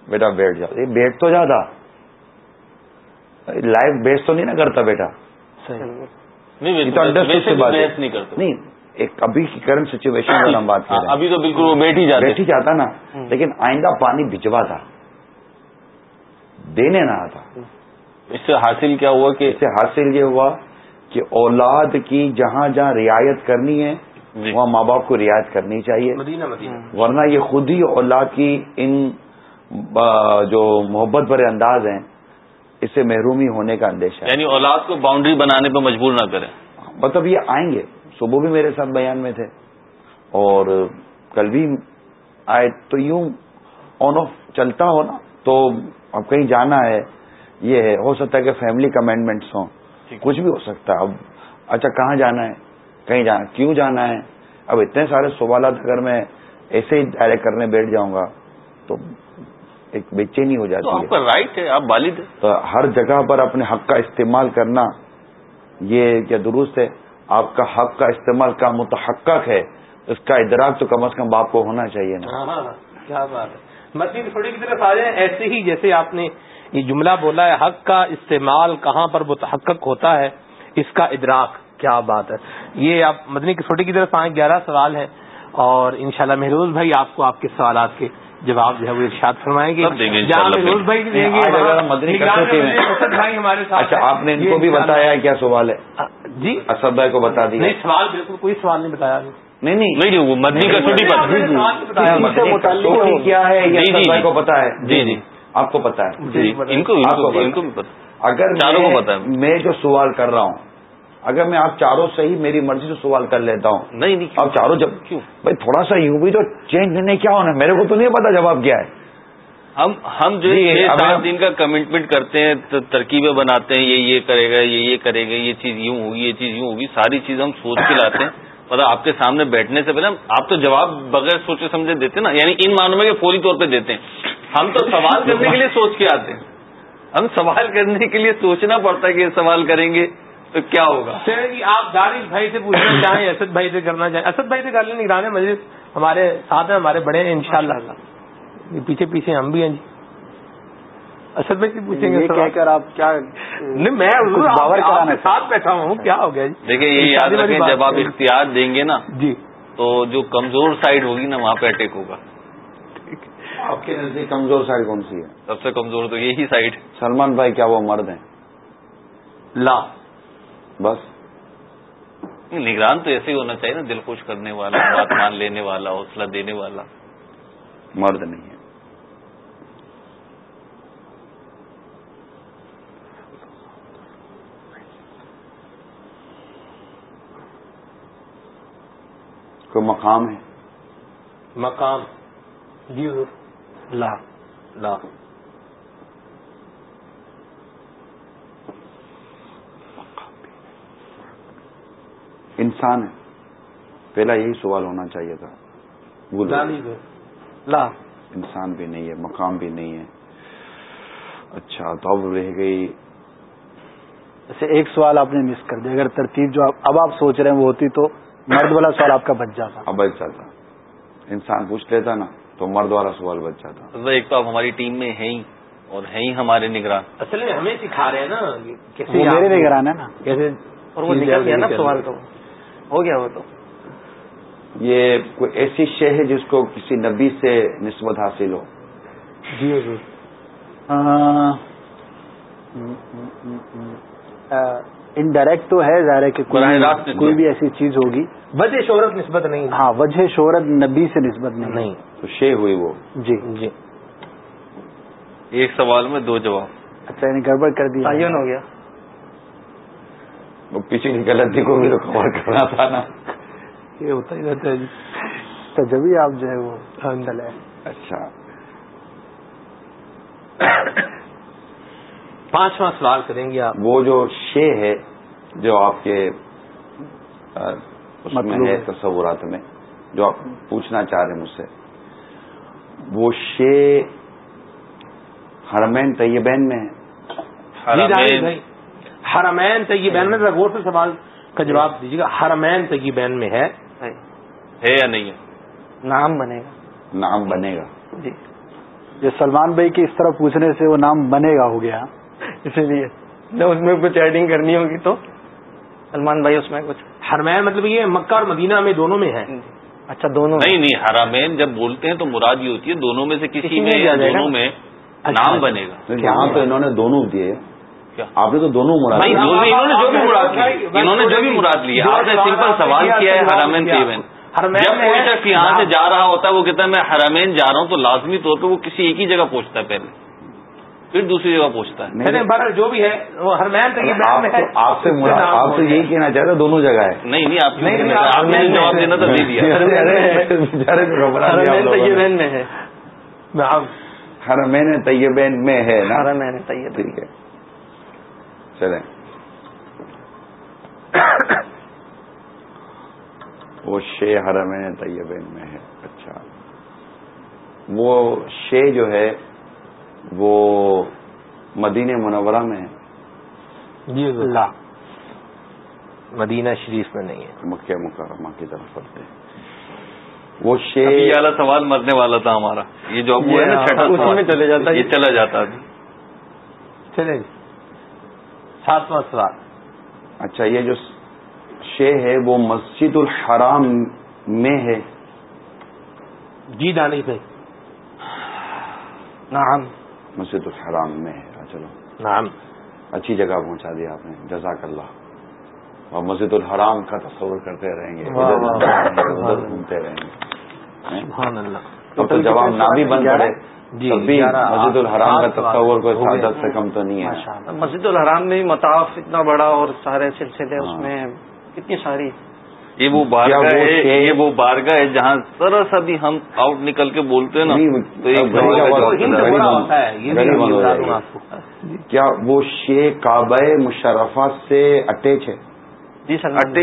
بیٹا بیٹھ جاؤ یہ بیٹھ تو جاتا. لائف بیس تو نہیں نا کرتا بیٹا۔ نہیں تو understood سے بات ہے۔ بحث نہیں کرتے نہیں ایک ابھی کی کرنٹ سچویشن میں ہم بات کر ہاں، رہے ہیں۔ ابھی تو بالکل وہ بیٹھ ہی بیٹھ ہی جاتا نا۔ لیکن آئندہ پانی بھجوا تھا۔ دینے نہ آتا۔ اس سے حاصل کیا ہوا کہ اس سے حاصل یہ ہوا کہ اولاد کی جہاں جہاں رعایت کرنی ہے جی۔ وہاں ماں باپ کو رعایت کرنی چاہیے۔ مدینہ مدینہ۔ ورنہ یہ خود ہی اولاد کی ان جو محبت بھرے انداز ہیں اس سے محرومی ہونے کا اندیشہ یعنی اولاد کو باؤنڈری بنانے پہ مجبور نہ کریں۔ مطلب یہ آئیں گے۔ صبح بھی میرے ساتھ بیان میں تھے۔ اور کل بھی آئے تو یوں آن آف چلتا ہو نا۔ تو اب کہیں جانا ہے۔ یہ ہے۔ ہو سکتا ہے کہ فیملی کمینڈمنٹس ہوں۔ کچھ بھی ہو سکتا ہے۔ اب اچھا کہاں جانا ہے؟ کہیں جانا کیوں جانا ہے؟ اب اتنے سارے سوالات اگر میں ایسے ہی ڈائریکٹ کرنے بیٹھ جاؤں گا تو ایک بے چینی ہو جاتی ہے۔ رائٹ ہے آپ والد تو ہر جگہ پر اپنے حق کا استعمال کرنا یہ کیا درست ہے۔ آپ کا حق کا استعمال کا متحقق ہے۔ اس کا ادراک تو کم از کم باپ کو ہونا چاہیے نا۔ ہاں کیا بات ہے۔ مسجد تھوڑی کی طرف آ جائیں۔ ایسے ہی جیسے آپ نے یہ جملہ بولا ہے حق کا استعمال کہاں پر متحقق ہوتا ہے اس کا ادراک کیا بات ہے۔ یہ آپ مدنی کسوٹی کی طرف آئیں گیارہ سوال ہیں اور انشاءاللہ مہروز بھائی آپ کو آپ کے سوالات کے جواب جو ہے وہ ارشاد فرمائیں گے اچھا۔ آپ نے ان کو بھی بتایا ہے کیا سوال ہے؟ جی۔ اسد بھائی کو بتا دیا۔ نہیں سوال بالکل کوئی سوال نہیں بتایا۔ نہیں نہیں۔ وہ مدنی کسوٹی کیا ہے یہ جی، جی، اسد بھائی جی۔ کو پتا ہے؟ جی جی۔ آپ کو پتا ہے۔ جی ان کو آپ کو ان کو بھی پتا۔ اگر چاروں کو میں- پتا ہے۔ میں جو سوال کر رہا ہوں اگر میں آپ چاروں سے ہی میری مرضی سے سوال کر لیتا ہوں۔ نہیں نہیں آپ چاروں جب کیوں؟ بھائی تھوڑا سا یوں بھی تو چینج نہیں کیا ہونا میرے کو تو نہیں پتا جواب کیا ہے۔ ہم ہم جو جی، سات دن کا کمٹمنٹ کرتے ہیں ترکیبیں بناتے ہیں یہ یہ کرے گا یہ یہ کرے گا یہ چیز یوں ہوگی یہ چیز یوں ہوگی ساری چیز ہم سوچ کے لاتے ہیں۔ مطلب آپ کے سامنے بیٹھنے سے پہلے آپ تو جواب بغیر سوچے سمجھے دیتے نا یعنی ان معنوں میں فوری طور پہ دیتے ہیں۔ ہم تو سوال کرنے کے لیے سوچ کے آتے ہیں۔ ہم سوال کرنے کے لیے سوچنا پڑتا ہے کہ یہ سوال کریں گے۔ کیا ہوگا؟ جی آپ دارش بھائی سے پوچھنا چاہیں اسد بھائی سے کرنا چاہیں۔ اسد بھائی سے کر لیں نگران مجلس ہمارے ساتھ ہیں ہمارے بڑے ہیں انشاءاللہ۔ یہ پیچھے پیچھے ہم بھی ہیں جی۔ اسد بھائی سے پوچھیں گے۔ کہہ کر آپ کیا نہیں میں باور ساتھ بیٹھا ہوں کیا ہو گیا جی؟ دیکھیں یہ یاد رکھیں جب آپ۔ اختیار دیں گے نا جی۔ تو جو کمزور سائڈ ہوگی نا وہاں پہ اٹیک ہوگا۔ آپ کے نزدیک کمزور سائڈ کون سی ہے؟ سب سے کمزور تو یہی سائڈ۔ سلمان بھائی کیا وہ مرد ہیں؟ لا۔ بس۔ نگران تو ایسے ہی ہونا چاہیے نا دل خوش کرنے والا بات مان لینے والا حوصلہ دینے والا۔ مرد نہیں ہے۔ کوئی مقام ہے؟ مقام۔ جی لا لا انسان ہے۔ پہلا یہی سوال ہونا چاہیے تھا۔ بھول لا۔ انسان بھی نہیں ہے مقام بھی نہیں ہے۔ اچھا تو اب رہ گئی۔ جیسے ایک سوال آپ نے مس کر دیا۔ اگر ترتیب جو اب آپ سوچ رہے ہیں وہ ہوتی تو مرد والا سوال آپ کا بچ جاتا۔ اب بچ جاتا۔ انسان پوچھ لیتا نا تو مرد والا سوال بچ جاتا۔ ایک تو آپ ہماری ٹیم میں ہیں ہی اور ہیں ہی ہمارے نگران۔ اصل میں ہمیں سکھا رہے ہیں نا میرے نگران ہے نا۔ کیسے اور وہ نکل گیا نا سوال تو۔ ہو گیا وہ تو۔ یہ کوئی ایسی شے ہے جس کو کسی نبی سے نسبت حاصل ہو؟ جی حضور۔ انڈائریکٹ تو ہے ظاہر ہے کہ کوئی بھی ایسی چیز ہوگی۔ وجہ شہرت نسبت نہیں ہاں وجہ شہرت نبی سے نسبت نہیں۔ نہیں تو شے ہوئی وہ۔ جی۔ جی۔ ایک سوال میں دو جواب۔ اچھا یعنی گڑبڑ کر دی تعین ہو گیا۔ وہ پچھلی غلطی کو بھی تو کور کرنا تھا نا۔ یہ ہوتا ہی رہتا ہے جی۔ تو جبھی آپ جو ہے وہ۔ چلے اچھا۔ پانچواں سوال کریں گے آپ۔ وہ جو شے ہے جو آپ کے اس میں ہے۔ تصورات میں جو آپ پوچھنا چاہ رہے ہیں مجھ سے۔ وہ شے حرمین طیبین میں ہے۔ حرمین طیبین میں ذرا غور سے سوال کا جواب دیجیے گا۔ حرمین طیبین میں ہے۔ ہے۔ یا نہیں ہے؟ نام بنے گا۔ نام بنے گا۔ جی۔ سلمان بھائی کی اس طرح پوچھنے سے وہ نام بنے گا ہو گیا۔ اسی لیے۔ جب اس میں کچھ ایڈنگ کرنی ہوگی تو۔ سلمان بھائی اس میں کچھ۔ حرمین مطلب یہ مکہ اور مدینہ میں دونوں میں ہے۔ اچھا دونوں نہیں نہیں حرامین جب بولتے ہیں تو مراد یہ ہوتی ہے دونوں میں سے کسی میں یا۔ دونوں میں اچھا، نام اچھا۔ بنے گا۔ یہاں تو انہوں نے دونوں دیے؟ آپ نے تو دونوں مراد نہیں جو بھی انہوں نے جو بھی مراد لی انہوں نے جو بھی مراد لی آپ نے سمپل سوال کیا ہے حرمین جب میں کوئی شخص یہاں سے جا رہا ہوتا ہے وہ کہتا ہے میں حرامین جا رہا ہوں تو لازمی طور پہ وہ کسی ایک ہی جگہ پہنچتا ہے پہلے پھر دوسری جگہ پہنچتا ہے بہرحال جو بھی ہے وہ آپ میں ہے تو- آپ سے مراد آپ سے یہی کہنا چاہتا دونوں جگہ ہے نہیں نہیں آپ نے جواب دینا تو دے دیا بیچارے کو گھبرا دیا آپ حرمین لوگوں نے۔ طیبین میں ہے نعم۔ حرمین طیبین میں ہے نا حرمین طیبین ٹھیک ہے چلیں۔ وہ شے حرمین طیبین میں ہے۔ اچھا۔ وہ شے جو ہے وہ مدینہ منورہ میں ہے۔ جی اللہ مدینہ شریف میں نہیں ہے۔ مکہ مکرمہ کی طرف پڑتے ہیں۔ وہ شے ابھی یہ والا سوال مرنے والا تھا ہمارا۔ یہ جو اب ہوا ہے نا سوال میں چلے جاتا ہے۔ یہ چلا جاتا ابھی چلیں جی ساتواں سوال اچھا یہ جو شے ہے وہ مسجد الحرام میں ہے۔ جی دانی بھائی نعم۔ مسجد الحرام میں ہے۔ چلو۔ نعم۔ اچھی جگہ پہنچا دیا آپ نے۔ جزاک اللہ۔ اور مسجد الحرام کا تصور کرتے رہیں گے۔ ادھر گھومتے رہیں گے، تو جواب نہ بھی بند پڑے جی، مسجد الحرام کا تصور کوئی۔ سعادت سے کم تو نہیں ہے۔ مسجد الحرام میں بھی مطاف اتنا بڑا اور سارے سلسلے اس ہاں۔ میں کتنی ساری یہ وہ بارگاہ ہے یہ وہ بارگاہ ہے جہاں ذرا سا بھی ہم آؤٹ نکل کے بولتے ہیں نا تو یہ کیا وہ شے کعبہ مشرفہ سے اٹیچ ہے؟ جی سلمان اٹے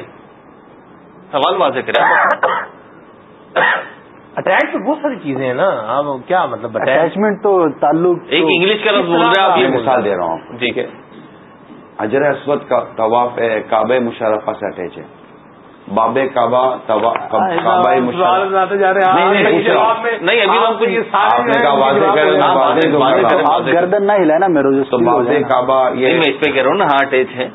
سوال واضح کریں اٹیچ تو بہت ساری چیزیں ہیں نا اب کیا مطلب اٹیچ اٹیچمنٹ تو تعلق ایک انگلش کا لفظ بول رہے ہیں آپ یہ یہ مثال دے رہا ہوں۔ آپ کو۔ ٹھیک ہے۔ حجر اسود کا طواف ہے کعبہ مشرفہ سے اٹیچ ہے۔ باب کعبہ کعبہ ہیں۔ نہیں، آپ ابھی ہم کچھ یہ آپ آپ۔ گردن نہ ہلانا میرے تو باب کعبہ نہیں میں یہ اس پہ کہہ رہا ہوں نا ہاں اٹیچ ہے۔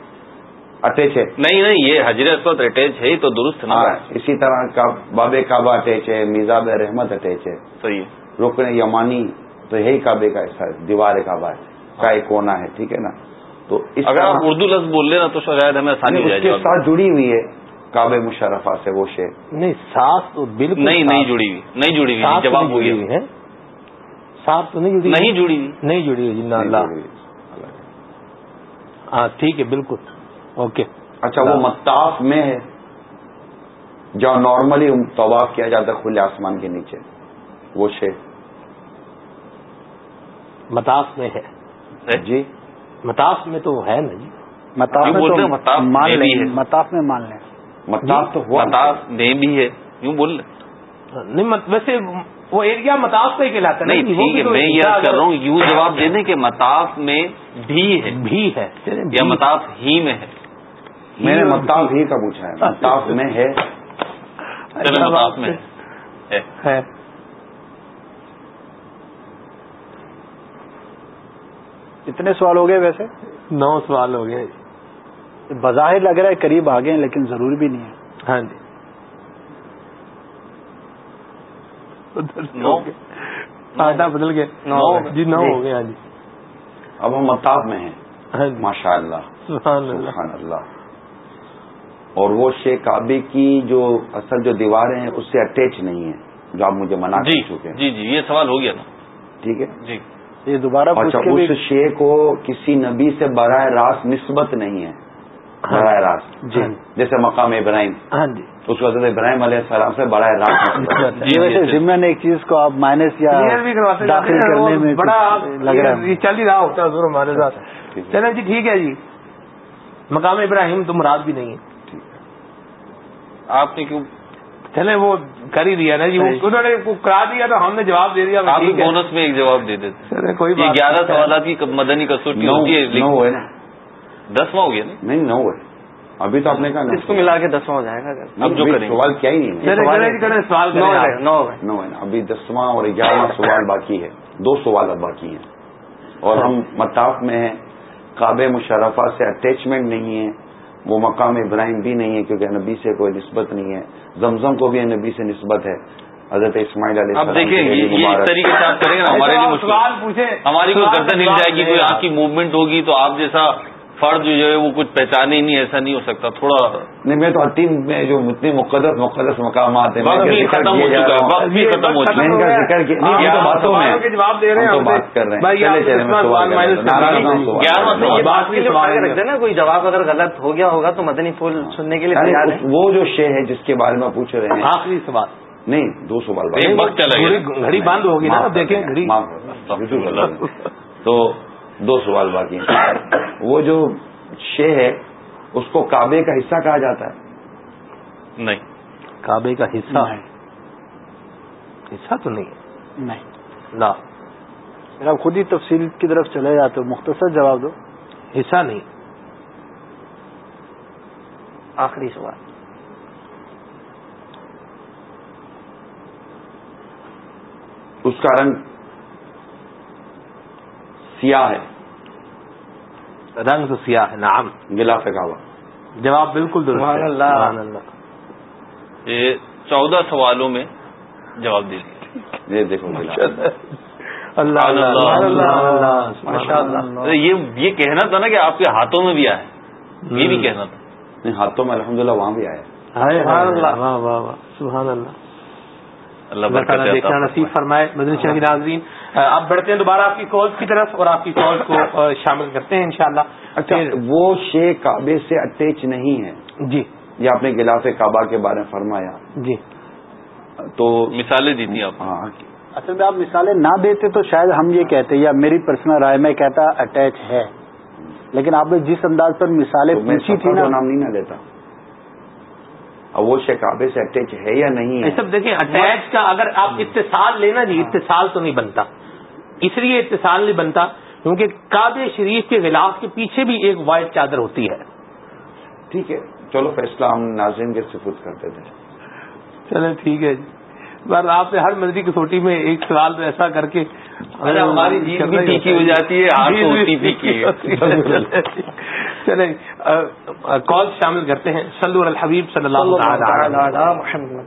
اٹیچ ہے۔ نہیں نہیں یہ حجر اسود اٹیچ ہے ہی تو درست نا ہاں اسی طرح کا باب کعبہ اٹیچ ہے میزاب رحمت اٹیچ ہے۔ صحیح ہے۔ رکن یمانی تو یہی کعبے کا حصہ ہے دیوار کعبہ ہے کا ایک کونا ہے ٹھیک ہے نا؟ تو اس اگر آپ اردو لفظ بول لیں نا تو شاید ہمیں آسانی اس کے ساتھ جڑی ہوئی ہے کعبہ مشرفہ سے وہ شے۔ نہیں ساتھ تو بالکل نہیں نہیں جڑی ہوئی نہیں جڑی ہوئی جواب ہو جڑی گیا ہوئی ہے۔ ساتھ تو نہیں جڑی نہیں؟ جڑی ہوئی۔ نہیں جڑی ہوئی جی نہیں اللہ جڑی ہوئی۔ ہاں ٹھیک ہے بالکل۔ اوکے۔ اچھا وہ مطاف میں ہے جہاں نارملی طواف کیا جاتا ہے کھلے آسمان کے نیچے وہ شے۔ متاف میں ہے؟ جی۔ متاف میں تو ہے نا جی۔ مطاف مطاف مان لیں۔ مطاف میں مان لیں۔ مطاف تو ہوا۔ مطاف میں بھی ہے۔ یوں بول لیں۔ نہیں مت- ویسے وہ ایریا متاف کا ہی کہلاتا ہے نہیں جی، ٹھیک ہے میں عرض کر رہا ہوں یوں جواب دے دیں کہ مطاف میں بھی ہے۔ بھی ہے۔ یا مطاف ہی میں ہے۔ میں نے مطاف ہی کا پوچھا ہے۔ مطاف میں ہے۔ میں اتنے سوال ہو گئے ویسے؟ نو سوال ہو گئے۔ بظاہر لگ رہا ہے قریب آ گئے ہیں لیکن ضروری بھی نہیں ہے۔ ہاں جی۔ آٹا بدل گئے۔ جی نو ہو گئے ہاں جی۔ اب ہم مطاف میں ہیں۔ ہاں جی۔ ماشاء اللہ سبحان اللہ۔ سبحان اللہ۔ اور وہ شے کعبے کی جو اصل جو دیواریں ہیں اس سے اٹیچ نہیں ہے جو آپ مجھے منع جی کر چکے ہیں۔ جی جی یہ سوال ہو گیا نا۔ ٹھیک ہے؟ جی۔ یہ دوبارہ پوچھ اچھا اس شے کو کسی نبی سے براہ راست نسبت نہیں ہے۔ براہ راست۔ جی۔ جیسے مقام ابراہیم۔ ہاں جی۔ اس وقت ابراہیم علیہ السلام سے براہ راست۔ جی ویسے جی۔ ضمن ایک چیز کو آپ مائنس یا داخل ہیں کرنے میں بڑا لگ رہا یہ ہے چل ہی رہا ہوتا ہے حضور ہمارے ساتھ۔ چلیں جی ٹھیک ہے جی۔ مقام ابراہیم تو مراد بھی نہیں ہے۔ آپ نے کیوں چلے وہ کر ہی دیا نا جی۔ انہوں نے کرا دیا تو ہم نے جواب دے دیا آپ ہے۔ بونس میں ایک جواب دے دیتے کوئی گیارہ۔ سوالات کی مدنی کسوٹی نو ہوتی ہے دسواں ہو گیا نا؟ نہیں نو ہوئے ابھی تو آپ نے کہا اس کو ملا کے دسواں ہو جائے گا۔ اب جو کریں سوال کیا ہی نہیں سوال نو ہے۔ نو ہے۔ ہے نا۔ ابھی دسواں اور گیارہواں سوال باقی ہے۔ دو سوال اب باقی ہیں۔ اور ہم مطاف میں ہیں۔ کعبہ مشرفہ سے اٹیچمنٹ نہیں ہے۔ وہ مقام ابراہیم بھی نہیں ہے کیونکہ نبی سے کوئی نسبت نہیں ہے۔ زمزم کو بھی نبی سے نسبت ہے۔ حضرت اسماعیل علیہ اب دیکھیں یہ اس طریقے سے آپ کریں گے ہمارے لیے مشکل۔ سوال پوچھے ہماری کوئی گردن ہل جائے گی کوئی آپ کی موومنٹ ہوگی تو آپ جیسا فرد جو ہے وہ کچھ پہچانے ہی نہیں ایسا نہیں ہو سکتا تھوڑا۔ نہیں میں تو حتیم میں جو اتنے مقدس مقدس مقامات ہیں وقت میں بھی ختم ہو چکا ہے وقت بھی ختم ہو چکا ہے۔ دینا کوئی جواب اگر غلط ہو گیا ہوگا تو مدنی پھول سننے کے لیے وہ جو شے ہے جس کے بارے میں پوچھ رہے ہیں۔ آخری سوال۔ نہیں دو سوال گھڑی- بند ہوگی نا دیکھیں گھڑی۔ تو دو سوال باقی ہیں۔ وہ جو شے ہے اس کو کعبے کا حصہ کہا جاتا ہے۔ نہیں۔ کعبے کا حصہ؟ ہے حصہ تو نہیں۔ ہے نہیں۔ لا۔ پھر آپ خود ہی تفصیل کی طرف چلے جاتے ہو مختصر جواب دو۔ حصہ نہیں۔ آخری سوال۔ اس کا رنگ سیاہ ہے۔ رنگ تو سیاہ ہے نام غلاف کعبہ۔ جواب بالکل درست سبحان ہے۔ اللہ۔ سبحان اللہ۔ یہ چودہ سوالوں میں جواب دے دیا یہ دیکھو غلاف اللہ۔ یہ یہ کہنا تھا نا کہ آپ کے ہاتھوں میں بھی آئے یہ بھی کہنا تھا۔ نہیں ہاتھوں میں الحمدللہ وہاں بھی آیا۔ ہائے سبحان اللہ۔ واہ واہ واہ سبحان اللہ تعالیٰ دیکھنا نصیب فرمائے۔ مدنی شاہ کی ناظرین اب بڑھتے ہیں دوبارہ آپ کی کالز کی طرف اور آپ کی کالز کو شامل کرتے ہیں انشاءاللہ۔ اچھا وہ شے کعبے سے اٹیچ نہیں ہے۔ جی۔ یہ آپ نے غلاف کعبہ کے بارے میں فرمایا۔ جی۔ تو مثالیں دی تھی آپ۔ ہاں اصل میں آپ مثالیں نہ دیتے تو شاید ہم یہ کہتے یا میری پرسنل رائے میں کہتا اٹیچ ہے۔ لیکن آپ نے جس انداز پر مثالیں پوچھی تھی نا نام نہیں نہ لیتا اب وہ شے کعبے سے اٹیچ ہے یا نہیں ہے؟ سب دیکھیں اٹیچ کا اگر آپ اتصال لینا جی اتصال تو نہیں بنتا۔ اس لیے اتصال نہیں بنتا کیونکہ کعبے شریف کے غلاف کے پیچھے بھی ایک وائٹ چادر ہوتی ہے۔ ٹھیک ہے چلو فیصلہ ہم ناظرین کے سفر کرتے تھے چلے ٹھیک ہے جی۔ آپ نے ہر مرضی کسوٹی میں ایک سوال تو ایسا کر کے ہماری ہو جاتی ہے چلے کال شامل کرتے ہیں۔ سلو الحبیب صلی اللہ تعالی علیہ وسلم. محمد۔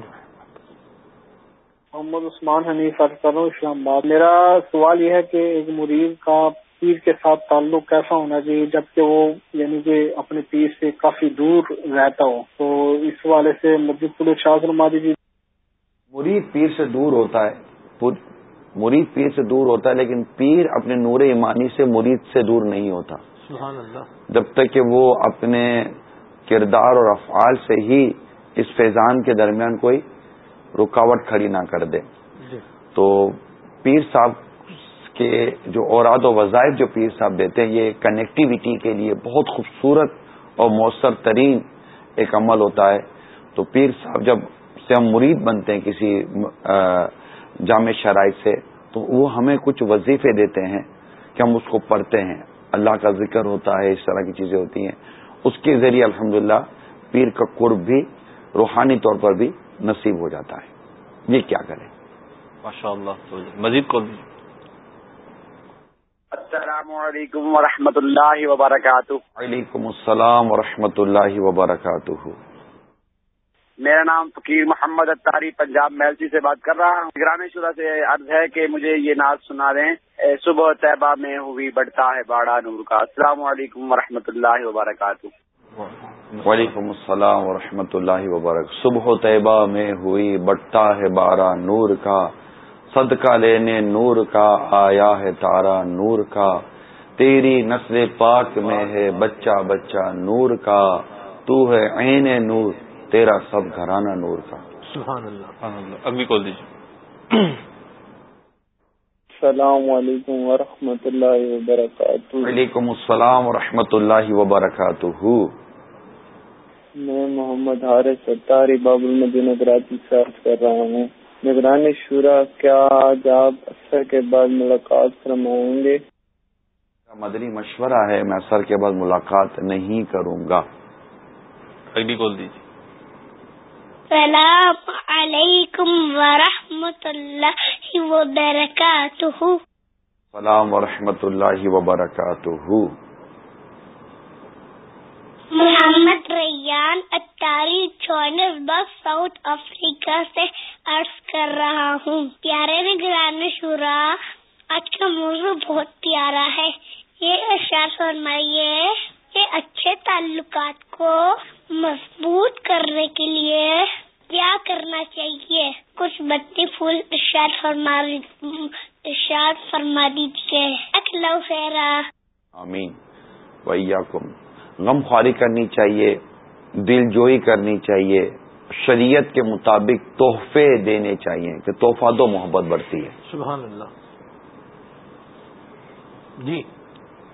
عثمان حنیف اسلام آباد۔ میرا سوال یہ ہے کہ ایک مریض کا پیر کے ساتھ تعلق کیسا ہونا چاہیے جبکہ وہ یعنی کہ اپنے پیر سے کافی دور رہتا ہو۔ تو اس حوالے سے مسجد پولیس شاہ فرما دیجیے مرید پیر سے دور ہوتا ہے مرید پیر سے دور ہوتا ہے لیکن پیر اپنے نور ایمانی سے مرید سے دور نہیں ہوتا۔ سبحان اللہ۔ جب تک کہ وہ اپنے کردار اور افعال سے ہی اس فیضان کے درمیان کوئی رکاوٹ کھڑی نہ کر دے۔ جی۔ تو پیر صاحب کے جو اوراد و وظائف جو پیر صاحب دیتے ہیں یہ کنیکٹیویٹی کے لیے بہت خوبصورت اور مؤثر ترین ایک عمل ہوتا ہے۔ تو پیر صاحب جب سے ہم مرید بنتے ہیں کسی جامع شرائط سے تو وہ ہمیں کچھ وظیفے دیتے ہیں کہ ہم اس کو پڑھتے ہیں۔ اللہ کا ذکر ہوتا ہے اس طرح کی چیزیں ہوتی ہیں۔ اس کے ذریعے الحمدللہ پیر کا قرب بھی روحانی طور پر بھی نصیب ہو جاتا ہے۔ یہ کیا کریں؟ ماشاء اللہ مزید دیجیے السلام علیکم ورحمۃ اللہ وبرکاتہ۔ وعلیکم السلام ورحمۃ اللہ وبرکاتہ۔ میرا نام فقیر محمد اتاری پنجاب میلچی سے بات کر رہا ہوں۔ نگرانی شدہ سے عرض ہے کہ مجھے یہ ناز سنا دیں۔ صبح طیبہ میں ہوئی بڑھتا ہے باڑا نور کا۔ السلام علیکم ورحمۃ اللہ وبرکاتہ۔ وعلیکم السلام ورحمۃ اللہ وبرکاتہ۔ صبح طیبہ میں ہوئی بٹتا ہے بارہ نور کا۔ صدقہ لینے نور کا، آیا ہے تارا نور کا۔ تیری نسل پاک میں ہے بچہ بچہ نور کا۔ تو ہے عین نور۔ تیرا سب گھرانہ نور کا سبحان اللہ۔ سبحان اللہ۔ اگلی کال دیجیے۔ السلام علیکم ورحمۃ اللہ وبرکاتہ۔ وعلیکم السلام ورحمۃ اللہ وبرکاتہ۔ میں محمد حارث ستاری باب المدینہ کراچی سے عرض کر رہا ہوں۔ نگرانی شورا کیا آج آپ اثر کے بعد ملاقات فرمائیں گے؟ مدنی مشورہ ہے میں اثر کے بعد ملاقات نہیں کروں گا۔ اگلی کال دیجیے۔ السلام علیکم ورحمۃ اللہ وبرکاتہ السلام ورحمۃ اللہ وبرکاتہ محمد ریان اتاری چونس بس ساؤتھ افریقہ سے عرض کر رہا ہوں. پیارے نگران شورا آج کا موضوع بہت پیارا ہے. یہ اشار فرمائیے۔ کہ اچھے تعلقات کو مضبوط کرنے کے لیے کیا کرنا چاہیے؟ کچھ بتی پھول ارشاد فرما ارشاد فرما دیجیے اکلو خیرا آمین۔ ویاکم غم خواری کرنی چاہیے دل جوئی کرنی چاہیے شریعت کے مطابق تحفے دینے چاہیے کہ تحفہ دو محبت بڑھتی ہے۔ سبحان اللہ۔ جی۔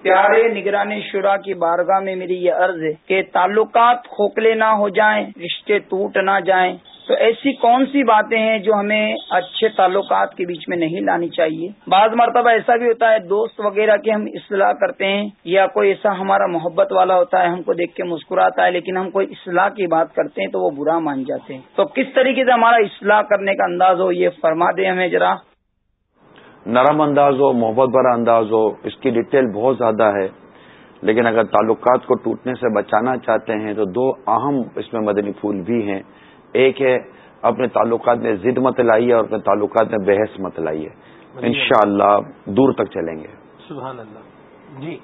پیارے نگران شورا کی بارگاہ میں میری یہ عرض ہے کہ تعلقات کھوکھلے نہ ہو جائیں، رشتے ٹوٹ نہ جائیں۔ تو ایسی کون سی باتیں ہیں جو ہمیں اچھے تعلقات کے بیچ میں نہیں لانی چاہیے؟ بعض مرتبہ ایسا بھی ہوتا ہے، دوست وغیرہ کی ہم اصلاح کرتے ہیں یا کوئی ایسا ہمارا محبت والا ہوتا ہے، ہم کو دیکھ کے مسکراتا ہے، لیکن ہم کوئی اصلاح کی بات کرتے ہیں تو وہ برا مان جاتے ہیں۔ تو کس طریقے سے ہمارا اصلاح کرنے کا انداز ہو یہ فرما دیں ہمیں ذرا۔ نرم انداز ہو محبت بھرا انداز ہو اس کی ڈیٹیل بہت زیادہ ہے۔ لیکن اگر تعلقات کو ٹوٹنے سے بچانا چاہتے ہیں تو دو اہم اس میں مدنی پھول بھی ہیں۔ ایک ہے اپنے تعلقات میں ضد مت لائیے اور اپنے تعلقات میں بحث مت لائیے۔ انشاءاللہ دور تک چلیں گے۔ سبحان اللہ جی۔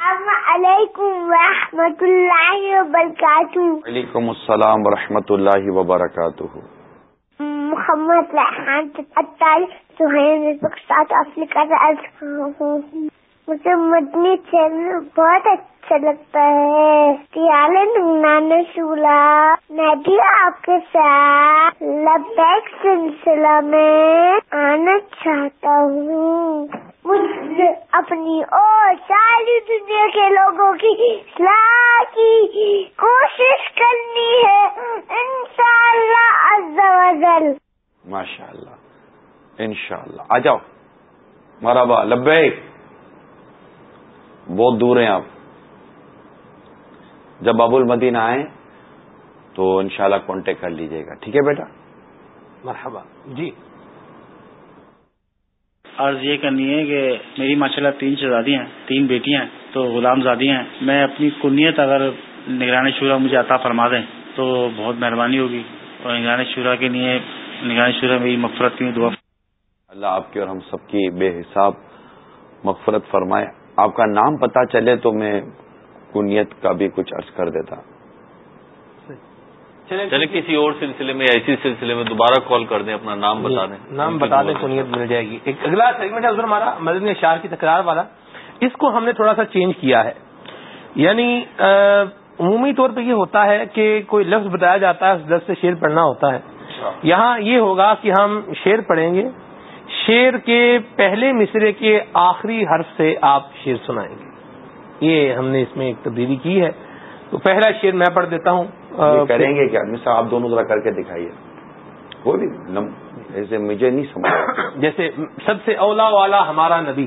السلام علیکم ورحمۃ اللہ وبرکاتہ۔ وعلیکم السلام ورحمۃ اللہ وبرکاتہ۔ محمد ریحان اتاری سہیل ساؤتھ افریقہ سے عرض ہوں مجھے مدنی چینل بہت اچھا لگتا ہے۔ پیالے نانا شولا، میں بھی آپ کے ساتھ لبیک سلسلہ میں آنا چاہتا ہوں۔ مجھے اپنی اور ساری دنیا کے لوگوں کی اصلاح کی کوشش کرنی ہے۔ انشاءاللہ، عز و جل۔ ماشاء اللہ انشاءاللہ۔ آ جاؤ۔ مرحبا، لبیک۔ بہت دور ہیں آپ۔ جب باب المدینہ آئیں تو انشاءاللہ شاء کانٹیکٹ کر لیجیے گا۔ ٹھیک ہے بیٹا؟ مرحبا۔ جی۔ عرض یہ کرنی ہے کہ میری ماشاءاللہ تین شہزادی ہیں تین بیٹیاں ہیں تو غلام زادی ہیں۔ میں اپنی کنیت اگر نگرانی شورا مجھے عطا فرما دیں تو بہت مہربانی ہوگی۔ اور نگرانی شورا کے لیے نگرانی شورا میری مغفرت کی دعا۔ اللہ آپ کی اور ہم سب کی بے حساب مغفرت فرمائے۔ آپ کا نام پتا چلے تو میں کنیت کا بھی کچھ عرض کر دیتا۔ چلے کسی اور سلسلے میں ایسی سلسلے میں دوبارہ کال کر دیں اپنا نام بتا دیں۔ نام بتا دیں کنیت مل جائے گی۔ ایک اگلا سیگمنٹ ہے ہمارا مدنی اشار کی تکرار والا۔ اس کو ہم نے تھوڑا سا چینج کیا ہے۔ یعنی عمومی طور پہ یہ ہوتا ہے کہ کوئی لفظ بتایا جاتا ہے اس لفظ سے شعر پڑھنا ہوتا ہے۔ یہاں یہ ہوگا کہ ہم شعر پڑھیں گے۔ شعر کے پہلے مصرے کے آخری حرف سے آپ شعر سنائیں گے۔ یہ ہم نے اس میں ایک تبدیلی کی ہے۔ تو پہلا شعر میں پڑھ دیتا ہوں۔ کریں گے کیا مثلا آپ دونوں ذرا کر کے دکھائیے۔ وہ بھی ایسے مجھے نہیں سمجھ۔ جیسے سب سے اولا والا ہمارا نبی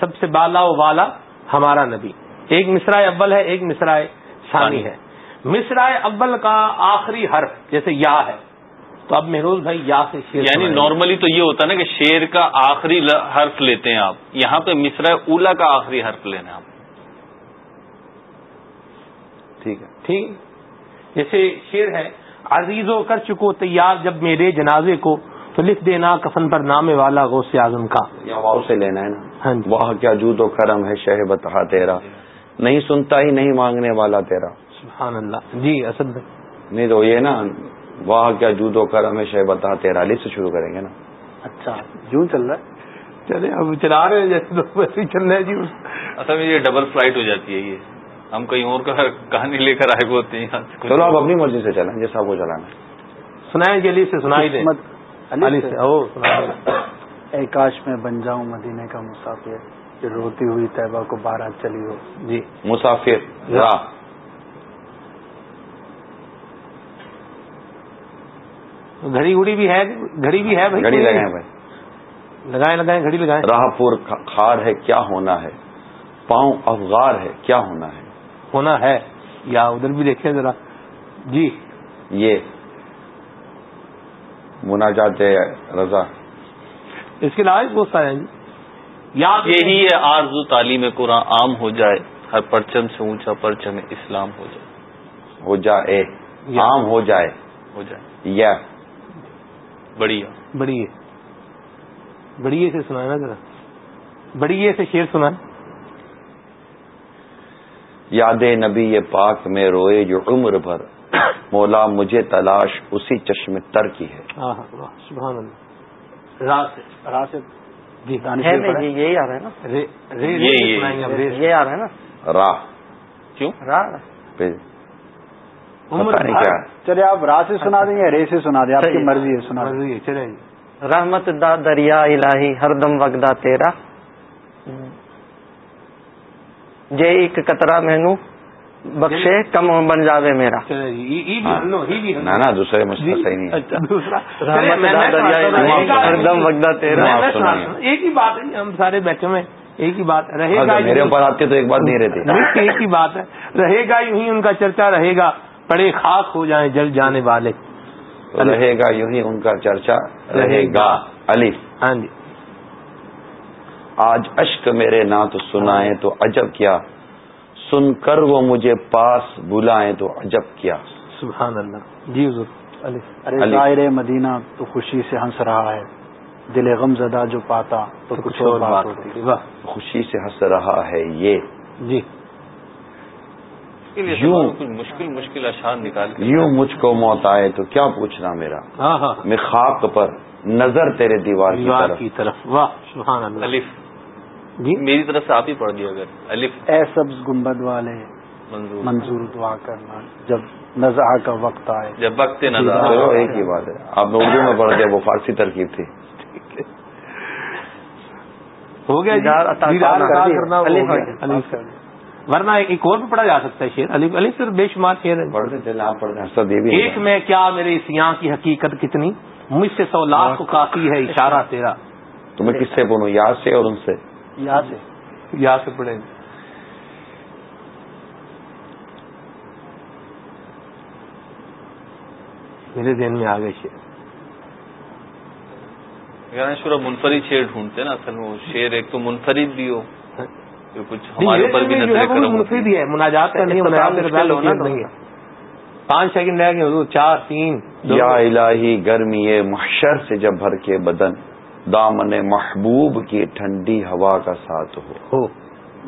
سب سے بالا و والا ہمارا نبی۔ ایک مصرائے اول ہے ایک مصرائے ثانی ہے۔ مصرائے اول کا آخری حرف جیسے یا ہے۔ تو اب مہروز بھائی یا سے شیر یعنی نارملی تو یہ ہوتا ہے نا کہ شیر کا آخری حرف لیتے ہیں آپ۔ یہاں پہ مصرا اولا کا آخری حرف لینا آپ۔ ٹھیک ہے۔ ٹھیک جیسے شیر ہے عزیزوں کر چکو تیار جب میرے جنازے کو تو لکھ دینا کفن پر نام والا غوث اعظم کا۔ واؤ سے لینا ہے نا۔ وہ کیا جود و کرم ہے شہ بتا تیرا۔ نہیں سنتا ہی نہیں مانگنے والا تیرا۔ سبحان اللہ۔ جی اسد بھائی۔ نہیں تو یہ نا واہ کیا جود و کرم ہے شہ بتا تیرا۔ لی سے شروع کریں گے نا۔ اچھا یوں چل رہا ہے۔ چلے اب چلا رہے ہیں جیسے چل رہے جی۔ اصل میں یہ ڈبل فلائٹ ہو جاتی ہے یہ۔ ہم کہیں اور کا کہانی لے کر آئے ہوتے ہیں۔ چلو آپ اپنی مرضی سے چلیں جیسا آپ کو چلانا سنائیں گے علی سے سنائی دیں۔ علی سے۔ اے کاش میں بن جاؤں مدینے کا مسافر جو روتی ہوئی طیبہ کو بارات چلی ہو۔ جی۔ مسافر راہ گھڑی گھڑی بھی ہے گھڑی بھی ہے گھڑی لگائیں بھائی۔ لگائیں لگائیں گھڑی لگائیں۔ راہ پور خار ہے کیا ہونا ہے؟ پاؤں افغار ہے کیا ہونا ہے؟ ہونا ہے یا ادھر بھی دیکھیں ذرا۔ جی۔ یہ مناجات رضا۔ اس کے علاوہ بہت سارے ہیں جی یاد یہی ہے آرزو تعلیم قرآن عام ہو جائے ہر پرچم سے اونچا پرچم اسلام ہو جائے۔ ہو جائے عام ہو جائے۔ ہو جائے۔ یا۔ بڑھیا بڑی بڑی سے سنائے نا ذرا۔ بڑی سے شیر سنائے یاد نبی یہ پاک میں روئے جو عمر بھر مولا مجھے تلاش اسی چشم تر کی ہے۔ سبحان اللہ۔ یہی آ رہا ہے نا۔ یہ آ رہا ہے نا۔ راہ کیوں؟ راہ چلے آپ راہ سے سنا دیں یا رے سے سنا دیں۔ آپ کی مرضی ہے سنا مرضی ہے چلے۔ جی رحمت دا دریا الہی ہر دم وگدا تیرا۔ جے ایک قطرہ مینو بخشے کم بن جاوے میرا۔ جی۔ نہ نا دوسرے مسئلہ صحیح نہیں اچھا میں- میں ہر دم تیرا۔ میں- میں ایک ہی بات ہے ہم سارے بیٹھے ہوئے ہیں، ایک ہی بات رہے ہاں، گا میرے یوں- اوپر آتے تو ایک بات نہیں رہتی۔ ایک ہی بات ہے۔ رہے گا یوں ہی ان کا چرچا رہے گا پڑے خاک ہو جائیں جل جانے والے۔ رہے گا یوں ہی ان کا چرچا رہے گا۔ الف ہاں جی۔ آج اشک میرے نعت سنائیں تو عجب کیا۔ سن کر وہ مجھے پاس بلائیں تو عجب کیا۔ سبحان اللہ جی ارے۔ ظاہر مدینہ تو خوشی سے ہنس رہا ہے۔ دل غم زدہ جو پاتا تو کچھ اور بات ہوتی۔ واہ۔ خوشی سے ہنس رہا ہے یہ۔ جی۔ یوں۔ مشکل مشکل اشعار نکال کے۔ یوں مجھ کو موت آئے تو کیا پوچھنا میرا؟ ہاں ہاں۔ میں خاک پر نظر تیرے دیوار کی طرف۔ کی طرف۔ واہ سبحان اللہ۔ جی؟ میری طرف سے آپ ہی پڑھ دیا اگر۔ الف۔ اے سبز گنبد والے منظور۔ منظور دعا کرنا۔ جب نزع کا وقت آئے۔ جب وقت نظر چلو ایک ہی بات ہے۔ آپ نے اردو میں پڑھ دیا وہ فارسی ترکیب تھی۔ ہو گیا جی۔ ورنہ ایک اور بھی پڑھا جا سکتا ہے شیر۔ الف۔ الف صرف بے شمار شیر ہے۔ ایک میں کیا میرے سیاح کی حقیقت کتنی؟ مجھ سے سو لاکھ کو کافی ہے اشارہ تیرا۔ تمہیں کس سے بولوں یاد سے اور ان سے؟ یہاں سے یہاں سے پڑھیں۔ میرے ذہن میں آ گئے شیر یعنی شورا منفرد شعر ڈھونڈتے ہیں نا اصل وہ شعر ایک تو منفرد بھی ہو جو کچھ ہمارے اوپر بھی منفرد ہی ہے مناجات کا نہیں شیر ہے۔ پانچ سیکنڈ رہ گئے حضور چار تین یا الہی گرمی محشر سے جب بھر کے بدن۔ دامن محبوب کی ٹھنڈی ہوا کا ساتھ ہو۔ ہو۔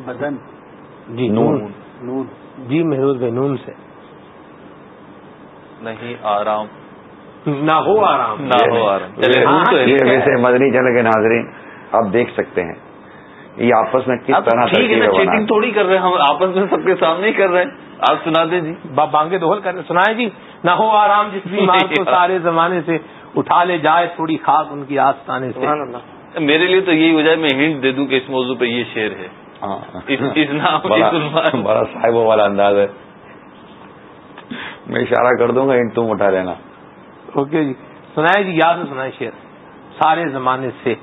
بدن۔ جی نون۔ نون۔ جی محروز بھائی نون سے۔ نہیں آرام۔ نہ ہو آرام۔ نہ ہو آرام۔ ہاں، ویسے مدنی چل کے ناظرین آپ دیکھ سکتے ہیں۔ یہ آپس میں کس طرح چیٹنگ تھوڑی کر رہے ہیں ہم۔ آپس میں سب کے سامنے ہی کر رہے ہیں۔ آپ سنا دیں جی۔ با- بانگے دوہل کر سنائے جی نہ ہو آرام جس کو سارے زمانے سے۔ اٹھا لے جائے تھوڑی خاک ان کی آستانے سے۔ اللہ۔ میرے لیے تو یہی ہو جائے میں ہنٹ دے دوں کہ اس موضوع پہ یہ شعر ہے۔ ہاں۔ بڑا صاحبوں والا انداز ہے۔ میں اشارہ کر دوں گا ان تم اٹھا لینا۔ اوکے جی۔ سنائے جی یاد سے سنائے شیر سارے زمانے سے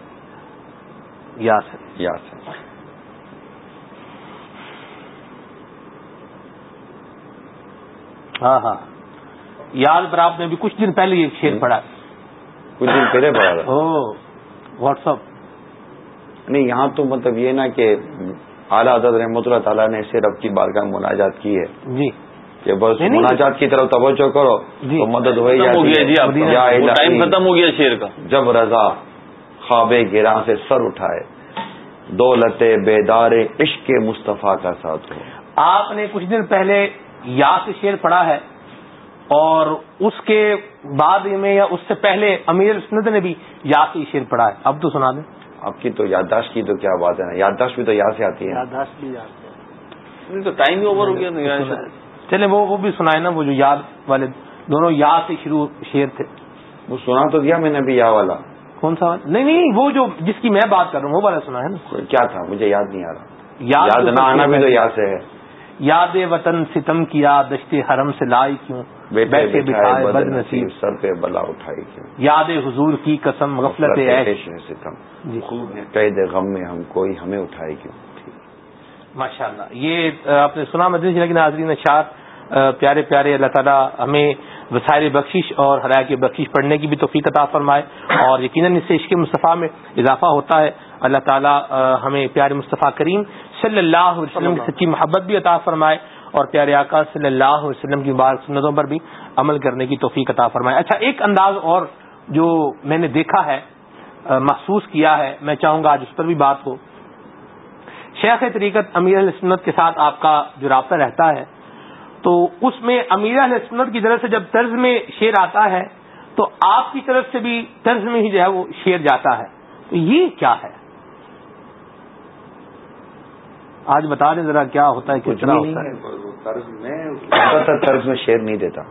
یاد سے یاد سے ہاں ہاں۔ یاد پر آپ نے بھی کچھ دن پہلے یہ شیر پڑھا۔ کچھ دن پہلے پڑا تھا۔ او واٹس اپ۔ نہیں یہاں تو مطلب یہ نا کہ اعلیٰ حضرت رحمۃ اللہ تعالیٰ نے ایسے رب کی بارگاہ میں مناجات کی ہے۔ جی۔ کہ بس مناجات کی طرف توجہ کرو جی۔ تو مدد ہو ہی ختم ہو جاتی گیا ہے۔ جی ٹائم ختم ہو گیا شعر کا۔ جب رضا خواب گراں سے سر اٹھائے دولت بیدار عشق مصطفیٰ کا ساتھ ہو۔ آپ نے کچھ دن پہلے یا سے شیر پڑھا ہے۔ اور اس کے بعد میں یا اس سے پہلے امیر سنت نے بھی یا سے شیر پڑھا ہے۔ اب تو سنا دیں۔ آپ کی تو یادداشت کی تو کیا بات ہے نا یادداشت بھی تو یاد سے آتی ہے۔ یادداشت بھی یاد تو ٹائم ہی اوور ہو گیا۔ چلے وہ وہ بھی سنائے نا وہ جو یاد والے دونوں یا سے شروع شیر تھے۔ وہ سنا تو دیا میں نے بھی یا والا۔ کون سا؟ نہیں نہیں وہ جو جس کی میں بات کر رہا ہوں وہ والا سنا ہے نا۔ کیا تھا؟ مجھے یاد نہیں آ رہا۔ یاد یاد نہ آنا بھی تو یاد سے ہے۔ یاد وطن ستم کیا دشت حرم سے لائی کیوں؟ بیٹھے بٹھائے بد نصیب سر پہ بلا اٹھائی کیوں؟ یاد حضور کی قسم غفلت عیش۔ ستم۔ جی۔ قید غم میں ہم کوئی ہمیں اٹھائے کیوں؟ ماشاء اللہ یہ آپ نے سنا مدنی کے ناظرین اشار پیارے پیارے اللہ تعالیٰ ہمیں وسائل بخشش اور حرا کی بخشش پڑھنے کی بھی توفیق عطا فرمائے اور یقیناً اس سے عشق مصطفیٰ میں اضافہ ہوتا ہے۔ اللہ تعالیٰ ہمیں پیارے مصطفیٰ کریم صلی اللہ علیہ وسلم کی سچی محبت بھی عطا فرمائے اور پیارے آقا صلی اللہ علیہ وسلم کی بار سنتوں پر بھی عمل کرنے کی توفیق عطا فرمائے۔ اچھا ایک انداز اور جو میں نے دیکھا ہے محسوس کیا ہے میں چاہوں گا آج اس پر بھی بات ہو۔ شیخ طریقت امیر السنت کے ساتھ آپ کا جو رابطہ رہتا ہے تو اس میں امیر السنت کی طرف سے جب طرز میں شیر آتا ہے تو آپ کی طرف سے بھی طرز میں ہی جو ہے وہ شیر جاتا ہے۔ تو یہ کیا ہے؟ آج بتا دیں ذرا کیا ہوتا ہے کتنا ہوتا ہے۔ طرز میں شیر نہیں دیتا۔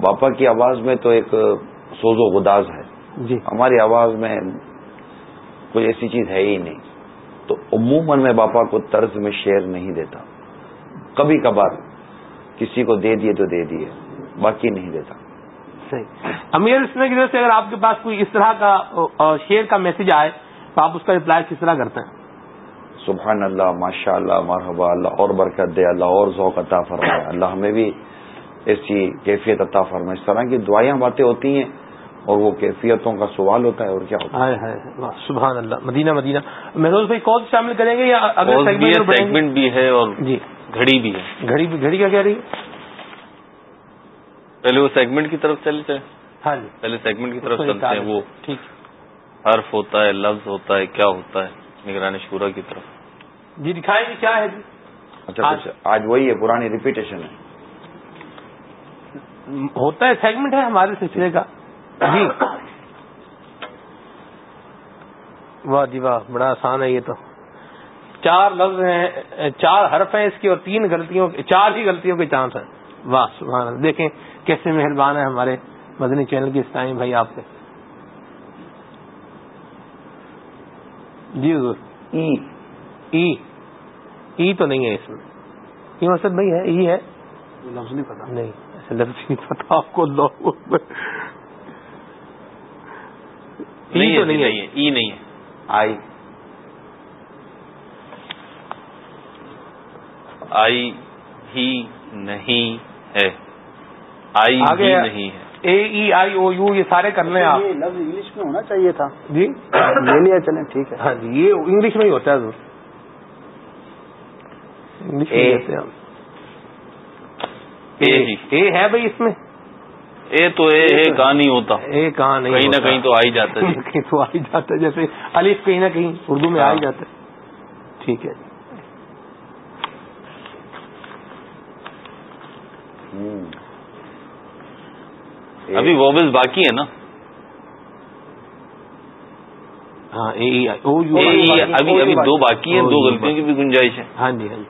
باپا کی آواز میں تو ایک سوز و گداز ہے۔ جی۔ ہماری آواز میں کوئی ایسی چیز ہے ہی نہیں۔ تو عموماً میں باپا کو طرز میں شعر نہیں دیتا۔ کبھی کبھار کسی کو دے دیے تو دے دیے باقی نہیں دیتا۔ صحیح۔ امیر طرف سے اگر آپ کے پاس کوئی اس طرح کا شعر کا میسج آئے تو آپ اس کا رپلائی کس طرح کرتے ہیں؟ سبحان اللہ ماشاء اللہ مرحبا اللہ اور برکت دے اللہ اور ذوق عطا فرمائے۔ اللہ ہمیں بھی ایسی کیفیت عطا فرمائے۔ اس طرح کی دعائیں باتیں ہوتی ہیں اور وہ کیفیتوں کا سوال ہوتا ہے اور کیا ہوتا ہے؟ سبحان اللہ مدینہ مدینہ۔ مہروز بھائی کون شامل کریں گے یا سیگمنٹ بھی ہے اور جی۔ گھڑی بھی ہے۔ گھڑی بھی گھڑی کیا کہہ رہی ہے پہلے وہ سیگمنٹ کی طرف چلتے ہیں۔ ہاں جی۔ پہلے سیگمنٹ کی طرف چلتے ہیں۔ وہ حرف ہوتا ہے لفظ ہوتا ہے کیا ہوتا ہے؟ نگرانی شورا کی طرف۔ جی دکھائیں گے کیا ہے؟ جی اچھا آج وہی ہے پرانی ریپیٹیشن ہے۔ ہوتا ہے سیگمنٹ ہے ہمارے سلسلے کا۔ جی۔ واہ جی واہ بڑا آسان ہے یہ تو۔ چار لفظ ہیں چار حرف ہیں اس کی اور تین غلطیوں چار ہی غلطیوں کے چانس ہیں۔ واہ سبحان دیکھیں کیسے مہربان ہے ہمارے مدنی چینل کے اسٹائم بھائی آپ سے۔ جی حضور۔ ای۔ ای۔ ای تو نہیں ہے اس میں۔ ای مقصد بھائی ہے ای ہے۔ لفظ نہیں پتا۔ نہیں ایسے لفظ نہیں پتا۔ آپ کو لو نہیں تو نہیں ہے۔ ای نہیں ہے۔ آئی۔ آئی ہی نہیں ہے۔ آئی ہی نہیں ہے۔ اے ای آئی او یو یہ سارے کرنے ہیں آپ۔ لفظ انگلش میں ہونا چاہیے تھا۔ جی؟ لے لیا چلیں ٹھیک ہے۔ ہاں جی یہ انگلش میں ہی ہوتا ہے اے ہے بھائی اس میں؟ اے تو اے ہے کہاں نہیں ہوتا۔ اے کہاں نہیں کہیں نہ کہیں تو آ ہی جاتا ہے کہیں تو آ ہی جاتا ہے جیسے الف کہیں نہ کہیں اردو میں آ ہی جاتا ہے۔ ٹھیک ہے۔ ابھی ووبلز باقی ہے نا؟ ہاں ابھی ابھی دو باقی ہیں دو غلطیوں کی بھی گنجائش ہے۔ ہاں جی ہاں جی۔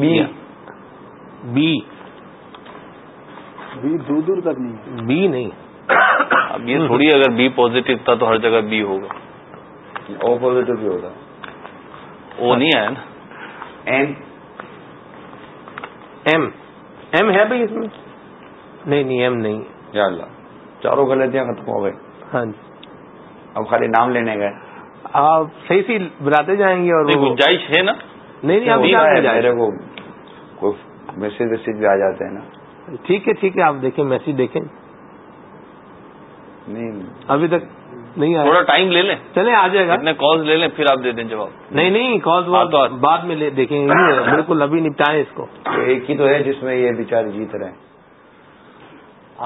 بی۔ بی۔ بی دور دور تک نہیں۔ بی نہیں۔ اب یہ تھوڑی اگر بی پازیٹو تھا تو ہر جگہ بی ہوگا۔ او پازیٹو بھی ہوگا۔ وہ نہیں آیا نا؟ ایم۔ ایم ہے بھائی اس میں؟ نہیں نہیں ایم نہیں۔ یا اللہ۔ چاروں غلطیاں ختم ہو گئی۔ ہاں جی۔ اب خالی نام لینے گئے۔ آپ صحیح سی بلاتے جائیں گے اور گنجائش ہے نا؟ نہیں نہیں میرے کو کوئی میسج ویسج بھی آ جاتے ہیں نا۔ ٹھیک ہے ٹھیک ہے آپ دیکھیں میسج دیکھیں۔ نہیں ابھی تک نہیں تھوڑا ٹائم لے لیں۔ چلیں آ جائے گا۔ اتنے کال لے لیں پھر آپ دے دیں جواب۔ نہیں نہیں کال بعد میں دیکھیں گے۔ بالکل ابھی نپٹائیں اس کو۔ ایک ہی تو ہے جس میں یہ بیچارے جیت رہے ہیں۔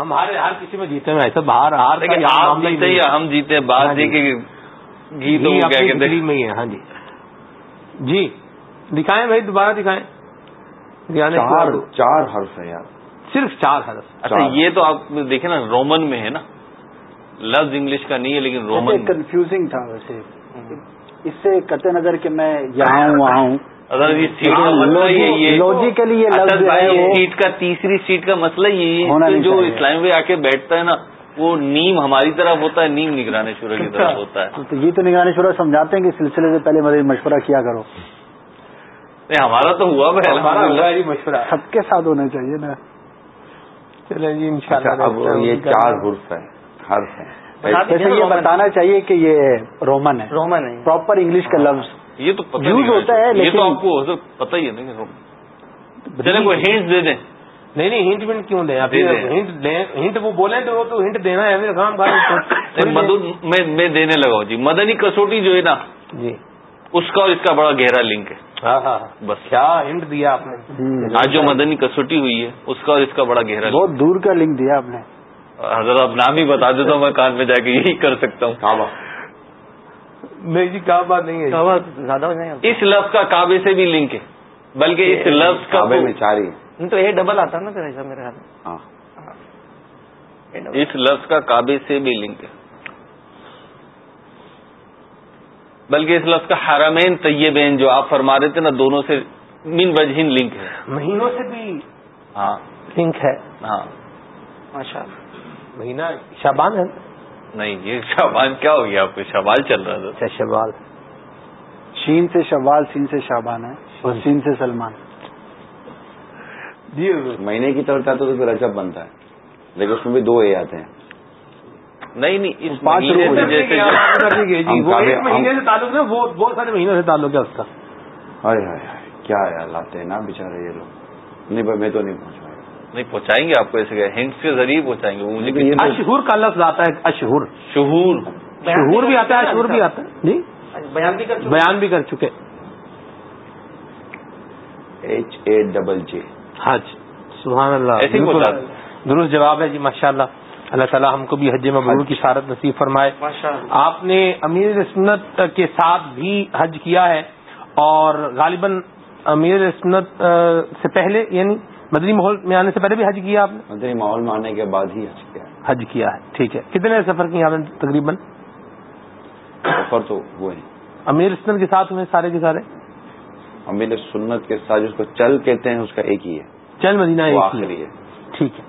ہم ہر ہر کسی میں جیتے ہیں ایسا باہر ہار جیتے ہی ہم جیتے بات جی۔ کہ گھی تو میں ہی ہے ہاں جی۔ جی دکھائیں بھائی دوبارہ دکھائیں۔ چار چار حرف ہے یار۔ صرف چار حرف۔ اچھا یہ تو آپ دیکھیں نا رومن میں ہے نا۔ لفظ انگلش کا نہیں ہے لیکن رومن۔ کنفیوزنگ تھا ویسے۔ اس سے قطع نظر کہ میں یہاں ہوں وہاں ہوں۔ لوجیکلی سیٹ کا تیسری سیٹ کا مسئلہ یہ ہے جو اسلام میں آ کے بیٹھتا ہے نا وہ نیم ہماری طرف ہوتا ہے نیم نگرانی شورا کی طرف ہوتا ہے۔ تو یہ تو نگرانی شورا سمجھاتے ہیں کہ سلسلے سے پہلے مدد مشورہ کیا کرو۔ نہیں ہمارا تو ہوا مشورہ۔ سب کے ساتھ ہونا چاہیے نا۔ چلے جی ان شاء اللہ یہ چار حرف ہے حرف ہے ویسے یہ بتانا چاہیے کہ یہ رومن ہے۔ رومن ہے۔ پراپر انگلش کا لفظ۔ یہ تو پتہ یوز نہیں ہوتا ہے یہ تو آپ کو پتہ ہی ہے نا چلے کوئی ہینٹ دے دیں۔ نہیں نہیں ہنٹ ونٹ کیوں دیں؟ آپ۔ ہنٹ دیں۔ ہنٹ وہ بولیں تو وہ تو ہنٹ دینا ہے۔ مدن میں میں دینے لگا ہوں۔ جی مدنی کسوٹی جو ہے نا جی۔ اس کا اور اس کا بڑا گہرا لنک ہے۔ ہاں ہاں۔ بس۔ کیا ہنٹ دیا آپ نے؟ آج جو مدنی کسوٹی ہوئی ہے اس کا اور اس کا بڑا گہرا لنک بہت دور کا لنک دیا آپ نے۔ حضرت آپ نام ہی بتا دیتا ہوں میں کان میں جا کے یہی کر سکتا ہوں۔ کعبہ نہیں جی بات نہیں ہے زیادہ ہو جائیں اس لفظ کا کعبے سے بھی لنک ہے بلکہ اس لفظ کا کعبے میں چار ہی نہیں تو یہ ڈبل آتا نا پھر ایسا میرے خیال میں۔ ہاں۔ اس لفظ کا کعبے سے بھی لنک ہے۔ بلکہ اس لفظ کا حرمین طیبین جو آپ فرما رہے تھے نا دونوں سے من وجہین لنک ہے۔ مہینوں سے بھی ہاں۔ لنک ہے۔ ہاں۔ ماشاء مہینہ شابان ہے۔ نہیں یہ شابان کیا ہو گیا آپ کو؟ شوال چل رہا تھا۔ اچھا شوال شین سے شوال سین سے شابان ہے اور سین سے سلمان۔ جی مہینے کی طرف آتا تو پھر رجب بنتا ہے۔ لیکن اس میں بھی دو اے آتے ہیں۔ نہیں نہیں اس پانچ مہینے سے جی تعلق ہے وہ بہت سارے مہینوں سے تعلق ہے اس کا۔ ہائے ہائے کیا ہے لاتے ہیں نا بےچارے یہ لوگ۔ نہیں بھائی میں تو نہیں پہنچ پایا نہیں پہنچائیں گے آپ کو ایسے ہنٹس کے ذریعے پہنچائیں گے اشہور کا لفظ آتا ہے اشہور۔ شہور۔ شہور بھی آتا ہے اشہور بھی آتا ہے۔ جی بیان بھی کر بیان بھی کر چکے۔ ایچ اے ڈبل جے حج۔ سبحان اللہ۔ درست جواب ہے جی ماشاء اللہ اللہ تعالیٰ ہم کو بھی حج مبرور کی سارت نصیب فرمائے۔ آپ نے امیر سنت کے ساتھ بھی حج کیا ہے اور غالباً امیر سنت سے پہلے یعنی مدنی ماحول میں آنے سے پہلے بھی حج کیا آپ نے؟ مدنی ماحول میں آنے کے بعد ہی حج کیا۔ ہے حج کیا ہے ٹھیک ہے۔ کتنے سفر کیے آپ نے تقریباً؟ سفر تو وہ ہے امیر سنت کے ساتھ ہوئے سارے کے سارے؟ امیر سنت کے ساتھ جس کو چل کہتے ہیں اس کا ایک ہی ہے۔ چل مدینہ ایک ہے۔ ٹھیک ہے۔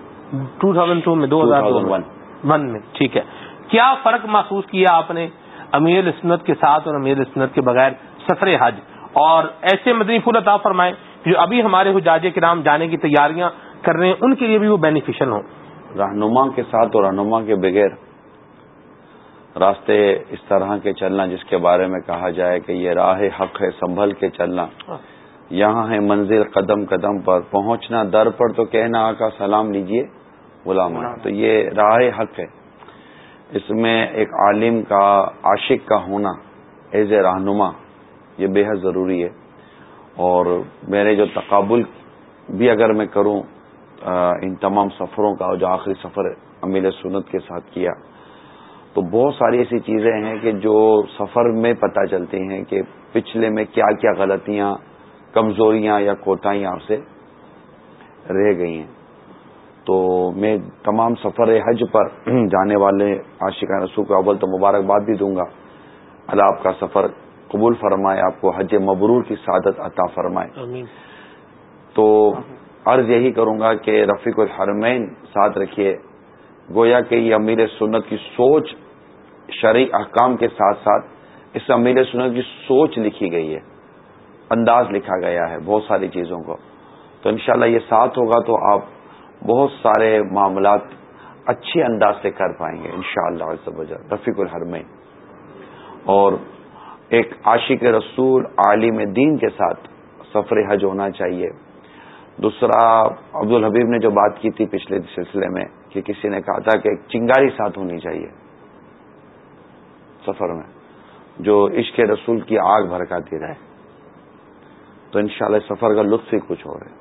ٹو تھاؤزینڈ ٹو میں دو ہزار دو 2001 ون میں۔ ٹھیک ہے۔ کیا فرق محسوس کیا آپ نے امیر اسنت کے ساتھ اور امیر اسنت کے بغیر سفر حج؟ اور ایسے مدنی پھول عطا فرمائے جو ابھی ہمارے حجاج کے نام جانے کی تیاریاں کر رہے ہیں ان کے لیے بھی وہ بینیفیشل ہوں۔ رہنما کے ساتھ اور رہنما کے بغیر راستے اس طرح کے چلنا جس کے بارے میں کہا جائے کہ یہ راہ حق ہے سنبھل کے چلنا۔ یہاں ہے منزل قدم قدم پر۔ پہنچنا در پر تو کہنا آقا سلام لیجیے غلام۔ تو یہ راہ حق ہے۔ اس میں ایک عالم کا عاشق کا ہونا ایز اے رہنما یہ بے حد ضروری ہے۔ اور میرے جو تقابل بھی اگر میں کروں ان تمام سفروں کا جو آخری سفر امیل سنت کے ساتھ کیا، تو بہت ساری ایسی چیزیں ہیں کہ جو سفر میں پتہ چلتی ہیں کہ پچھلے میں کیا کیا غلطیاں، کمزوریاں یا کوتاہیاں آپ سے رہ گئی ہیں۔ تو میں تمام سفر حج پر جانے والے عاشقہ رسول کو اول تو مبارکباد بھی دوں گا۔ اللہ آپ کا سفر قبول فرمائے آپ کو حج مبرور کی سعادت عطا فرمائے۔ تو عرض یہی کروں گا کہ رفیق الحرمین ساتھ رکھیے۔ گویا کہ یہ امیر سنت کی سوچ شرعی احکام کے ساتھ ساتھ اس امیر سنت کی سوچ لکھی گئی ہے انداز لکھا گیا ہے بہت ساری چیزوں کو۔ تو انشاءاللہ یہ ساتھ ہوگا تو آپ بہت سارے معاملات اچھے انداز سے کر پائیں گے انشاءاللہ شاء اللہ رفیق الحرمین۔ اور ایک عاشق رسول عالم دین کے ساتھ سفر حج ہونا چاہیے۔ دوسرا، عبد الحبیب نے جو بات کی تھی پچھلے سلسلے میں کہ کسی نے کہا تھا کہ ایک چنگاری ساتھ ہونی چاہیے سفر میں، جو عشق رسول کی آگ بھڑکاتی رہے۔ تو انشاءاللہ سفر کا لطف ہی کچھ اور ہے۔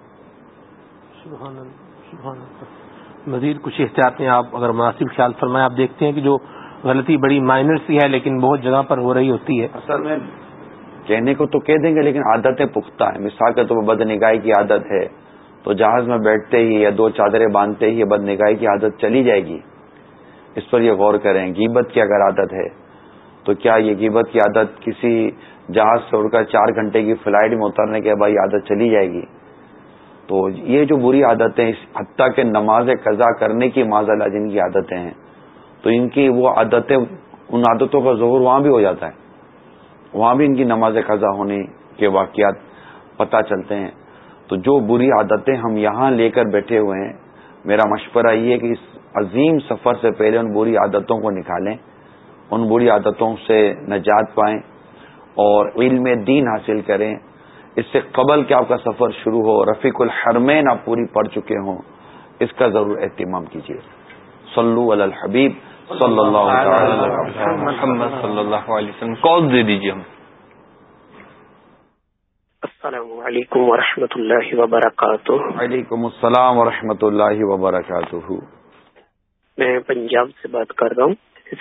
سبحان اللہ سبحان اللہ۔ مزید کچھ احتیاطیں آپ اگر مناسب خیال فرمائیں، آپ دیکھتے ہیں کہ جو غلطی بڑی مائنر سی ہے، لیکن بہت جگہ پر ہو رہی ہوتی ہے۔ اصل میں کہنے کو تو کہہ دیں گے، لیکن عادتیں پختہ ہیں مثال کے طور پر بد نگاہی کی عادت ہے۔ تو جہاز میں بیٹھتے ہی یا دو چادریں باندھتے ہی بد نگاہی کی عادت چلی جائے گی۔ اس پر یہ غور کریں گیبت کی اگر عادت ہے، تو کیا یہ گیبت کی عادت کسی جہاز سے اڑ کر چار گھنٹے کی فلائٹ میں اترنے کے بعد یہ عادت چلی جائے گی؟ تو یہ جو بری عادتیں، اس حتیٰ کہ نماز قضا کرنے کی معذلہ جن کی عادتیں ہیں۔ تو ان کی وہ عادتیں، ان عادتوں کا ظہور وہاں بھی ہو جاتا ہے۔ وہاں بھی ان کی نماز قضا ہونے کے واقعات پتہ چلتے ہیں۔ تو جو بری عادتیں ہم یہاں لے کر بیٹھے ہوئے ہیں، میرا مشورہ یہ ہے کہ اس عظیم سفر سے پہلے ان بری عادتوں کو نکالیں، ان بری عادتوں سے نجات پائیں اور علم دین حاصل کریں۔ اس سے قبل کہ آپ کا سفر شروع ہو، رفیق الحرمین آپ پوری پڑھ چکے ہوں، اس کا ضرور اہتمام کیجیے۔ صلو علی الحبیب۔ صلی اللہ محمد صلی اللہ علیہ وسلم. کال دے دیجیے ہم. السلام علیکم ورحمۃ اللہ وبرکاتہ. وعلیکم السلام ورحمۃ اللہ وبرکاتہ. میں پنجاب سے بات کر رہا ہوں.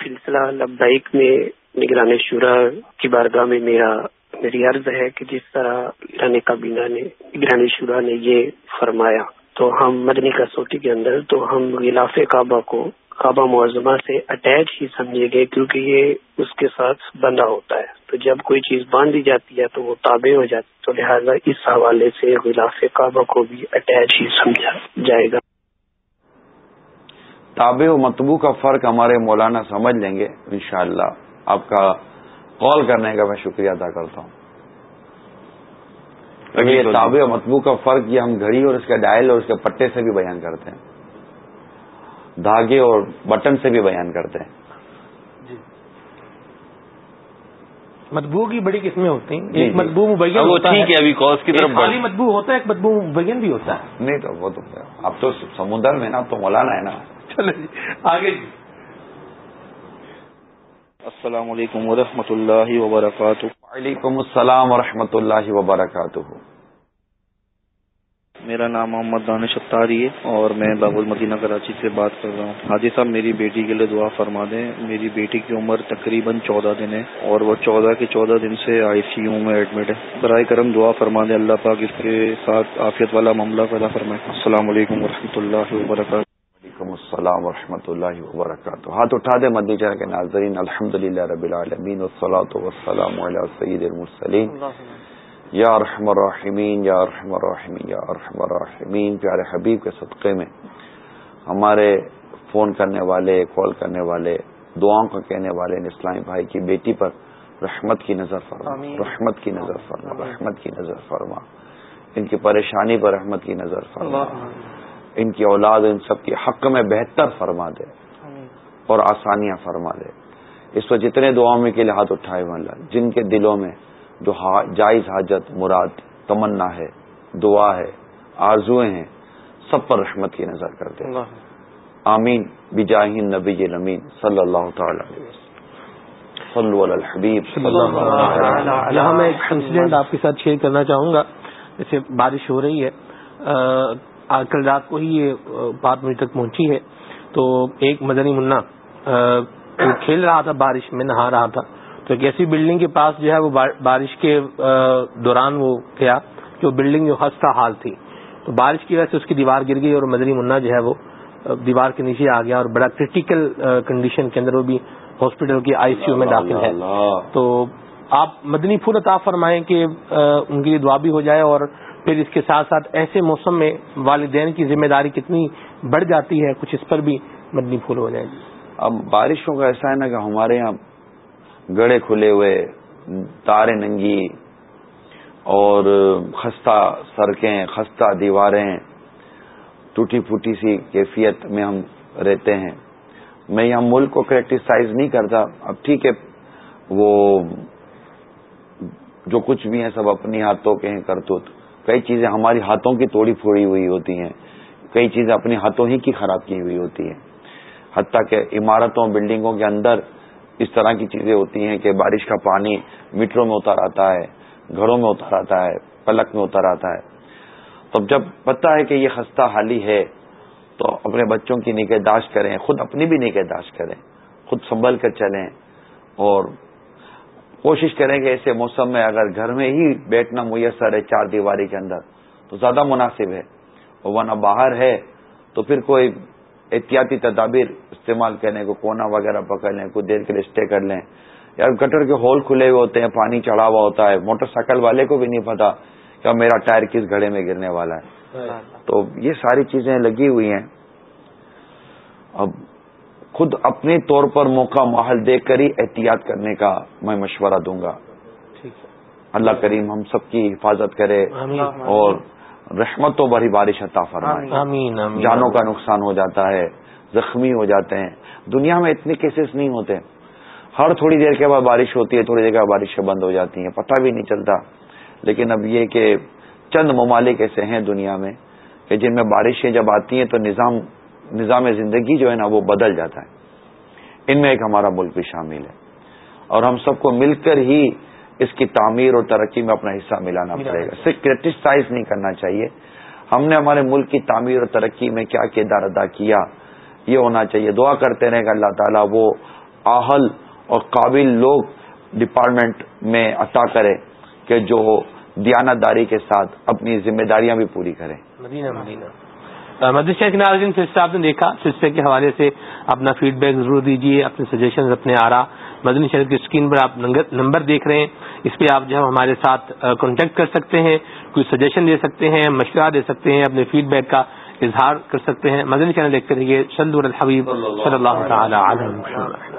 سلسلہ لبیک میں نگران شورا کی بارگاہ میں میرا میری عرض ہے کہ جس طرح ایران کابینہ نے نگران شورا نے یہ فرمایا تو ہم مدنی کسوٹی کے اندر تو ہم غلاف کعبہ کو کعبہ معظمہ سے اٹیچ ہی سمجھے گئے کیونکہ یہ اس کے ساتھ بندہ ہوتا ہے۔ تو جب کوئی چیز باندھ دی جاتی ہے تو وہ تابع ہو جاتی تو لہذا اس حوالے سے غلاف کعبہ کو بھی اٹیچ ہی سمجھا جائے گا۔ تابع و متبو کا فرق ہمارے مولانا سمجھ لیں گے انشاءاللہ۔ آپ کا کال کرنے کا میں شکریہ ادا کرتا ہوں۔ یہ تابع و متبو کا فرق یہ ہم گھڑی اور اس کے ڈائل اور اس کے پٹے سے بھی بیان کرتے ہیں۔ دھاگے اور بٹن سے بھی بیان کرتے ہیں۔ مدبو کی بڑی قسمیں ہوتی ہیں۔ جی، ایک جی۔ مدبو مبین ہوتا ہے۔ ابھی کاز کی طرف ایک خالی مدبو ہوتا ہے ایک مدبو مبین بھی ہوتا ہے۔ نہیں تو وہ تو اب تو سمندر میں نا تو مولانا ہے نا۔ چلے جی آگے جی۔ السلام علیکم ورحمۃ اللہ وبرکاتہ۔ وعلیکم السلام ورحمۃ اللہ وبرکاتہ۔ میرا نام محمد دانش اتاری ہے اور میں باب المدینہ کراچی سے بات کر رہا ہوں۔ حاجی صاحب میری بیٹی کے لیے دعا فرما دیں۔ میری بیٹی کی عمر تقریباً چودہ دن ہے اور وہ چودہ کے چودہ دن سے آئی سی یو میں ایڈمٹ ہے۔ برائے کرم دعا فرما دیں اللہ پاک اس کے ساتھ عافیت والا معاملہ پیدا فرمائے۔ السلام علیکم ورحمۃ اللہ وبرکاتہ۔ وعلیکم السلام ورحمۃ اللہ وبرکاتہ۔ ہاتھ اٹھا دے مدی کے ناظرین الحمد للہ رب العالمین والصلاة والسلام علی سید المرسلین۔ یا رحم الرحمین یا رحم الرحمین یا رحم الرحمین پیارے حبیب کے صدقے میں ہمارے فون کرنے والے کال کرنے والے دعاؤں کا کہنے والے ان اسلامی بھائی کی بیٹی پر رحمت کی نظر فرما رحمت کی نظر فرما رحمت کی نظر فرما۔ ان کی پریشانی پر رحمت کی نظر فرما۔ ان کی اولاد ان سب کے حق میں بہتر فرما دے۔ اور آسانیاں فرما دے۔ اس وقت جتنے دعاؤں میں کے لیے ہاتھ اٹھائے والا جن کے دلوں میں جو جائز حاجت مراد تمنا ہے دعا ہے آرزویں ہیں سب پر رحمت کی نظر کرتے ہیں۔ آمین۔ بجاہین نبی نمین صلی اللہ تعالی علیہ وسلم۔ صلو علی الحبیب صلی اللہ میں ایک انسیڈنٹ آپ کے ساتھ شیئر کرنا چاہوں گا۔ جیسے بارش ہو رہی ہے کل رات کو ہی یہ بات مجھ تک پہنچی ہے۔ تو ایک مدنی منا کھیل رہا تھا بارش میں نہا رہا تھا۔ تو ایک ایسی بلڈنگ کے پاس جو ہے وہ بارش کے دوران وہ گیا وہ بلڈنگ جو خستہ حال تھی۔ تو بارش کی وجہ سے اس کی دیوار گر گئی اور مدنی منا جو ہے وہ دیوار کے نیچے آ گیا اور بڑا کریٹیکل کنڈیشن کے اندر وہ بھی ہاسپٹل کی آئی سی یو میں داخل ہے۔ تو آپ مدنی پھول عطا فرمائیں کہ ان کے لیے دعا بھی ہو جائے اور پھر اس کے ساتھ ساتھ ایسے موسم میں والدین کی ذمہ داری کتنی بڑھ جاتی ہے کچھ اس پر بھی مدنی پھول ہو جائے اب بارشوں کا ایسا ہے نا کہ ہمارے یہاں گڑے کھلے ہوئے، تارے ننگی اور خستہ سڑکیں، خستہ دیواریں، ٹوٹی پھوٹی سی کیفیت میں ہم رہتے ہیں۔ میں یہاں ملک کو کریٹیسائز نہیں کرتا۔ اب ٹھیک ہے، وہ جو کچھ بھی ہیں سب اپنی ہاتھوں کے ہیں، کرتوت۔ کئی چیزیں ہماری ہاتھوں کی توڑی پھوڑی ہوئی ہوتی ہیں۔ کئی چیزیں اپنے ہاتھوں ہی کی خراب کی ہوئی ہوتی ہیں۔ حتیٰ کہ عمارتوں، بلڈنگوں کے اندر اس طرح کی چیزیں ہوتی ہیں کہ بارش کا پانی میٹروں میں اتر آتا ہے، گھروں میں اتر آتا ہے، پلک میں اتر آتا ہے۔ تو جب پتہ ہے کہ یہ خستہ حالی ہے، تو اپنے بچوں کی نگہداشت کریں، خود اپنی بھی نگہداشت کریں، خود سنبھل کر چلیں۔ اور کوشش کریں کہ ایسے موسم میں اگر گھر میں ہی بیٹھنا میسر ہے چار دیواری کے اندر، تو زیادہ مناسب ہے۔ اور ورنہ باہر ہے تو پھر کوئی احتیاطی تدابیر استعمال کرنے کو کونا وغیرہ پکڑ لیں کچھ دیر کے لیے اسٹے کر لیں۔ یا گٹر کے ہول کھلے ہوئے ہوتے ہیں پانی چڑھا ہوا ہوتا ہے۔ موٹر سائیکل والے کو بھی نہیں پتا کہ میرا ٹائر کس گھڑے میں گرنے والا ہے۔ تو یہ ساری چیزیں لگی ہوئی ہیں۔ اب خود اپنے طور پر موقع ماحول دیکھ کر ہی احتیاط کرنے کا میں مشورہ دوں گا۔ اللہ کریم ہم سب کی حفاظت کرے اور رحمتوں بھری بارش عطا فرمائے۔ جانوں کا نقصان ہو جاتا ہے زخمی ہو جاتے ہیں۔ دنیا میں اتنے کیسز نہیں ہوتے۔ ہر تھوڑی دیر کے بعد بارش ہوتی ہے تھوڑی دیر کے بعد بارشیں بند ہو جاتی ہیں پتہ بھی نہیں چلتا۔ لیکن اب یہ کہ چند ممالک ایسے ہیں دنیا میں کہ جن میں بارشیں جب آتی ہیں تو نظام نظام زندگی جو ہے نا وہ بدل جاتا ہے۔ ان میں ایک ہمارا ملک بھی شامل ہے۔ اور ہم سب کو مل کر ہی اس کی تعمیر اور ترقی میں اپنا حصہ ملانا پڑے گا۔ صرف کرٹیسائز نہیں کرنا چاہیے۔ ہم نے ہمارے ملک کی تعمیر اور ترقی میں کیا کردار ادا کیا؟ یہ ہونا چاہیے۔ دعا کرتے رہے گا اللہ تعالیٰ وہ آہل اور قابل لوگ ڈپارٹمنٹ میں عطا کرے کہ جو دیانت داری کے ساتھ اپنی ذمہ داریاں بھی پوری کریں مدینہ مدینہ۔ مدرسہ کے ناظرین سلسلہ آپ نے دیکھا سلسلے کے حوالے سے اپنا فیڈ بیک ضرور دیجیے اپنے سجیشن اپنے آرا۔ مدنی شریف کی اسکرین پر آپ نمبر دیکھ رہے ہیں۔ اس پہ آپ جو ہے ہمارے ساتھ کانٹیکٹ کر سکتے ہیں، کوئی سجیشن دے سکتے ہیں، مشورہ دے سکتے ہیں، اپنے فیڈ بیک کا اظہار کر سکتے ہیں۔ مدنی چینل دیکھتے رہیے سندور الحبیب صلی اللہ تعالی علیہ وسلم۔